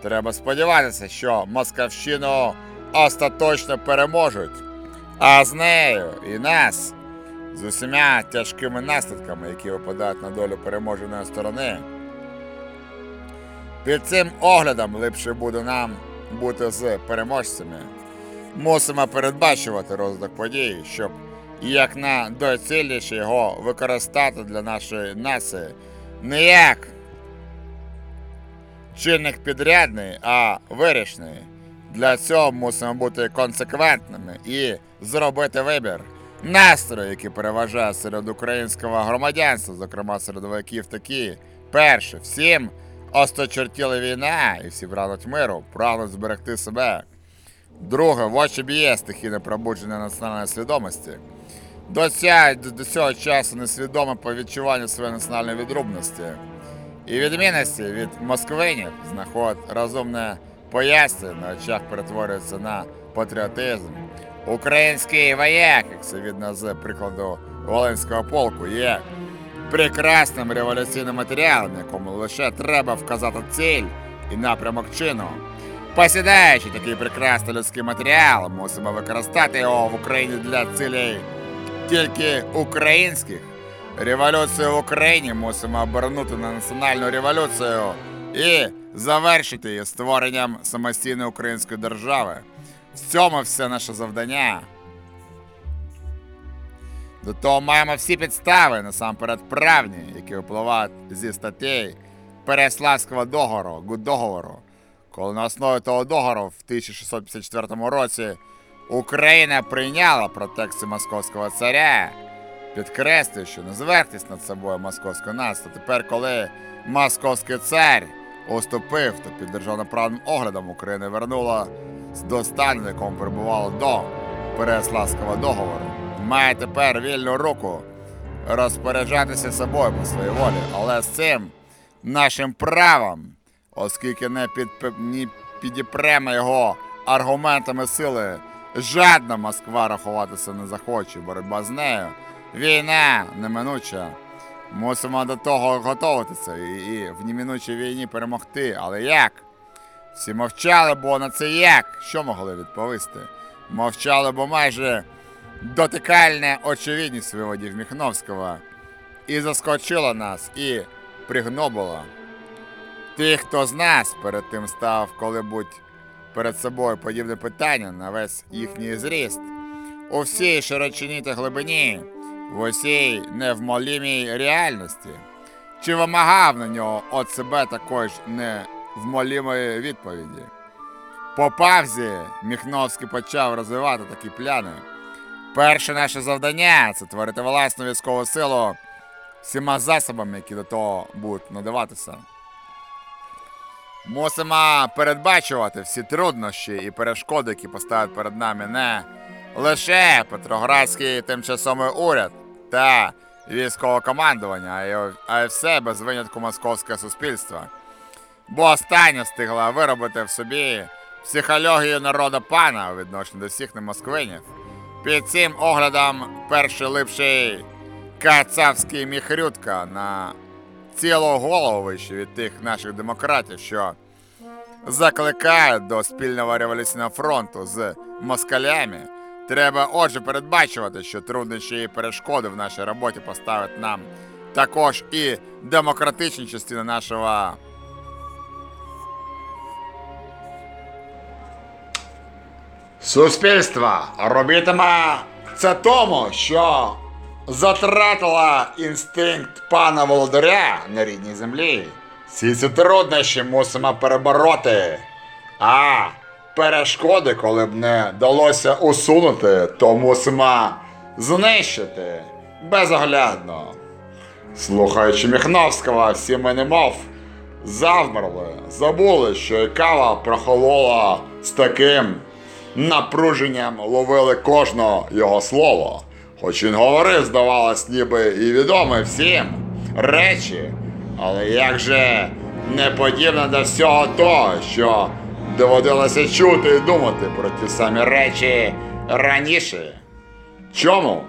S1: Треба сподіватися, що Московщину остаточно переможуть, а з нею і нас з усіма тяжкими наслідками, які випадають на долю переможеної сторони. Під цим оглядом ліпше буде нам бути з переможцями. Мусимо передбачувати розвиток подій, щоб як на доцільніше його використати для нашої нації не як чинник підрядний, а вирішний. Для цього мусимо бути консеквентними і зробити вибір. Настрої, які переважають серед українського громадянства, зокрема серед вояків такі. Перше, всім осточертіла війна, і всі прагнуть миру, прагнуть зберегти себе. Друге, в очі б'є стихійне пробудження національної свідомості. До, до, до цього часу несвідоме по відчуванню своєї національної відрубності. І відмінності від москвинів знаходить розумне пояснення на очах перетворюється на патріотизм. Український вояк, як це видно з прикладу Волинського полку, є прекрасним революційним матеріалом, якому лише треба вказати ціль і напрямок чину. Посідаючи такий прекрасний людський матеріал, мусимо використати його в Україні для цілей тільки українських. Революцію в Україні мусимо обернути на національну революцію і завершити її створенням самостійної української держави. В цьому все наше завдання. До того маємо всі підстави, насамперед правні, які випливають зі статей Переславського договору, договору, коли на основі того договору в 1654 році Україна прийняла протекцію московського царя, підкреслює, що не звертись над собою московського нацтва. Тепер, коли московський цар уступив, то під державноправним оглядом Україна вернула до стану, в якому перебувала до Переславського договору. Має тепер вільну руку розпоряджатися собою по своїй волі, але з цим нашим правом, оскільки не, під, не підіпремо його аргументами сили, жадна Москва рахуватися не захоче, боротьба з нею. Війна неминуча. Мусимо до того готуватися і, і в неминучій війні перемогти. Але як? Всі мовчали, бо на це як? Що могли відповісти? Мовчали, бо майже дотикальна очевидність виводів Міхновського і заскочила нас, і пригнобила. Тих, хто з нас перед тим став коли-будь перед собою подібне питання на весь їхній зріст, у всій широчині та глибині, в усій невмолімій реальності, чи вимагав на нього від себе такої ж невмолімої відповіді. По павзі Міхновський почав розвивати такі пляни. Перше наше завдання це творити власну військову силу всіма засобами, які до того будуть надаватися. Мусимо передбачувати всі труднощі і перешкоди, які поставить перед нами не лише Петроградський тимчасовий уряд та військове командування, а й, все без винятку московське суспільство. Бо останнє встигла виробити в собі психологію народа пана у відношенні до всіх немосквинів. Під цим оглядом перший липший кацавський міхрютка на цілу голову вище від тих наших демократів, що закликають до спільного революційного фронту з москалями. Треба отже передбачувати, що труднощі і перешкоди в нашій роботі поставить нам також і демократичні частини нашого суспільства. Робітиме це тому, що затратила інстинкт пана володаря на рідній землі. Всі ці труднощі мусимо перебороти. А перешкоди, коли б не вдалося усунути, то мусимо знищити безоглядно. Слухаючи Міхновського, всі ми немов завмерли, забули, що і кава прохолола з таким напруженням ловили кожне його слово. Хоч він говорив, здавалось, ніби і відомі всім речі, але як же не подібно до всього того, що доводилося чути і думати про ті самі речі раніше. Чому?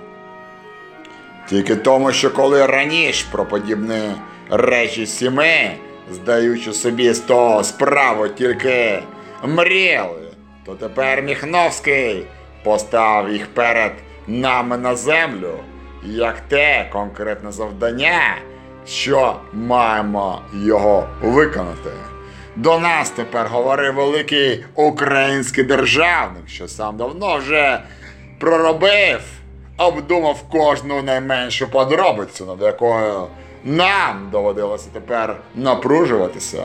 S1: Тільки тому, що коли раніше про подібні речі сіми, здаючи собі з того справу, тільки мріяли, то тепер Міхновський постав їх перед нами на землю, як те конкретне завдання, що маємо його виконати. До нас тепер говорив великий український державник, що сам давно вже проробив, обдумав кожну найменшу подробицю, над якою нам доводилося тепер напружуватися.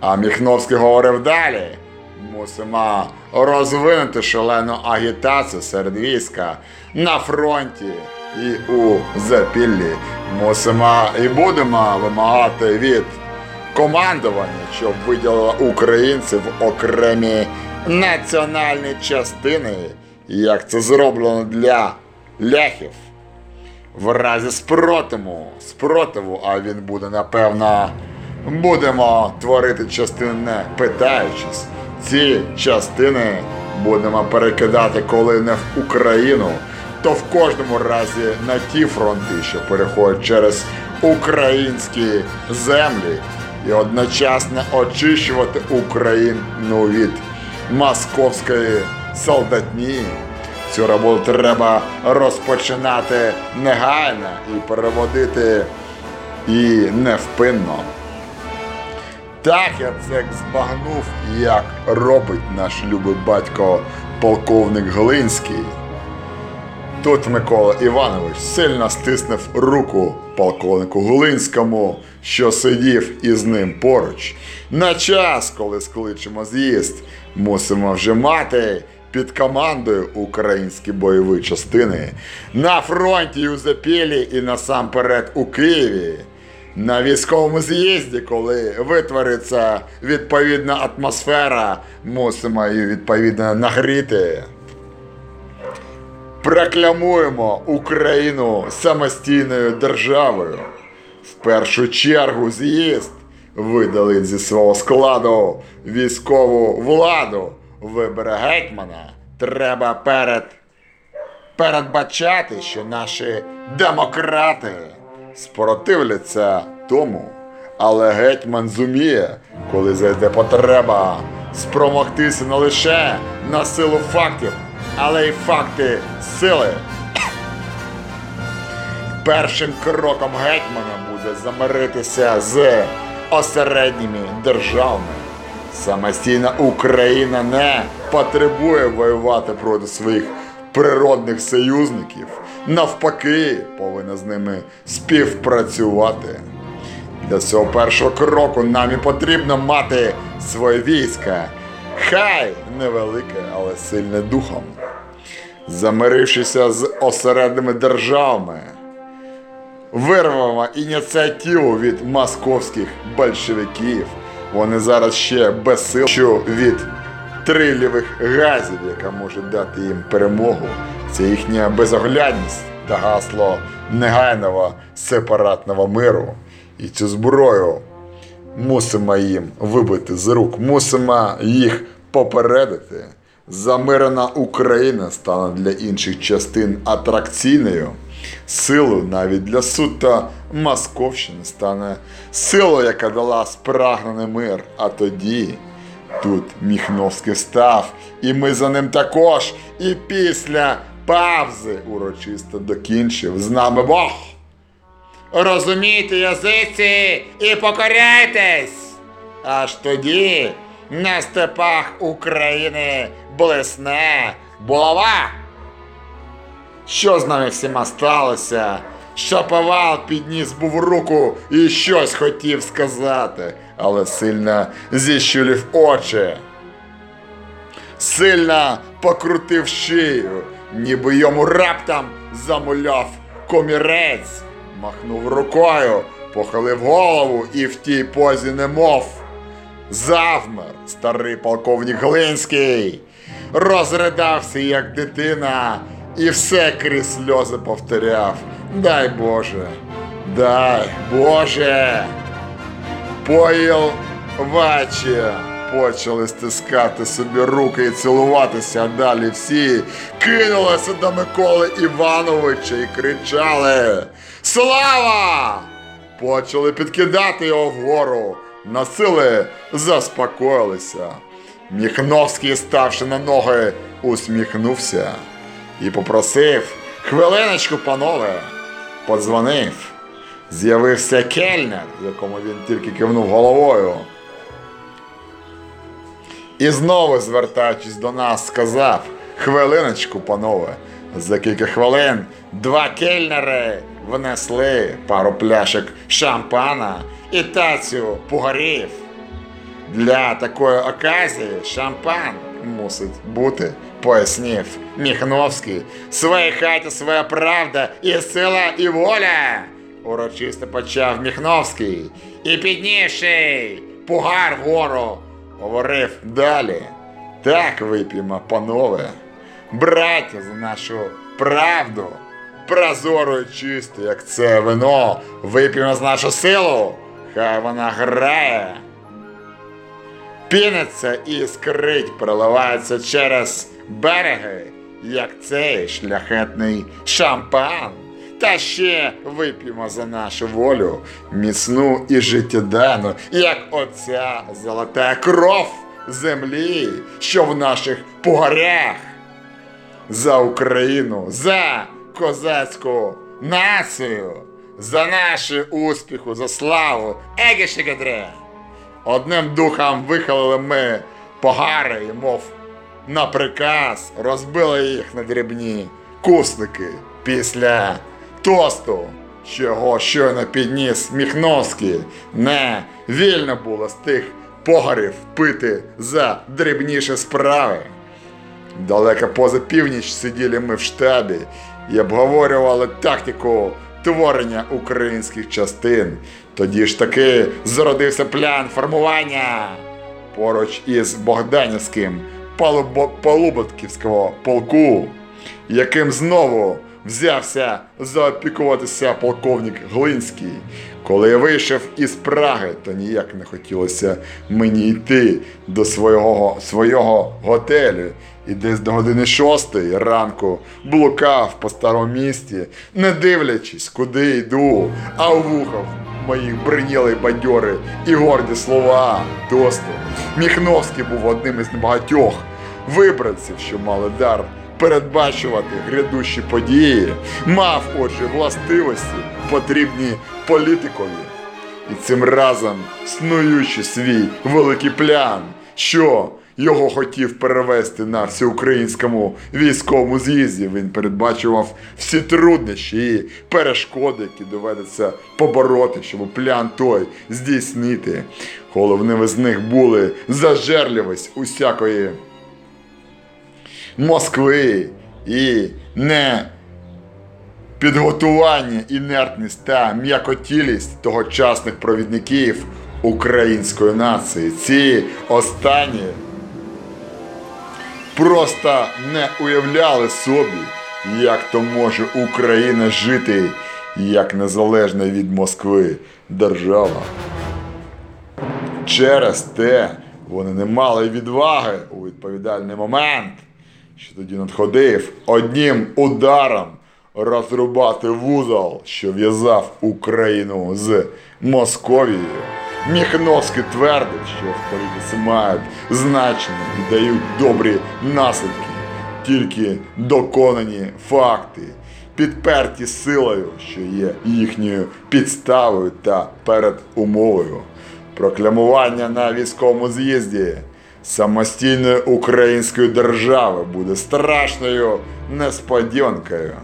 S1: А Міхновський говорив далі. Мусимо розвинути шалену агітацію серед війська на фронті і у запіллі. Мусимо і будемо вимагати від командування, щоб виділило українців окремі національні частини, як це зроблено для ляхів. В разі спротиву, спротиву, а він буде, напевно, будемо творити частини, питаючись. Ці частини будемо перекидати, коли не в Україну, то в кожному разі на ті фронти, що переходять через українські землі, і одночасно очищувати Україну від московської солдатні. Цю роботу треба розпочинати негайно і переводити і невпинно. Так я це збагнув, як робить наш любий батько полковник Глинський. Тут Микола Іванович сильно стиснув руку полковнику Гулинському, що сидів із ним поруч. На час, коли скличемо з'їзд, мусимо вже мати під командою українські бойові частини на фронті у Запілі і насамперед у Києві. На військовому з'їзді, коли витвориться відповідна атмосфера, мусимо її відповідно нагріти. Прокламуємо Україну самостійною державою. В першу чергу з'їзд видалить зі свого складу військову владу. Вибори гетьмана треба перед передбачати, що наші демократи спротивляться тому. Але гетьман зуміє, коли зайде потреба, спромогтися не лише на силу фактів, але й факти сили. Першим кроком гетьмана буде замиритися з осередніми державами. Самостійна Україна не потребує воювати проти своїх природних союзників. Навпаки, повинна з ними співпрацювати. Для цього першого кроку нам і потрібно мати своє військо. Хай невелике, але сильне духом. Замирившися з осередними державами, вирвемо ініціативу від московських большевиків. Вони зараз ще безсил що від трильових газів, яка може дати їм перемогу. Це їхня безоглядність та гасло негайного сепаратного миру. І цю зброю мусимо їм вибити з рук, мусимо їх попередити. Замирена Україна стане для інших частин атракційною. Силою навіть для суто Московщини стане силою, яка дала спрагнений мир. А тоді тут Міхновський став, і ми за ним також. І після павзи урочисто докінчив з нами Бог. Розумійте, язиці, і покоряйтесь! Аж тоді на степах України блесне булава. Що з нами всіма сталося? Шаповал підніс був руку і щось хотів сказати, але сильно зіщулів очі. Сильно покрутив шию, ніби йому раптом замуляв комірець, махнув рукою, похилив голову і в тій позі немов. Завмер старий полковник Глинський, розридався, як дитина, і все крізь сльози повторяв. Дай Боже, дай Боже. Поїл вачі почали стискати собі руки і цілуватися, а далі всі кинулися до Миколи Івановича і кричали Слава! Почали підкидати його вгору. Насили заспокоїлися. Міхновський, ставши на ноги, усміхнувся і попросив хвилиночку, панове, подзвонив. З'явився кельнер, якому він тільки кивнув головою. І знову, звертаючись до нас, сказав: хвилиночку, панове. За кілька хвилин два кельнери внесли пару пляшок шампана і тацю пугарів. Для такої оказії шампан мусить бути, пояснив Міхновський. В своїй хаті своя правда і сила, і воля. Урочисто почав Міхновський і піднівши пугар вгору, говорив далі. Так вип'ємо, панове, браття, за нашу правду, прозоро і чисто, як це вино. Вип'ємо з нашу силу, хай вона грає. Піниться і скрить, проливається через береги, як цей шляхетний шампан. Та ще вип'ємо за нашу волю, міцну і життєденну, як оця золота кров землі, що в наших погорях. За Україну, за козацьку націю, за наші успіху, за славу. Еге Шигадре! Одним духом вихалили ми погари, мов на приказ, розбили їх на дрібні кусники після тосту, що його щойно підніс Міхновський. Не вільно було з тих погарів пити за дрібніші справи. Далеко поза північ сиділи ми в штабі і обговорювали тактику творення українських частин. Тоді ж таки зародився план формування поруч із Богданівським Палубо- Полуботківського полку, яким знову взявся заопікуватися полковник Глинський. Коли я вийшов із Праги, то ніяк не хотілося мені йти до свого, свого готелю. І десь до години шостої ранку блукав по старому місті, не дивлячись, куди йду, а у вухах моїх бриніли бадьори і горді слова тосту. Міхновський був одним із небагатьох вибранців, що мали дар передбачувати грядущі події, мав, отже, властивості, потрібні політикові. І цим разом, снуючи свій великий план, що його хотів перевести на всеукраїнському військовому з'їзді, він передбачував всі труднощі і перешкоди, які доведеться побороти, щоб план той здійснити. Головними з них були зажерливість усякої Москви і не підготування, інертність та м'якотілість тогочасних провідників української нації. Ці останні просто не уявляли собі, як то може Україна жити як незалежна від Москви держава. Через те вони не мали відваги у відповідальний момент, що тоді надходив одним ударом розрубати вузол, що в'язав Україну з Московією. Міхновський твердив, що в політиці мають значення і дають добрі наслідки, тільки доконані факти, підперті силою, що є їхньою підставою та передумовою прокламування на військовому з'їзді самостійної української держави буде страшною несподіванкою.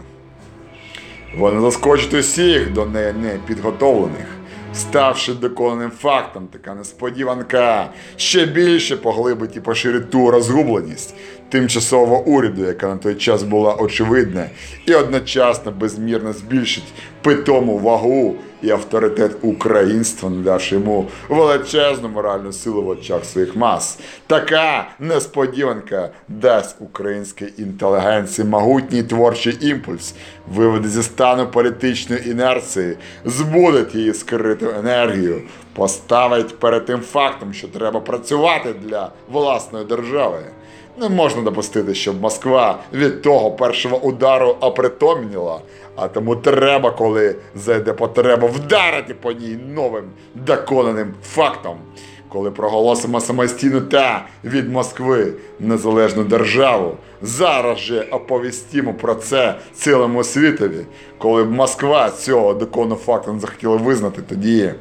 S1: Вони заскочить усіх до неї непідготовлених. Ставши доконаним фактом, така несподіванка ще більше поглибить і поширить ту розгубленість тимчасового уряду, яка на той час була очевидна, і одночасно безмірно збільшить питому вагу і авторитет українства, надавши йому величезну моральну силу в очах своїх мас. Така несподіванка дасть українській інтелігенції могутній творчий імпульс, виведе зі стану політичної інерції, збудить її скриту енергію, поставить перед тим фактом, що треба працювати для власної держави. Не можна допустити, щоб Москва від того першого удару опритомніла, а тому треба, коли зайде потреба, вдарити по ній новим доконаним фактом. Коли проголосимо самостійну та від Москви незалежну державу, зараз же оповістимо про це цілому світові. Коли б Москва цього докону факту не захотіла визнати, тоді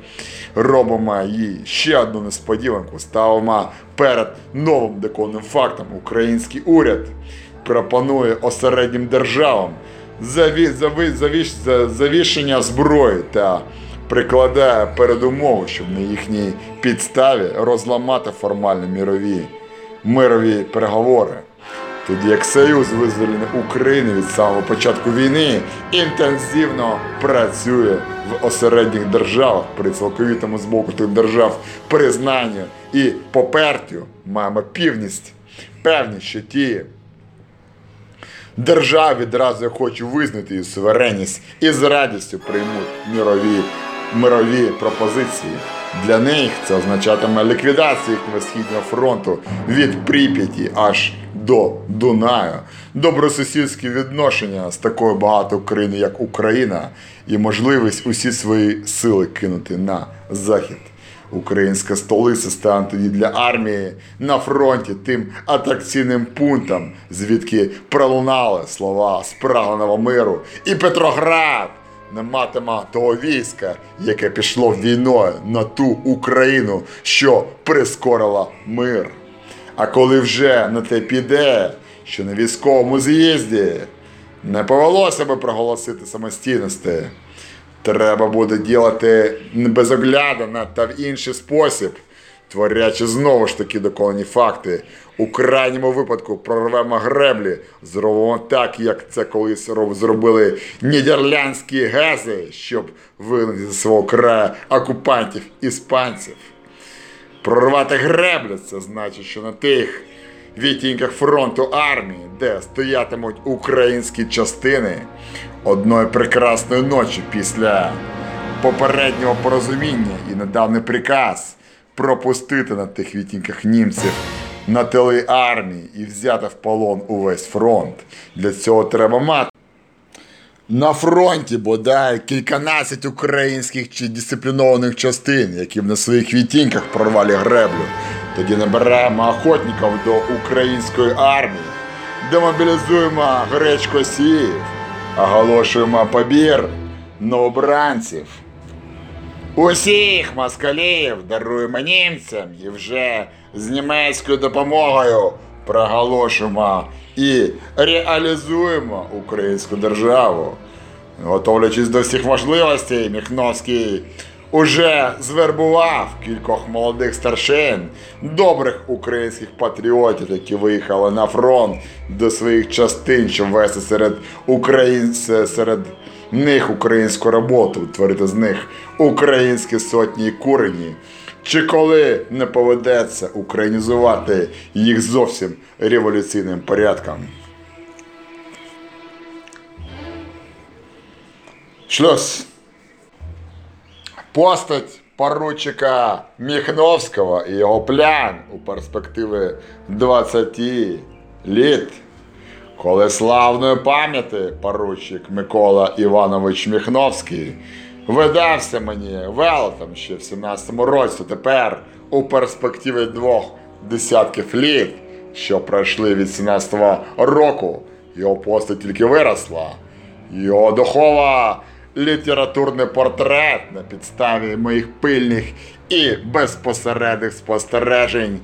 S1: робимо їй ще одну несподіванку. Ставимо перед новим доконним фактом. Український уряд пропонує осереднім державам заві, заві, завіш, за- завішення зброї та прикладає передумову, щоб на їхній підставі розламати формальні мірові, мирові переговори. Тоді як Союз визволений України від самого початку війни інтенсивно працює в осередніх державах при цілковітому з боку тих держав признанню і попертю маємо півність, певність, що ті держав відразу хочу визнати її суверенність і з радістю приймуть мірові, мирові пропозиції. Для них це означатиме ліквідацію їхнього східного фронту від Прип'яті аж до Дунаю, добросусідські відношення з такою багатою країною, як Україна, і можливість усі свої сили кинути на захід. Українська столиця стане тоді для армії на фронті тим атракційним пунктом, звідки пролунали слова спрагланого миру. І Петроград не матиме того війська, яке пішло війною на ту Україну, що прискорила мир. А коли вже на те піде, що на військовому з'їзді не повелося би проголосити самостійності, треба буде ділити безоглядно та в інший спосіб, творячи знову ж таки доконані факти. У крайньому випадку прорвемо греблі, зробимо так, як це колись зробили нідерландські гези, щоб вигнати з свого краю окупантів іспанців. Прорвати греблю це значить, що на тих відтінках фронту армії, де стоятимуть українські частини, одної прекрасної ночі після попереднього порозуміння і недавній приказ пропустити на тих відтінках німців на тили армії і взяти в полон увесь фронт. Для цього треба мати. На фронті бодай кільканадцять українських чи дисциплінованих частин, які б на своїх відтінках прорвали греблю. Тоді набираємо охотників до української армії, демобілізуємо гречкосіїв, оголошуємо побір новобранців. Усіх москалів даруємо німцям і вже з німецькою допомогою проголошуємо і реалізуємо українську державу. Готовлячись до всіх можливостей, Міхновський уже звербував кількох молодих старшин, добрих українських патріотів, які виїхали на фронт до своїх частин, щоб вести серед українців серед них українську роботу, творити з них українські сотні і курені. Чи коли не поведеться українізувати їх зовсім революційним порядком? Шлюз. Постать поручика Міхновського і його план у перспективи 20 літ. Коли славної пам'яті поручик Микола Іванович Міхновський видався мені велетом ще в 17-му році, тепер у перспективі двох десятків літ, що пройшли від 17-го року, його постать тільки виросла. Його духова літературний портрет на підставі моїх пильних і безпосередніх спостережень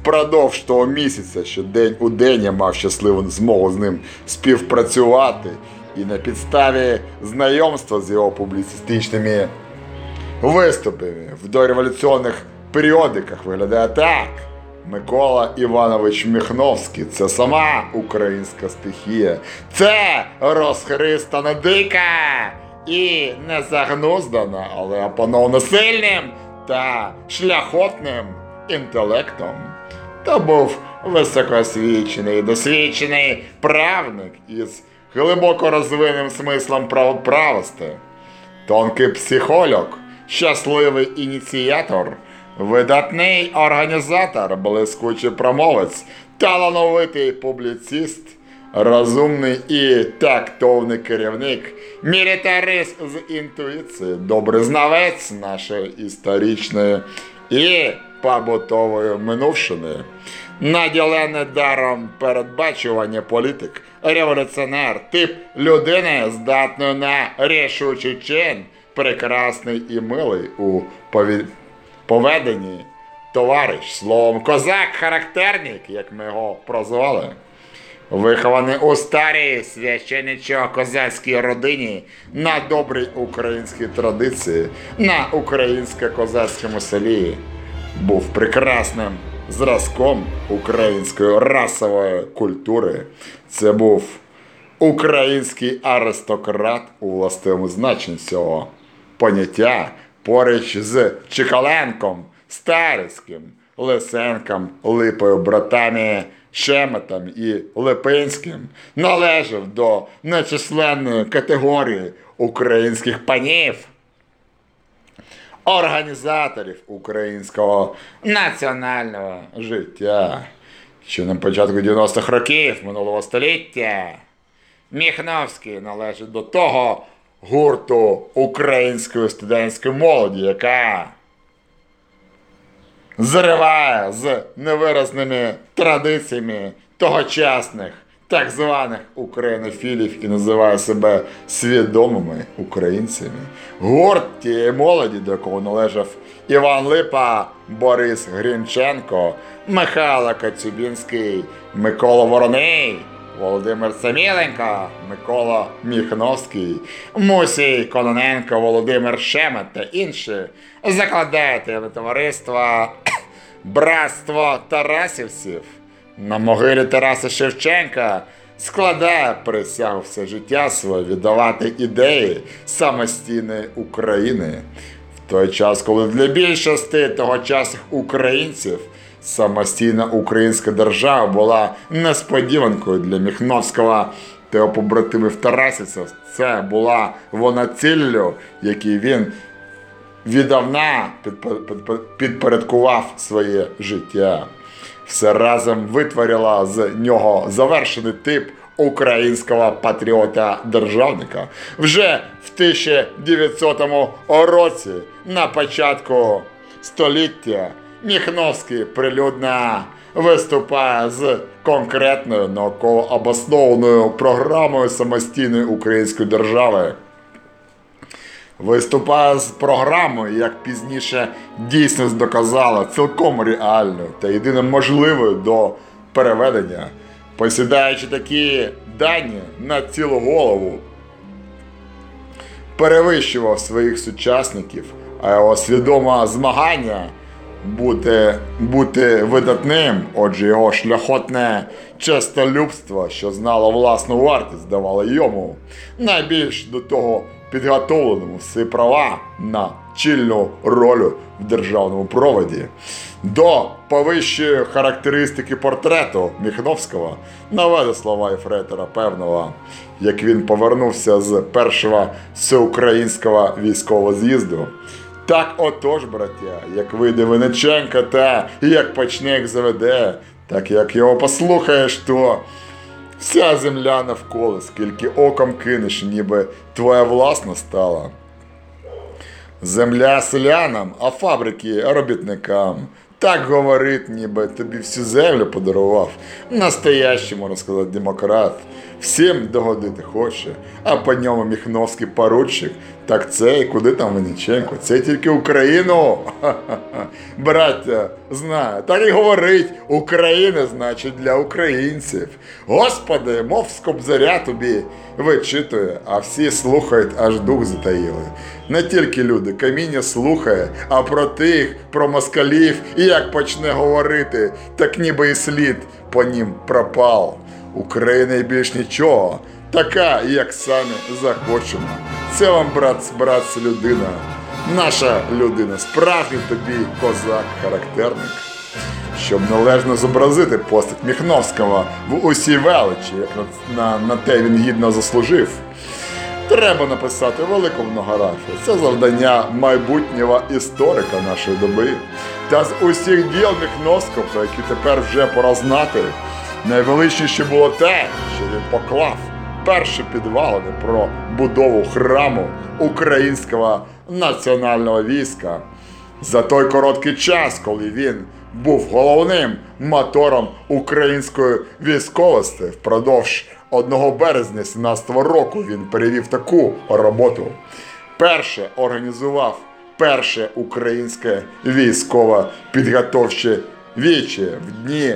S1: впродовж того місяця, що день у день я мав щасливу змогу з ним співпрацювати, і на підставі знайомства з його публіцистичними виступами в дореволюційних періодиках виглядає так. Микола Іванович Міхновський це сама українська стихія. Це розхристана дика і не загнуздана, але опанована сильним та шляхотним інтелектом. Та був високоосвічений, досвідчений правник із глибоко розвиненим смислом правоправости тонкий психолог, щасливий ініціатор, видатний організатор, блискучий промовець, талановитий публіцист, розумний і тактовний керівник, мілітарист з інтуїції, добрий знавець нашої історичної і побутової минувшини. Наділений даром передбачування політик, революціонер, тип людини, здатної на рішучий чин, прекрасний і милий у пові- поведенні, товариш, словом, козак-характерник, як ми його прозвали. Вихований у старій священичо-козацькій родині на добрій українській традиції, на українсько-козацькому селі, був прекрасним зразком української расової культури. Це був український аристократ у властивому значенні цього поняття поруч з Чекаленком, Старицьким, Лисенком, Липою, братами Шеметом і Липинським належав до нечисленної категорії українських панів, організаторів українського національного життя, що на початку 90-х років минулого століття Міхновський належить до того гурту української студентської молоді, яка зриває з невиразними традиціями тогочасних так званих українофілів і називає себе свідомими українцями. Гурт тієї молоді, до якого належав Іван Липа, Борис Грінченко, Михайло Коцюбінський, Микола Вороний. Володимир Саміленко, Микола Міхновський, Мусій Кононенко, Володимир Шемет та інші закладають товариства Братство Тарасівців на могилі Тараса Шевченка складає присягу все життя своє віддавати ідеї самостійної України. В той час, коли для більшості тогочасних українців самостійна українська держава була несподіванкою для Міхновського та його побратимів Тарасівців. Це була вона ціллю, якій він віддавна підпо- підпо- підпорядкував своє життя. Все разом витворила з нього завершений тип українського патріота-державника. Вже в 1900 році, на початку століття, Міхновський прилюдно виступає з конкретною науково обоснованою програмою самостійної української держави виступає з програмою, як пізніше дійсність доказала, цілком реальною та єдино можливою до переведення, посідаючи такі дані на цілу голову, перевищував своїх сучасників, а його свідоме змагання бути, бути видатним, отже, його шляхотне честолюбство, що знало власну вартість, давало йому найбільш до того підготовленому всі права на чільну роль в державному проводі. До повищої характеристики портрету Міхновського наведе слова Ефрейтора Певного, як він повернувся з першого всеукраїнського військового з'їзду. Так отож, браття, як вийде Винниченко та як почне їх заведе, так як його послухаєш, то вся земля навколо, скільки оком кинеш, ніби твоя власна стала. Земля селянам, а фабрики робітникам. Так говорить, ніби тобі всю землю подарував. Настоящий, можна сказати, демократ. Всім догодити хоче, а по ньому Міхновський поручик. Так це і куди там Винниченко? Це тільки Україну. *laughs* Браття, знаю, так і говорить, Україна значить для українців. Господи, мов з кобзаря тобі вичитує, а всі слухають, аж дух затаїли. Не тільки люди, каміння слухає, а про тих, про москалів, і як почне говорити, так ніби і слід по нім пропав. Україна і більш нічого, така, як самі захочемо. Це вам, брат, брат, людина, наша людина, справжній тобі козак, характерник. Щоб належно зобразити постать Міхновського в усій величі, як на, на, на те він гідно заслужив. Треба написати велику монографію. Це завдання майбутнього історика нашої доби. Та з усіх діл Міхновського, про які тепер вже пора знати, найвеличніше було те, що він поклав перші підвалини про будову храму українського національного війська. За той короткий час, коли він був головним мотором української військовості, впродовж 1 березня 17 року він перевів таку роботу. Перше організував перше українське військове підготовче віче в дні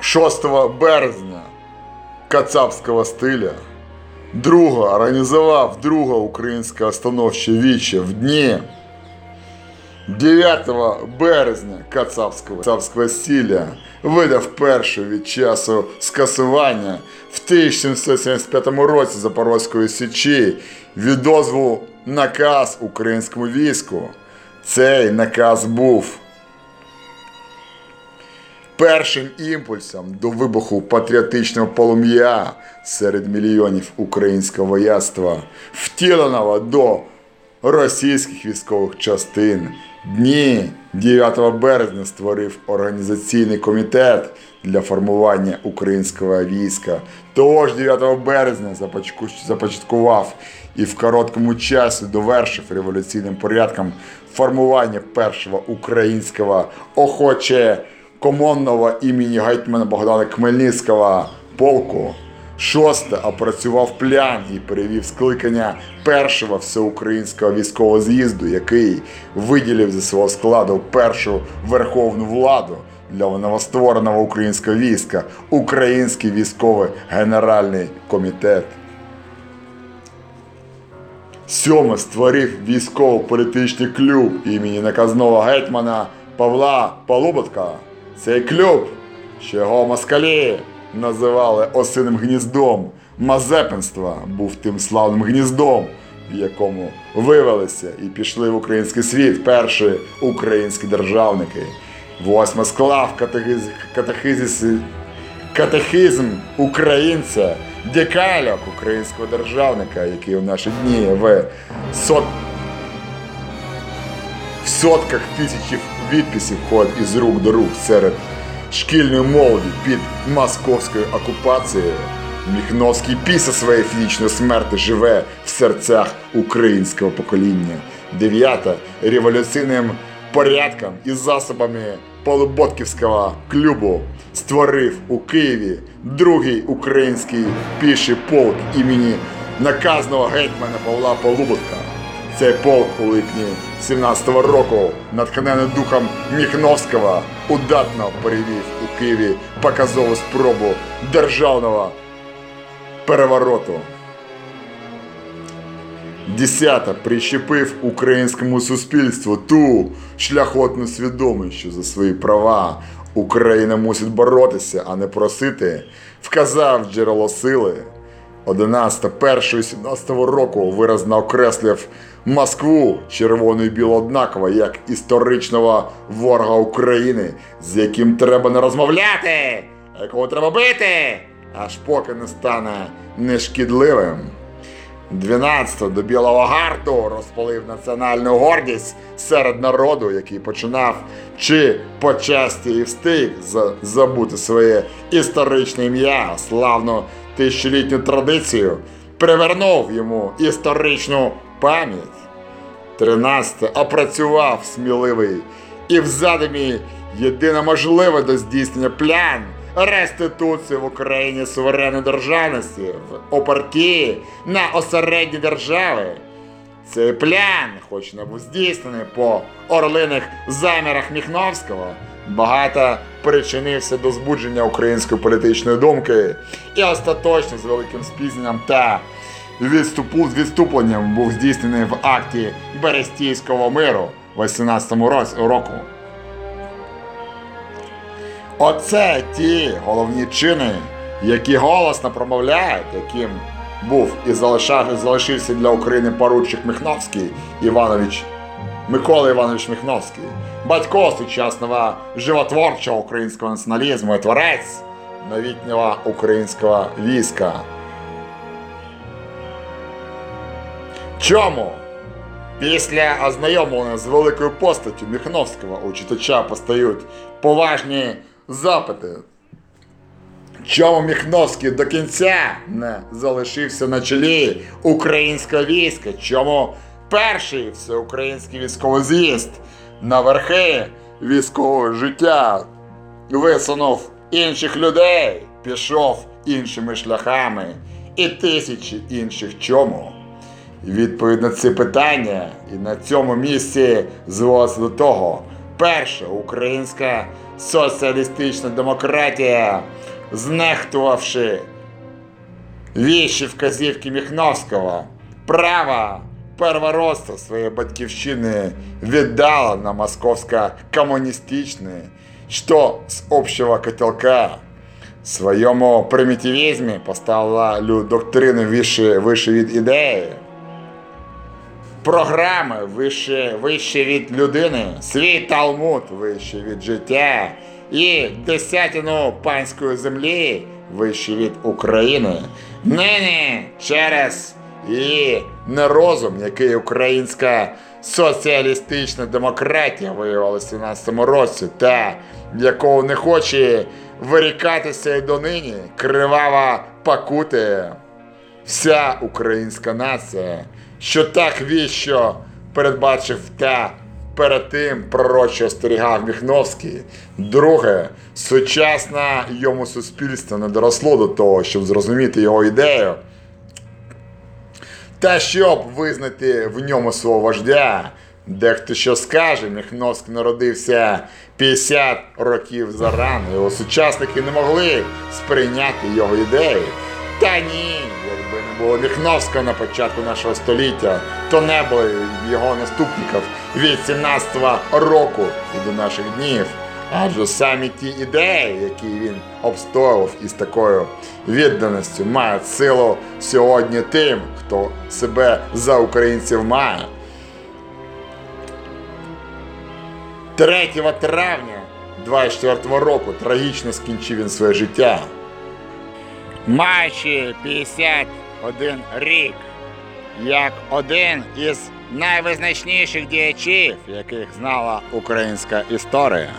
S1: 6 березня кацапського стиля. Друга організував друге українське остановче віче в дні 9 березня кацапського, кацапського стиля видав першу від часу скасування в 1775 році Запорозької Січі відозву наказ українському війську. Цей наказ був Першим імпульсом до вибуху патріотичного полум'я серед мільйонів українського вояцтва, втіленого до російських військових частин. Дні 9 березня створив організаційний комітет для формування українського війська. Того ж 9 березня започаткував і в короткому часі довершив революційним порядком формування першого українського охоче комонного імені гетьмана Богдана Хмельницького полку. Шосте опрацював план і перевів скликання першого всеукраїнського військового з'їзду, який виділив зі свого складу першу верховну владу для новоствореного українського війська Український військовий генеральний комітет. Сьоме створив військово-політичний клуб імені наказного гетьмана Павла Полуботка. Цей клуб, що його москалі називали осиним гніздом Мазепинства, був тим славним гніздом, в якому вивелися і пішли в український світ перші українські державники. Восьме склав катехиз... катехизис катехизм українця, декалог українського державника, який у наші дні в сот... в сотках тисячів відписів ходить із рук до рук серед шкільної молоді під московською окупацією. Міхновський після своєї фізичної смерти живе в серцях українського покоління. Дев'яте революційним порядком і засобами Полуботківського клубу створив у Києві другий український піший полк імені наказного гетьмана Павла Полуботка. Цей полк у липні 17-го року, натхнений духом Міхновського, удатно перевів у Києві показову спробу державного перевороту. Десята прищепив українському суспільству ту шляхотну свідомість, що за свої права Україна мусить боротися, а не просити, вказав джерело сили. 11 1 17-го року виразно окреслив Москву червоно і біло однаково як історичного ворога України, з яким треба не розмовляти, а якого треба бити, аж поки не стане нешкідливим. 12 до Білого Гарту розпалив національну гордість серед народу, який починав чи почасті і встиг забути своє історичне ім'я, славну тисячолітню традицію, привернув йому історичну пам'ять. 13 опрацював сміливий і в задумі єдино можливе до здійснення план реституції в Україні суверенної державності в опорті на осередні держави. Цей план, хоч не був здійснений по орлиних замірах Міхновського, багато причинився до збудження української політичної думки і остаточно з великим спізненням та відступу з відступленням був здійснений в акті Берестійського миру 18 році- року. Оце ті головні чини, які голосно промовляють, яким був і залишився для України поручик Михновський Іванович Микола Іванович Михновський, батько сучасного животворчого українського націоналізму і творець новітнього українського війська. Чому? Після ознайомлення з великою постаттю Міхновського у читача постають поважні запити. Чому Міхновський до кінця не залишився на чолі українського війська? Чому перший всеукраїнський військовий з'їзд на верхи військового життя висунув інших людей, пішов іншими шляхами і тисячі інших чому? Відповідь на ці питання і на цьому місці зводиться до того. Перша українська соціалістична демократія, знехтувавши віші вказівки Міхновського, право первородства своєї батьківщини віддала на московсько-комуністичне, що з общого котелка в своєму примітивізмі поставила доктрину вище, вище від ідеї програми вище, вище від людини, свій талмуд вище від життя і десятину панської землі вище від України. Нині через її нерозум, який українська соціалістична демократія виявила в 17 році, та якого не хоче вирікатися й донині, кривава пакути вся українська нація, що так віщо передбачив та перед тим пророче остерігав Міхновський. Друге, сучасне йому суспільство не доросло до того, щоб зрозуміти його ідею. Та щоб визнати в ньому свого вождя, дехто що скаже, Міхновський народився 50 років зарано. Його сучасники не могли сприйняти його ідеї. Та ні, було Міхновського на початку нашого століття, то не було його наступників від 17-го року і до наших днів. Адже самі ті ідеї, які він обстоював із такою відданістю, мають силу сьогодні тим, хто себе за українців має. 3 травня 24 року трагічно скінчив він своє життя. Маючи 51 рік, як один із найвизначніших діячів, яких знала українська історія.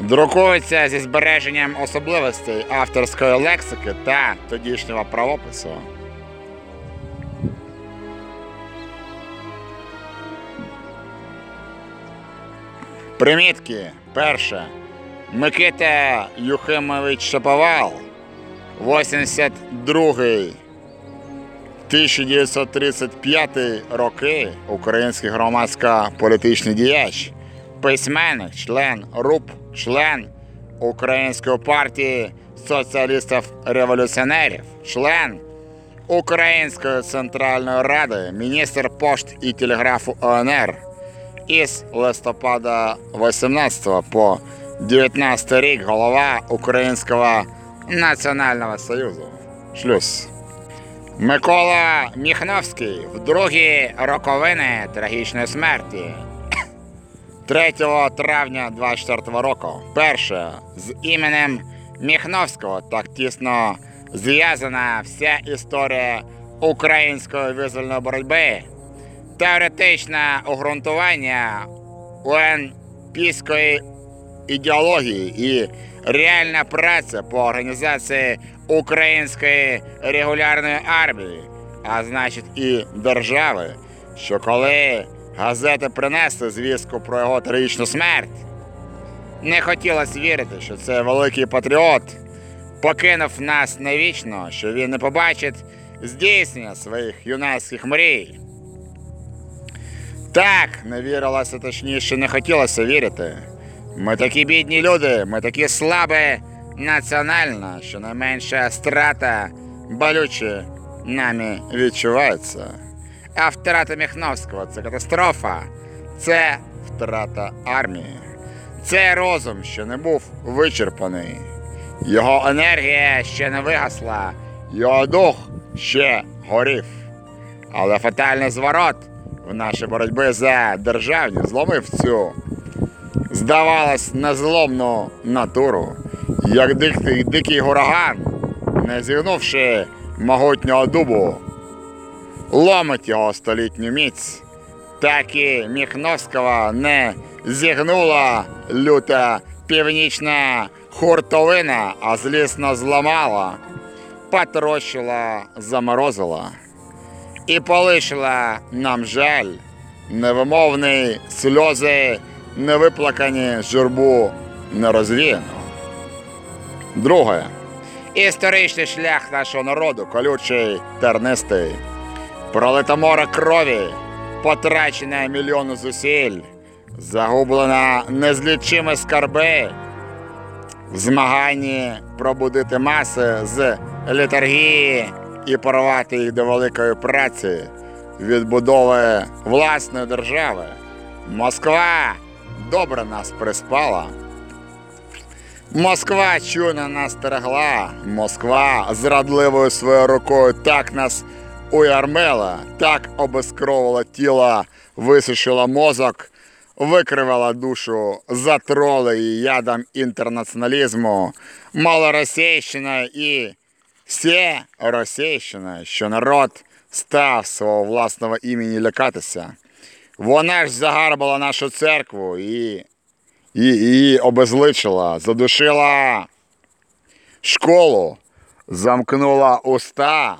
S1: Друкується зі збереженням особливостей авторської лексики та тодішнього правопису. Примітки. Перше. Микита Юхимович Шаповал. 82 1935 роки український громадсько-політичний діяч, письменник, член РУП, член Української партії соціалістів-революціонерів, член Української центральної ради, міністр пошт і телеграфу ОНР. Із листопада 18 по 19 рік голова Українського національного союзу. Шлюз. Микола Міхновський в другі роковини трагічної смерті *coughs* 3 травня 24 року. Перше з іменем Міхновського так тісно зв'язана вся історія української визвольної боротьби, теоретичне обґрунтування УНПської ідеології і реальна праця по організації української регулярної армії, а значить і держави, що коли газети принесли звістку про його трагічну смерть, не хотілося вірити, що цей великий патріот покинув нас навічно, що він не побачить здійснення своїх юнацьких мрій. Так, не вірилося, точніше, не хотілося вірити. Ми такі бідні люди, ми такі слабі національно, що найменша страта болюче нами відчувається. А втрата Міхновського це катастрофа, це втрата армії, це розум, що не був вичерпаний. Його енергія ще не вигасла, його дух ще горів. Але фатальний зворот в нашій боротьбі за державність зломив цю здавалось, незломну натуру, як дикий, дикий ураган, не зігнувши могутнього дубу, ломить його столітню міць, так і Міхновського не зігнула люта північна хуртовина, а злісно зламала, потрощила, заморозила. І полишила нам жаль, невимовні сльози невиплакані журбу нерозвіяну. Друге. Історичний шлях нашого народу, колючий, тернистий, пролита море крові, потрачена мільйони зусиль, загублена незлічими скарби, в змаганні пробудити маси з літаргії і порвати їх до великої праці, відбудови власної держави. Москва добре нас приспала. Москва чуйно нас стерегла. Москва зрадливою своєю рукою так нас уярмила, так обезкровила тіло, висушила мозок, викривала душу за троли і ядом інтернаціоналізму, малоросійщина і все російщина, що народ став свого власного імені лякатися. Вона ж загарбала нашу церкву і, і її обезличила, задушила школу, замкнула уста.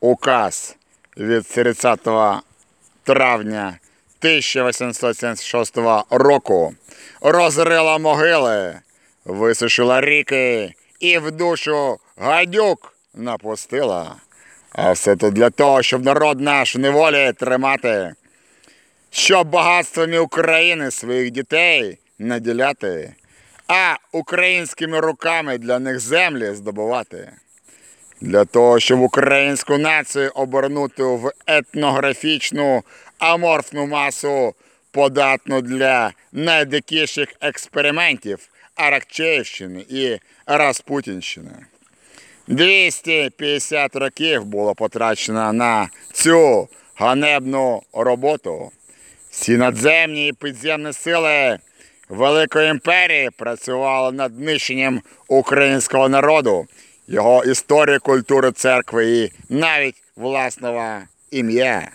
S1: Указ від 30 травня 1876 року розрила могили, висушила ріки і в душу гадюк напустила. А все то для того, щоб народ наш неволі тримати, щоб багатствами України своїх дітей наділяти, а українськими руками для них землі здобувати. Для того, щоб українську націю обернути в етнографічну аморфну масу, податну для найдикіших експериментів Аракчеївщини і Распутінщини. 250 років було потрачено на цю ганебну роботу. Всі надземні і підземні сили Великої імперії працювали над нищенням українського народу, його історії, культури, церкви і навіть власного ім'я.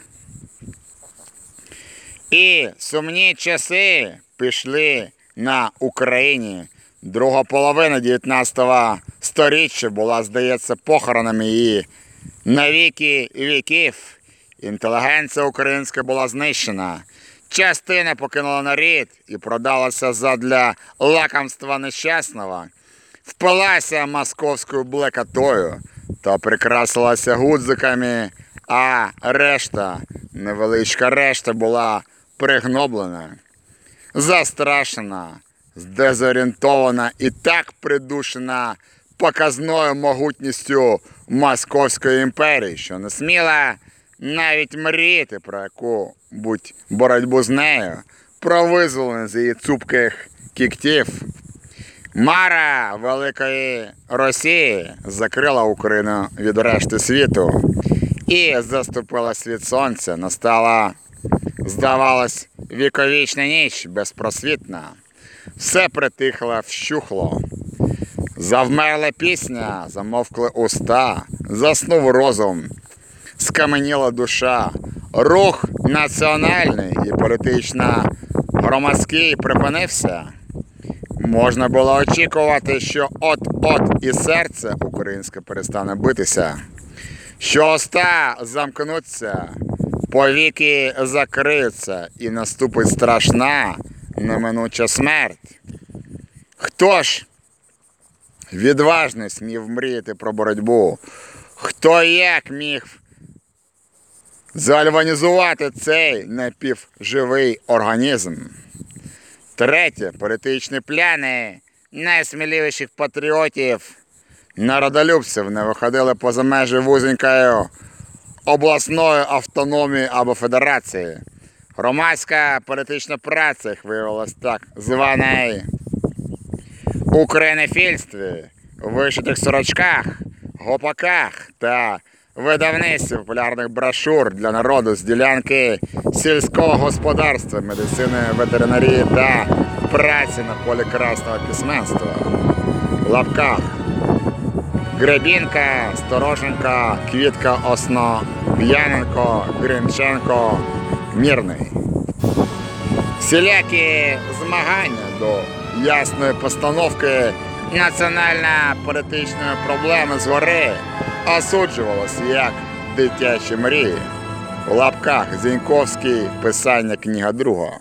S1: І сумні часи пішли на Україні. Друга половина 19 сторіччя була, здається, похоронами її навіки віків. Інтелігенція українська була знищена. Частина покинула нарід і продалася задля лакомства нещасного. Впилася московською блекотою та прикрасилася гудзиками, а решта, невеличка решта була пригноблена застрашена, здезорієнтована і так придушена показною могутністю Московської імперії, що не сміла навіть мріяти про яку-будь боротьбу з нею, про визволення з її цупких кіктів. Мара Великої Росії закрила Україну від решти світу і заступила світ сонця. Настала, здавалось, віковічна ніч безпросвітна. Все притихло, вщухло. Завмерла пісня, замовкли уста, заснув розум, скаменіла душа, рух національний і політично громадський припинився. Можна було очікувати, що от-от і серце українське перестане битися, що уста замкнуться, повіки закриються і наступить страшна неминуча смерть. Хто ж відважний смів мріяти про боротьбу? Хто як міг зальванізувати цей напівживий організм? Третє, політичні пляни найсміливіших патріотів, народолюбців не виходили поза межі вузенької обласної автономії або федерації. Громадська політична праця їх виявилась так званої українофільстві, вишитих сорочках, гопаках та видавництві популярних брошур для народу з ділянки сільського господарства, медицини, ветеринарії та праці на полі красного письменства. Лапках Гребінка, Стороженка, Квітка, Осно, П'яненко, Гринченко, Мірний. Всілякі змагання до ясної постановки національно-політичної проблеми згори осуджувалися як дитячі мрії. У лапках Зіньковський писання книга друга.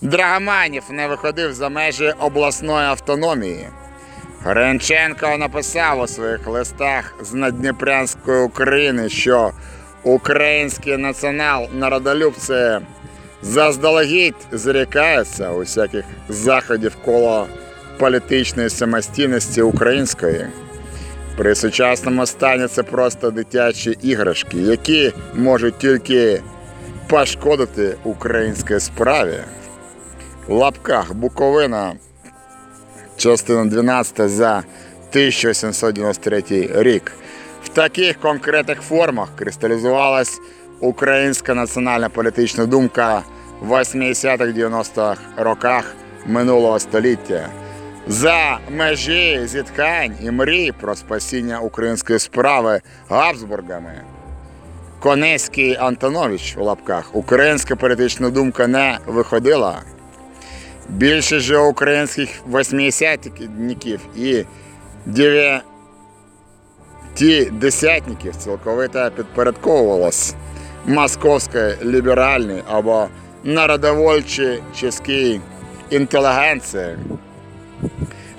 S1: Драгоманів не виходив за межі обласної автономії. Гринченко написав у своїх листах з Надніпрянської України, що українські націонал-народолюбці заздалегідь зрікаються усяких заходів коло політичної самостійності української. При сучасному стані це просто дитячі іграшки, які можуть тільки пошкодити українській справі. В лапках Буковина частина 12 за 1893 рік. В таких конкретних формах кристалізувалась українська національна політична думка в 80-х-90-х роках минулого століття. За межі зіткань і мрій про спасіння української справи Габсбургами. Конецький Антонович у лапках. Українська політична думка не виходила. Більшість же українських восьмидесятників і дев'ятидесятників цілковито підпорядковувалось московської ліберальній або народовольчій чеській інтелігенції,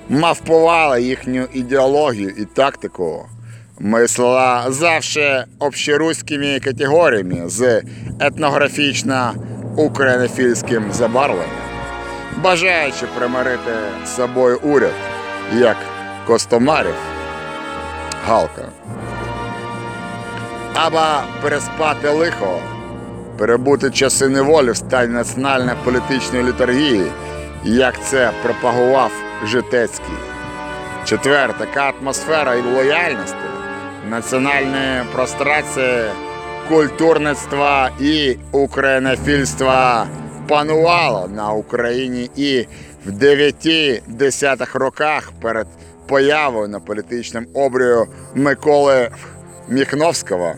S1: мавпувала їхню ідеологію і тактику, мислила завжди общеруськими категоріями з етнографічно-українофільським забарвленням бажаючи примирити з собою уряд, як Костомарів, Галка. Або переспати лихо, перебути часи неволі в стані національної політичної літургії, як це пропагував Житецький. Четверте, така атмосфера і лояльності, національної прострації, культурництва і українофільства панувало на Україні і в 9-10 роках перед появою на політичному обрію Миколи Міхновського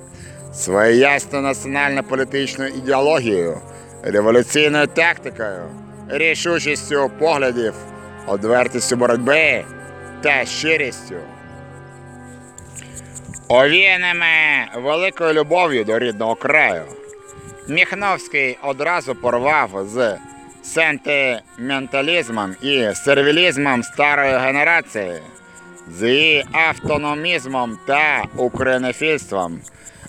S1: своєю ясно національно-політичною ідеологією, революційною тактикою, рішучістю поглядів, одвертістю боротьби та щирістю. Овіяними великою любов'ю до рідного краю. Міхновський одразу порвав з сентименталізмом і сервілізмом старої генерації, з її автономізмом та українофільством,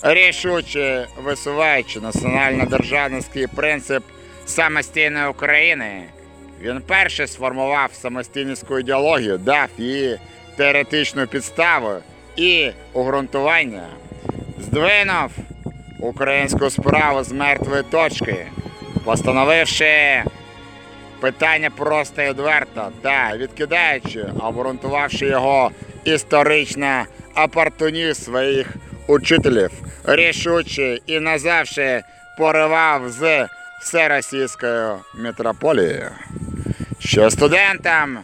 S1: рішуче висуваючи національно-державницький принцип самостійної України. Він перший сформував самостійницьку ідеологію, дав її теоретичну підставу і уґрунтування, здвинув українську справу з мертвої точки, постановивши питання просто і відверто та відкидаючи, обґрунтувавши його історично опортунізм своїх учителів, рішуче і назавжди поривав з всеросійською митрополією. Що студентам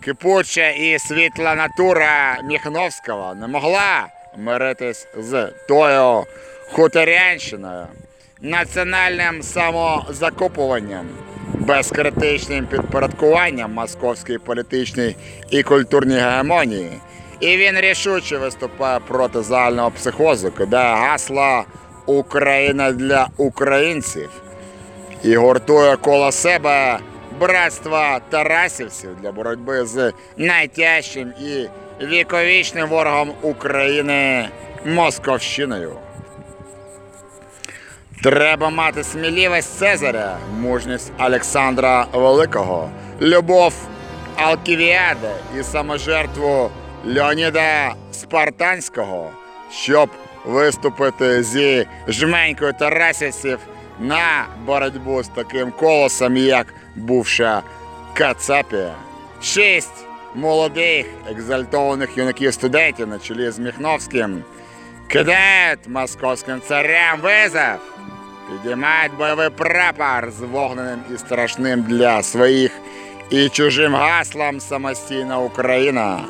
S1: кипуча і світла натура Міхновського не могла миритись з тою хуторянщиною, національним самозакопуванням, безкритичним підпорядкуванням московської політичної і культурній гегемонії. І він рішуче виступає проти загального психозу, кидає гасла Україна для українців і гуртує коло себе братство тарасівців для боротьби з найтяжчим і віковічним ворогом України Московщиною. Треба мати сміливість Цезаря, мужність Олександра Великого, любов Алківіади і саможертву Леоніда Спартанського, щоб виступити зі жменькою тарасівців на боротьбу з таким колосом, як бувша Кацапія. Шість молодих екзальтованих юнаків студентів на чолі з Міхновським кидають московським царям визов, підіймають бойовий прапор з вогненим і страшним для своїх і чужим гаслом самостійна Україна.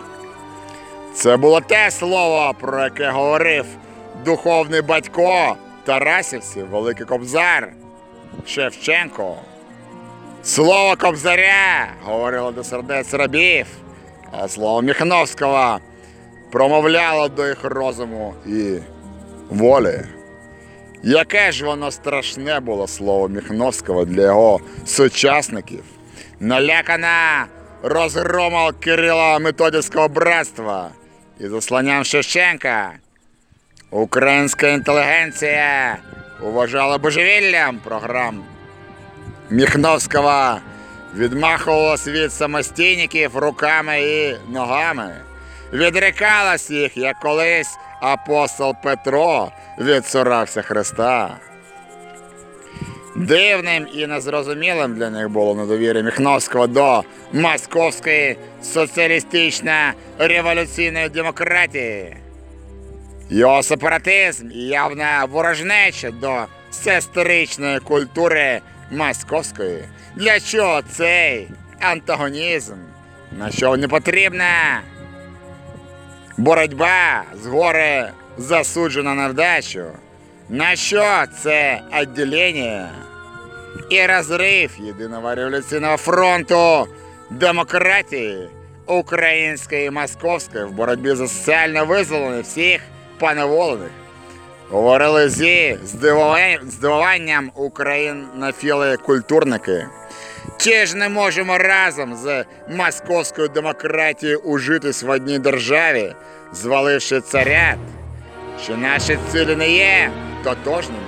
S1: Це було те слово, про яке говорив духовний батько Тарасівців, Великий Кобзар Шевченко. Слово Кобзаря говорило до сердець рабів, а слово Міхновського промовляло до їх розуму і волі. Яке ж воно страшне було слово Міхновського для його сучасників, налякана розгромом Кирила Методівського братства і засланням Шевченка. Українська інтелігенція вважала божевіллям програм Міхновського, відмахувалась від самостійників руками і ногами, відрікалась їх, як колись апостол Петро відсурався Христа. Дивним і незрозумілим для них було недовір'я Міхновського до московської соціалістично-революційної демократії. Його сепаратизм і явна ворожнеча до сестеричної культури московської. Для чого цей антагонізм? На що не потрібна? Боротьба з гори засуджена на вдачу. На що це відділення і розрив єдиного революційного фронту демократії української і московської в боротьбі за соціально визволення всіх поневолених. Говорили зі здивуванням українофіли культурники. Чи ж не можемо разом з московською демократією ужитись в одній державі, зваливши царят? Чи наші цілі не є тотожними?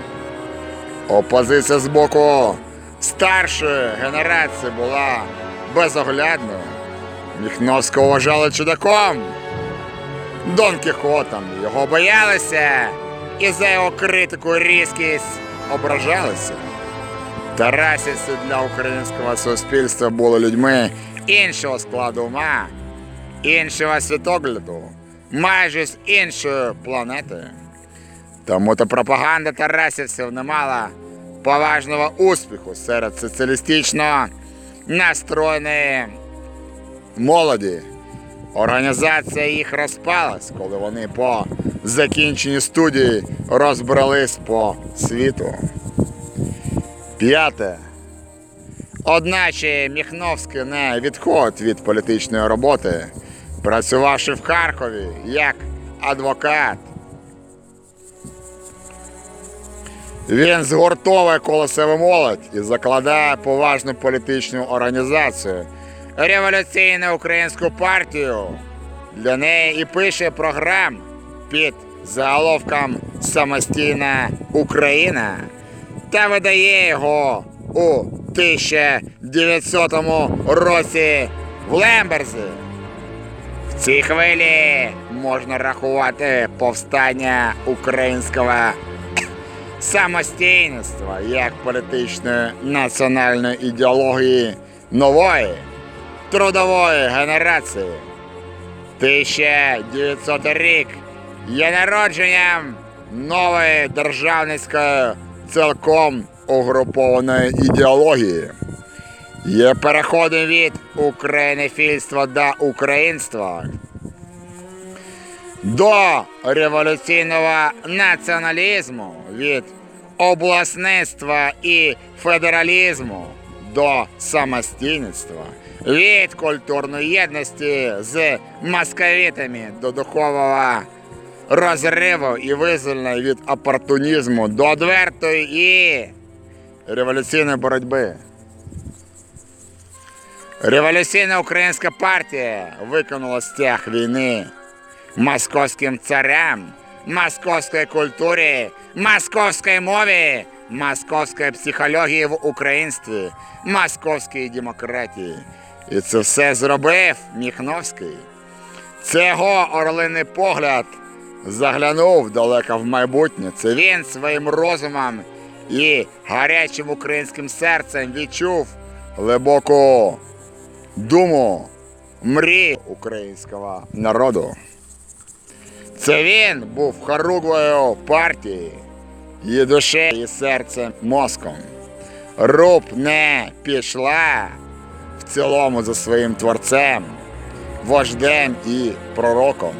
S1: Опозиція з боку старшої генерації була безоглядною. Міхновського вважали чудаком. Дон Кіхотом його боялися і за його критику різкість ображалися. Тарасівці для українського суспільства були людьми іншого складу ума, іншого світогляду, майже з іншої планети. Тому то пропаганда тарасівців не мала поважного успіху серед соціалістично настроєної молоді. Організація їх розпалась, коли вони по закінченні студії розбрались по світу. П'яте. Одначе Міхновський не відходить від політичної роботи, працювавши в Харкові як адвокат. Він згуртовує колосову молодь і закладає поважну політичну організацію революційну українську партію. Для неї і пише програм під заголовком Самостійна Україна та видає його у 1900 році в Лемберзі. В цій хвилі можна рахувати повстання українського самостійництва як політичної національної ідеології нової трудової генерації. 1900 рік є народженням нової державницької цілком угрупованої ідеології. Є переходом від українофільства до українства до революційного націоналізму, від обласництва і федералізму до самостійництва, від культурної єдності з московитами до духового розриву і визволення від опортунізму до одвертої і революційної боротьби. Революційна українська партія виконала стяг війни московським царям, московській культурі, московській мові, московської психології в українстві, московській демократії. І це все зробив Міхновський. Це його орлиний погляд заглянув далеко в майбутнє. Це він своїм розумом і гарячим українським серцем відчув глибоку думу, мрій українського народу. Це він був хоругвою партії, її душею і серцем мозком. Руб не пішла цілому за своїм творцем, вождем і пророком.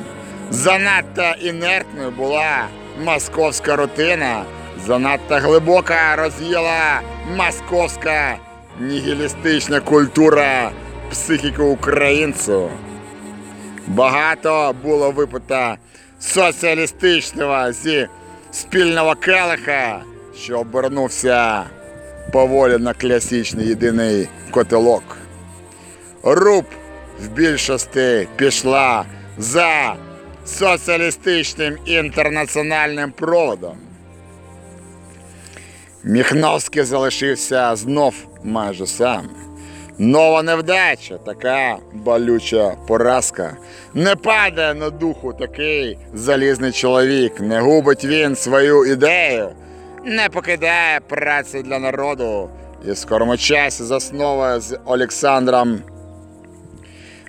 S1: Занадто інертною була московська рутина, занадто глибока роз'їла московська нігілістична культура психіку українцю. Багато було випито соціалістичного зі спільного келиха, що обернувся поволі на класичний єдиний котелок. Руб в більшості пішла за соціалістичним інтернаціональним проводом. Міхновський залишився знов майже сам. Нова невдача, така болюча поразка. Не падає на духу такий залізний чоловік, не губить він свою ідею, не покидає праці для народу і в скорому часі засновує з Олександром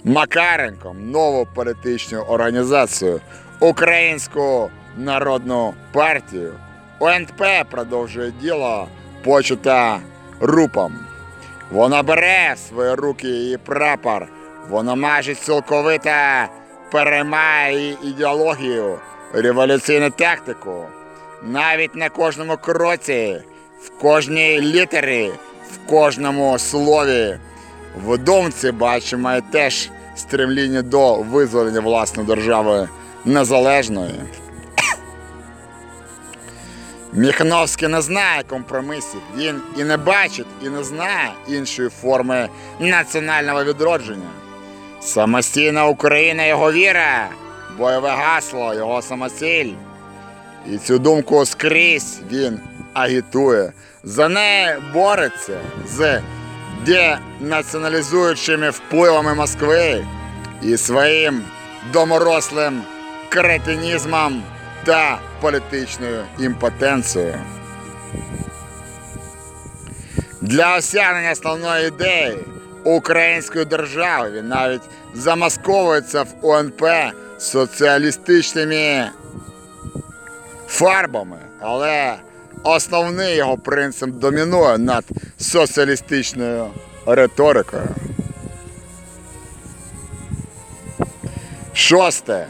S1: Макаренком нову політичну організацію Українську народну партію. УНП продовжує діло почата рупам. Вона бере в свої руки її прапор, вона майже цілковито переймає ідеологію, революційну тактику. Навіть на кожному кроці, в кожній літері, в кожному слові. В думці бачимо теж стремління до визволення власної держави незалежної. *coughs* Міхновський не знає компромісів. Він і не бачить, і не знає іншої форми національного відродження. Самостійна Україна його віра, бойове гасло, його самоціль. І цю думку скрізь він агітує. За неї бореться з денаціоналізуючими впливами Москви і своїм доморослим кретинізмом та політичною імпотенцією. Для осягнення основної ідеї української держави він навіть замасковується в УНП соціалістичними фарбами, але основний його принцип домінує над соціалістичною риторикою. Шосте.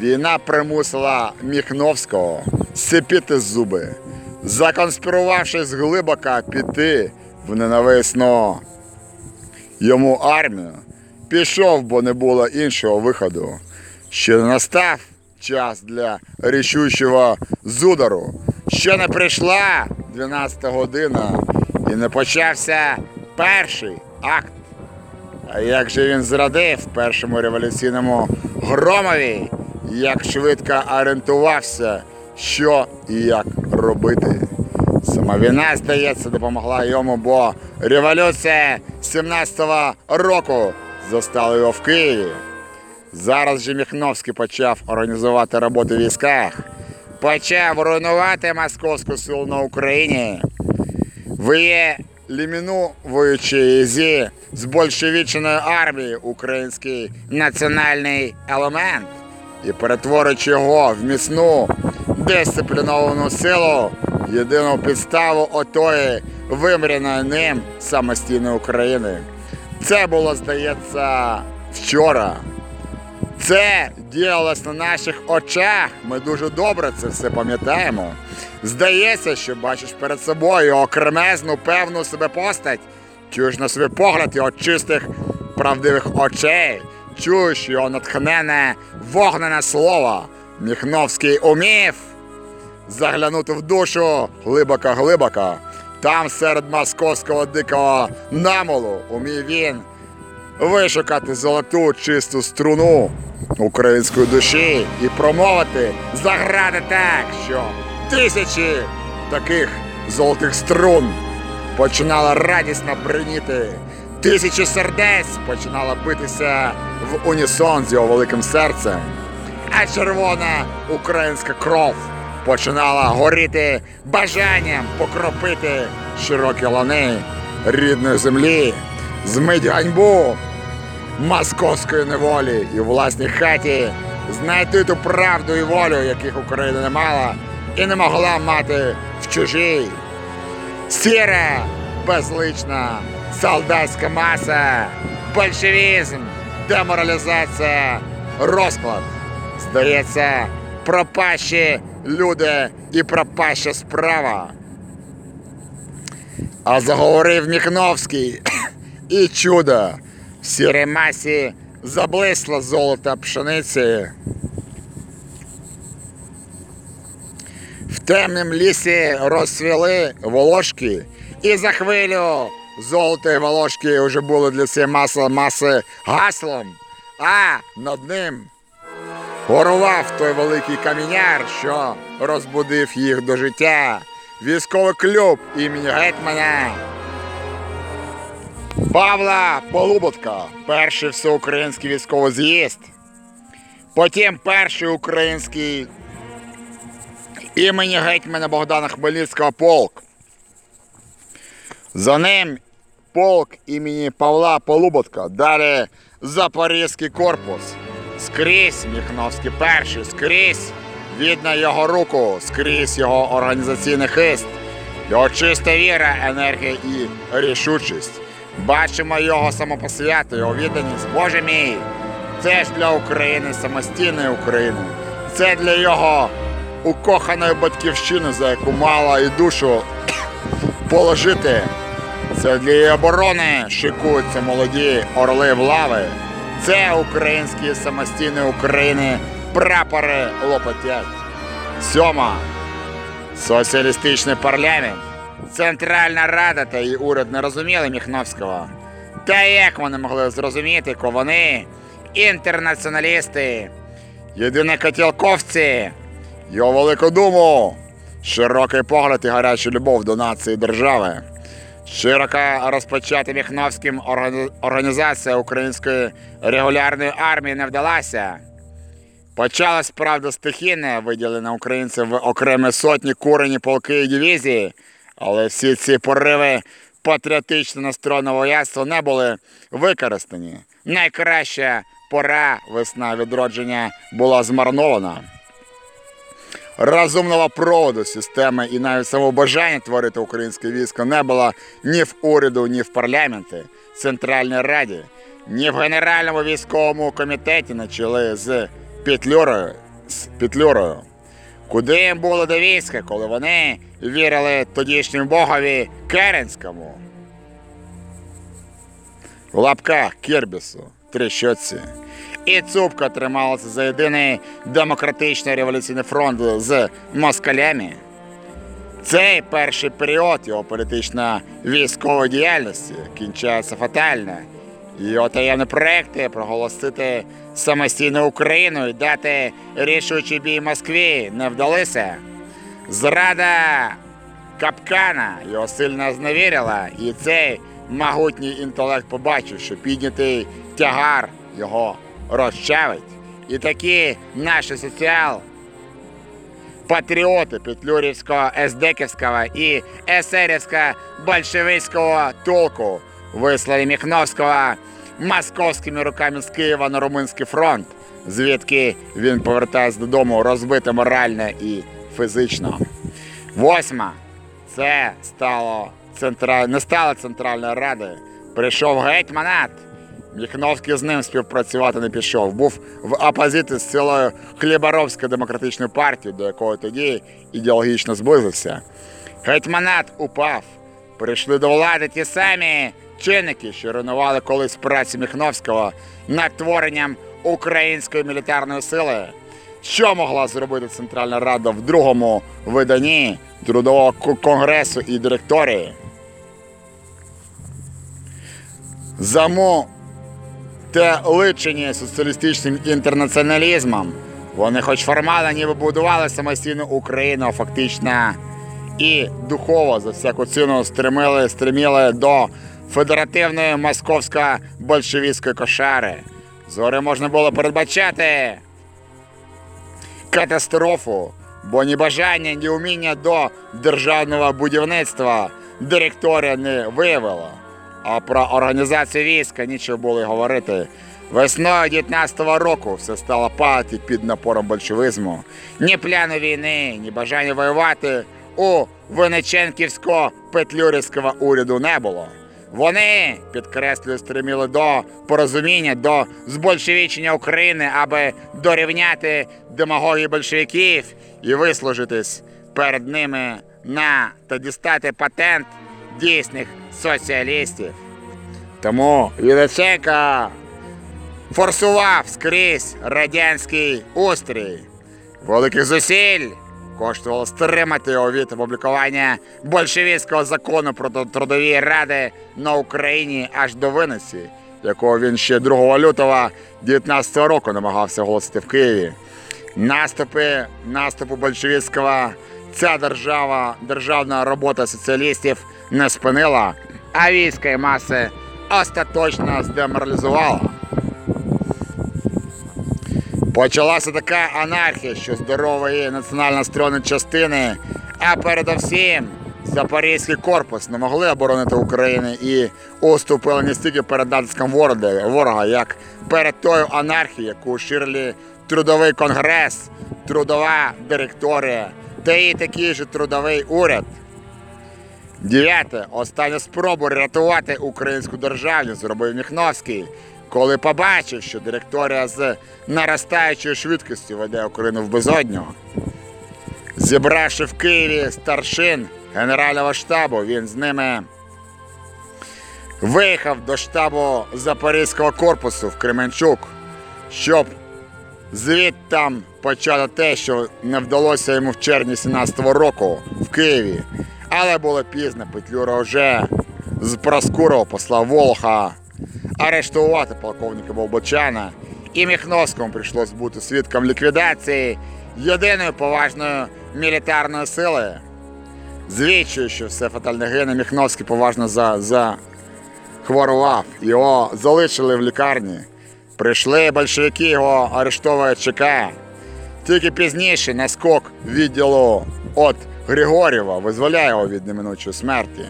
S1: Війна примусила Міхновського сипіти зуби, законспірувавшись глибоко піти в ненависну йому армію, пішов, бо не було іншого виходу. Ще настав час для рішучого зудару. Ще не прийшла 12 година і не почався перший акт. А як же він зрадив першому революційному громові, як швидко орієнтувався, що і як робити. Сама війна, здається, допомогла йому, бо революція 17-го року застала його в Києві. Зараз же Міхновський почав організувати роботу в військах, почав руйнувати московську силу на Україні. Виелімінуючи зі збольшевічної армії український національний елемент і перетворюючи його в міцну дисципліновану силу, єдину підставу отої вимряної ним самостійної України. Це було, здається, вчора. Це діялось на наших очах. Ми дуже добре це все пам'ятаємо. Здається, що бачиш перед собою його кремезну, певну себе постать, чуєш на свій погляд його чистих, правдивих очей, чуєш його натхнене, вогнене слово. Міхновський умів заглянути в душу глибоко-глибоко. Там серед московського дикого намолу умів він вишукати золоту чисту струну української душі і промовити, заграти так, що тисячі таких золотих струн починала радісно бриніти. Тисячі сердець починала битися в унісон з його великим серцем, а червона українська кров починала горіти бажанням покропити широкі лани рідної землі, змить ганьбу московської неволі і власній хаті знайти ту правду і волю, яких Україна не мала і не могла мати в чужій. Сіра, безлична, солдатська маса, большевізм, деморалізація, розклад. Здається, пропащі люди і пропаща справа. А заговорив Міхновський і чудо. В сірій масі заблисла золото пшениці. В темнім лісі розцвіли волошки, і за хвилю золоті волошки вже були для цієї маси, маси гаслом, а над ним горував той великий каміняр, що розбудив їх до життя. Військовий клуб імені Гетьмана. Павла Полуботка, перший всеукраїнський військовий з'їзд. Потім перший український імені гетьмана Богдана Хмельницького полк. За ним полк імені Павла Полуботка. Далі Запорізький корпус. Скрізь Міхновський перший, скрізь видно його руку, скрізь його організаційний хист. Його чиста віра, енергія і рішучість. Бачимо його самопосвяту, його відданість. Боже мій, це ж для України, самостійної України. Це для його укоханої батьківщини, за яку мало і душу *coughs* положити. Це для її оборони шикуються молоді орли в лави. Це українські самостійної України прапори лопотять. Сьома. Соціалістичний парламент. Центральна Рада та її уряд не розуміли Міхновського. Та як вони могли зрозуміти, ко вони інтернаціоналісти, єдинокотілковці, його велику думу, широкий погляд і гарячу любов до нації держави. Широко розпочата Міхновським організація української регулярної армії не вдалася. Почалось, правда, стихійне виділення українців в окремі сотні курені полки і дивізії, але всі ці пориви патріотично настроєного вояцтва не були використані. Найкраща пора весна відродження була змарнована. Розумного проводу системи і навіть самого бажання творити українське військо не було ні в уряду, ні в парламенті, Центральній Раді, ні в Генеральному військовому комітеті на чолі з Петлюрою. З Петлюрою. Куди їм було до війська, коли вони вірили тодішньому богові Керенському? В лапках Кірбісу, Трещотці. І Цупка трималася за єдиний демократичний революційний фронт з москалями. Цей перший період його політично-військової діяльності кінчається фатально. Його таємні проекти проголосити самостійну Україну і дати рішучий бій Москві не вдалися. Зрада капкана його сильно зневірила, і цей могутній інтелект побачив, що піднятий тягар його розчавить. І такі наші соціал патріоти Петлюрівського, Ездеківського і Есерівського большевицького толку вислали Міхновського московськими руками з Києва на Румунський фронт, звідки він повертається додому розбитим морально і фізично. Восьма. Це стало центра... не стало Центральною Радою. Прийшов гетьманат. Міхновський з ним співпрацювати не пішов. Був в опозиції з цілою Хліборовською демократичною партією, до якої тоді ідеологічно зблизився. Гетьманат упав. Прийшли до влади ті самі чинники, що руйнували колись працю Міхновського над творенням української мілітарної сили. Що могла зробити Центральна Рада в другому виданні Трудового конгресу і директорії? Заму те личені соціалістичним інтернаціоналізмом. Вони хоч формально ніби будували самостійну Україну, а фактично і духово за всяку ціну стремили, стреміли до федеративної московсько-большевістської кошари. Згори можна було передбачати катастрофу, бо ні бажання, ні уміння до державного будівництва директорія не виявила. А про організацію війська нічого було й говорити. Весною 19-го року все стало падати під напором большевизму. Ні пляну війни, ні бажання воювати у Винниченківсько-Петлюрівського уряду не було. Вони, підкреслюю, стреміли до порозуміння, до збольшевічення України, аби дорівняти демагогії большевиків і вислужитись перед ними на та дістати патент дійсних соціалістів. Тому Єлисейко форсував скрізь радянський устрій. Великих зусиль коштувало стримати його від опублікування большевістського закону про трудові ради на Україні аж до виносі, якого він ще 2 лютого 19 року намагався оголосити в Києві. Наступи наступу большевістського ця держава, державна робота соціалістів не спинила, а війська маси остаточно здеморалізувала. Почалася така анархія, що здорової національно настроєні частини, а передовсім Запорізький корпус не могли оборонити Україну і уступили не стільки перед натиском ворога, як перед тою анархією, яку ширили трудовий конгрес, трудова директорія та і такий же трудовий уряд. Дев'яте. Останню спробу рятувати українську державність зробив Міхновський, коли побачив, що директорія з наростаючою швидкістю веде Україну в безодню. Зібравши в Києві старшин Генерального штабу, він з ними виїхав до штабу Запорізького корпусу в Кременчук, щоб звідтам почати те, що не вдалося йому в червні 17-го року в Києві. Але було пізно, Петлюра вже з Проскурова послав Волха арештувати полковника Болбочана, і Міхновському прийшлось бути свідком ліквідації єдиної поважної мілітарної сили. Звідчую, що все фатальне гине, Міхновський поважно за, за хворував. Його залишили в лікарні. Прийшли большевики, його арештовує ЧК. Тільки пізніше наскок відділу от Григорєва визволяє його від неминучої смерті.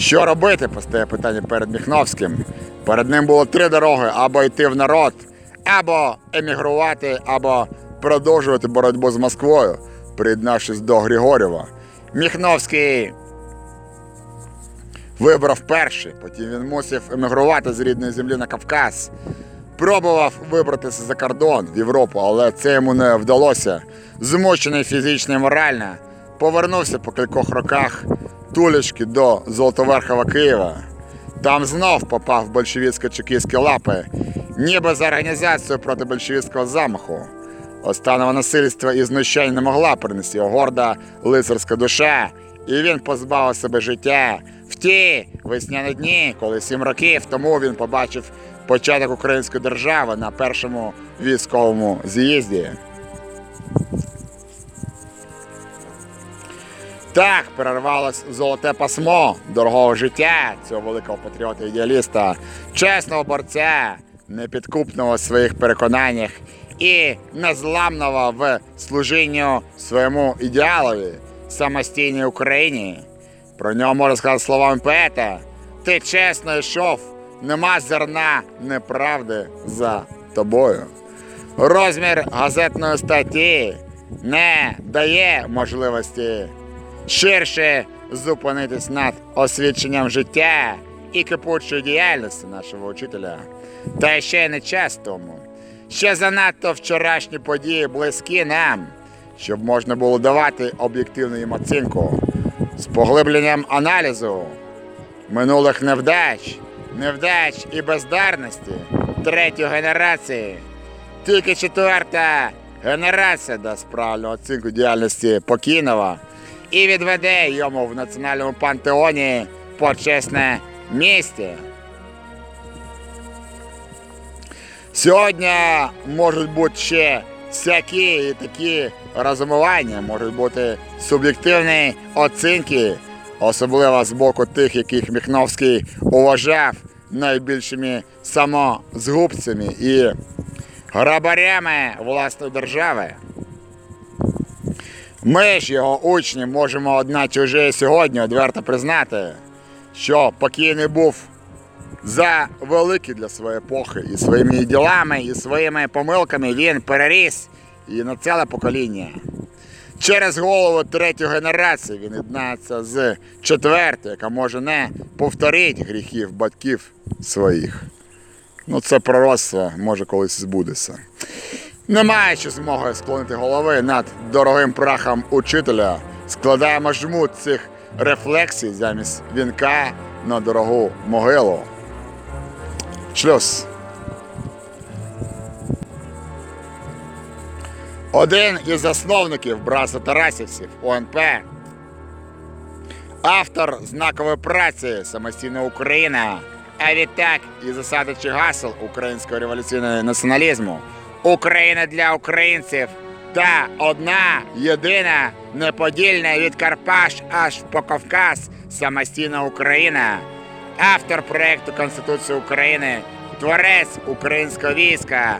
S1: Що робити, постає питання перед Міхновським. Перед ним було три дороги: або йти в народ, або емігрувати, або продовжувати боротьбу з Москвою, приєднавшись до Григорєва. Міхновський вибрав перший, потім він мусив емігрувати з рідної землі на Кавказ. Пробував вибратися за кордон в Європу, але це йому не вдалося. Змучений фізично і морально, повернувся по кількох роках тулечки до Золотоверхова Києва. Там знов попав в большевістсько-чекістські лапи, ніби за організацію проти большевістського замаху. Останнього насильства і знущань не могла принести його горда лицарська душа, і він позбавив себе життя в ті весняні дні, коли сім років тому він побачив початок української держави на першому військовому з'їзді. Так перервалось золоте пасмо дорогого життя цього великого патріота ідеаліста, чесного борця, непідкупного в своїх переконаннях і незламного в служінню своєму ідеалові самостійній Україні. Про нього можна сказати словами поета: ти чесно йшов, нема зерна неправди за тобою. Розмір газетної статті не дає можливості ширше зупинитись над освідченням життя і кипучої діяльності нашого учителя. Та ще й не час тому. Ще занадто вчорашні події близькі нам, щоб можна було давати об'єктивну їм оцінку з поглибленням аналізу минулих невдач, невдач і бездарності третьої генерації. Тільки четверта генерація дасть правильну оцінку діяльності покійного і відведе йому в національному пантеоні почесне місце. Сьогодні можуть бути ще всякі такі розумування, можуть бути суб'єктивні оцінки, особливо з боку тих, яких Міхновський уважав найбільшими самозгубцями і грабарями власної держави. Ми ж, його учні, можемо одначе вже сьогодні відверто признати, що покійний був за великий для своєї епохи і своїми ділами, і своїми помилками він переріс і на ціле покоління. Через голову третьої генерації він єднається з четвертою, яка може не повторити гріхів батьків своїх. Ну, це пророцтво може колись збудеться. Не маючи змоги склонити голови над дорогим прахом учителя, складаємо жмут цих рефлексій замість вінка на дорогу могилу. Шлюз. Один із засновників братства Тарасівців ОНП, автор знакової праці Самостійна Україна, а відтак і засадичі гасел українського революційного націоналізму. Україна для українців та одна єдина неподільна від Карпаш аж по Кавказ самостійна Україна. Автор проєкту Конституції України, творець українського війська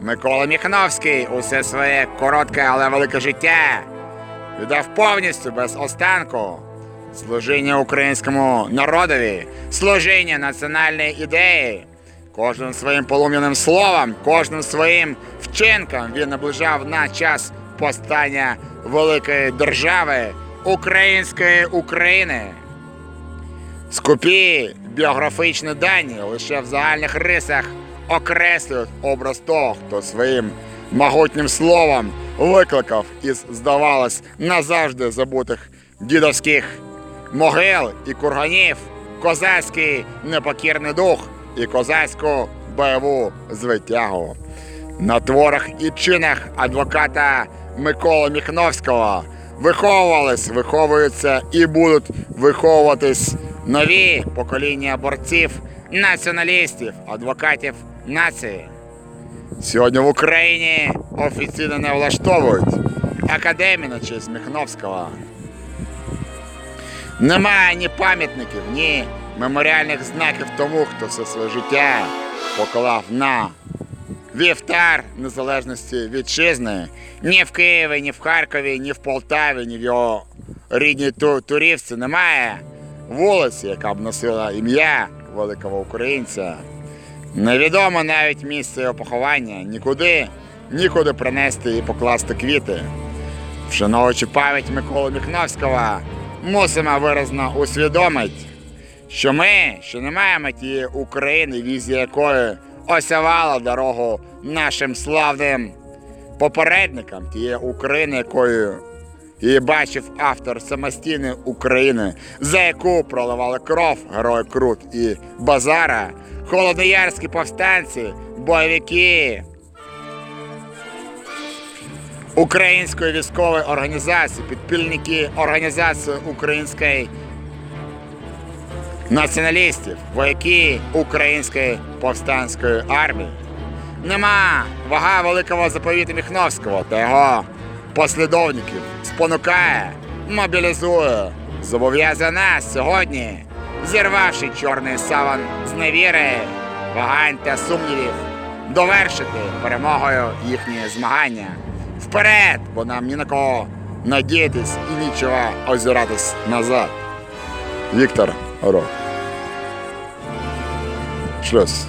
S1: Микола Міхновський усе своє коротке, але велике життя віддав повністю без останку служіння українському народові, служіння національної ідеї. Кожним своїм полум'яним словом, кожним своїм вчинком він наближав на час постання великої держави української України. Скупі біографічні дані лише в загальних рисах окреслюють образ того, хто своїм могутнім словом викликав із, здавалось, назавжди забутих дідовських могил і курганів козацький непокірний дух і козацьку бойову звитягу. На творах і чинах адвоката Миколи Міхновського виховувались, виховуються і будуть виховуватись нові покоління борців, націоналістів, адвокатів нації. Сьогодні в Україні офіційно не влаштовують академію на честь Міхновського. Немає ні пам'ятників, ні меморіальних знаків тому, хто все своє життя поклав на вівтар незалежності вітчизни. Ні в Києві, ні в Харкові, ні в Полтаві, ні в його рідній Турівці немає вулиці, яка б носила ім'я великого українця. Невідомо навіть місце його поховання, нікуди, нікуди принести і покласти квіти. Вшановуючи пам'ять Миколи Міхновського, мусимо виразно усвідомити, що ми, що не маємо тієї України, візія якої осявала дорогу нашим славним попередникам, тієї України, якою її бачив автор самостійної України, за яку проливали кров герої Крут і Базара, холодноярські повстанці, бойовики, Української військової організації, підпільники організації української націоналістів, вояки Української повстанської армії. Нема вага великого заповіту Міхновського та його послідовників спонукає, мобілізує, зобов'язує нас сьогодні, зірвавши чорний саван з невіри, вагань та сумнівів, довершити перемогою їхні змагання. Вперед, бо нам ні на кого надіятись і нічого озиратись назад. Віктор Оро. Шлюз.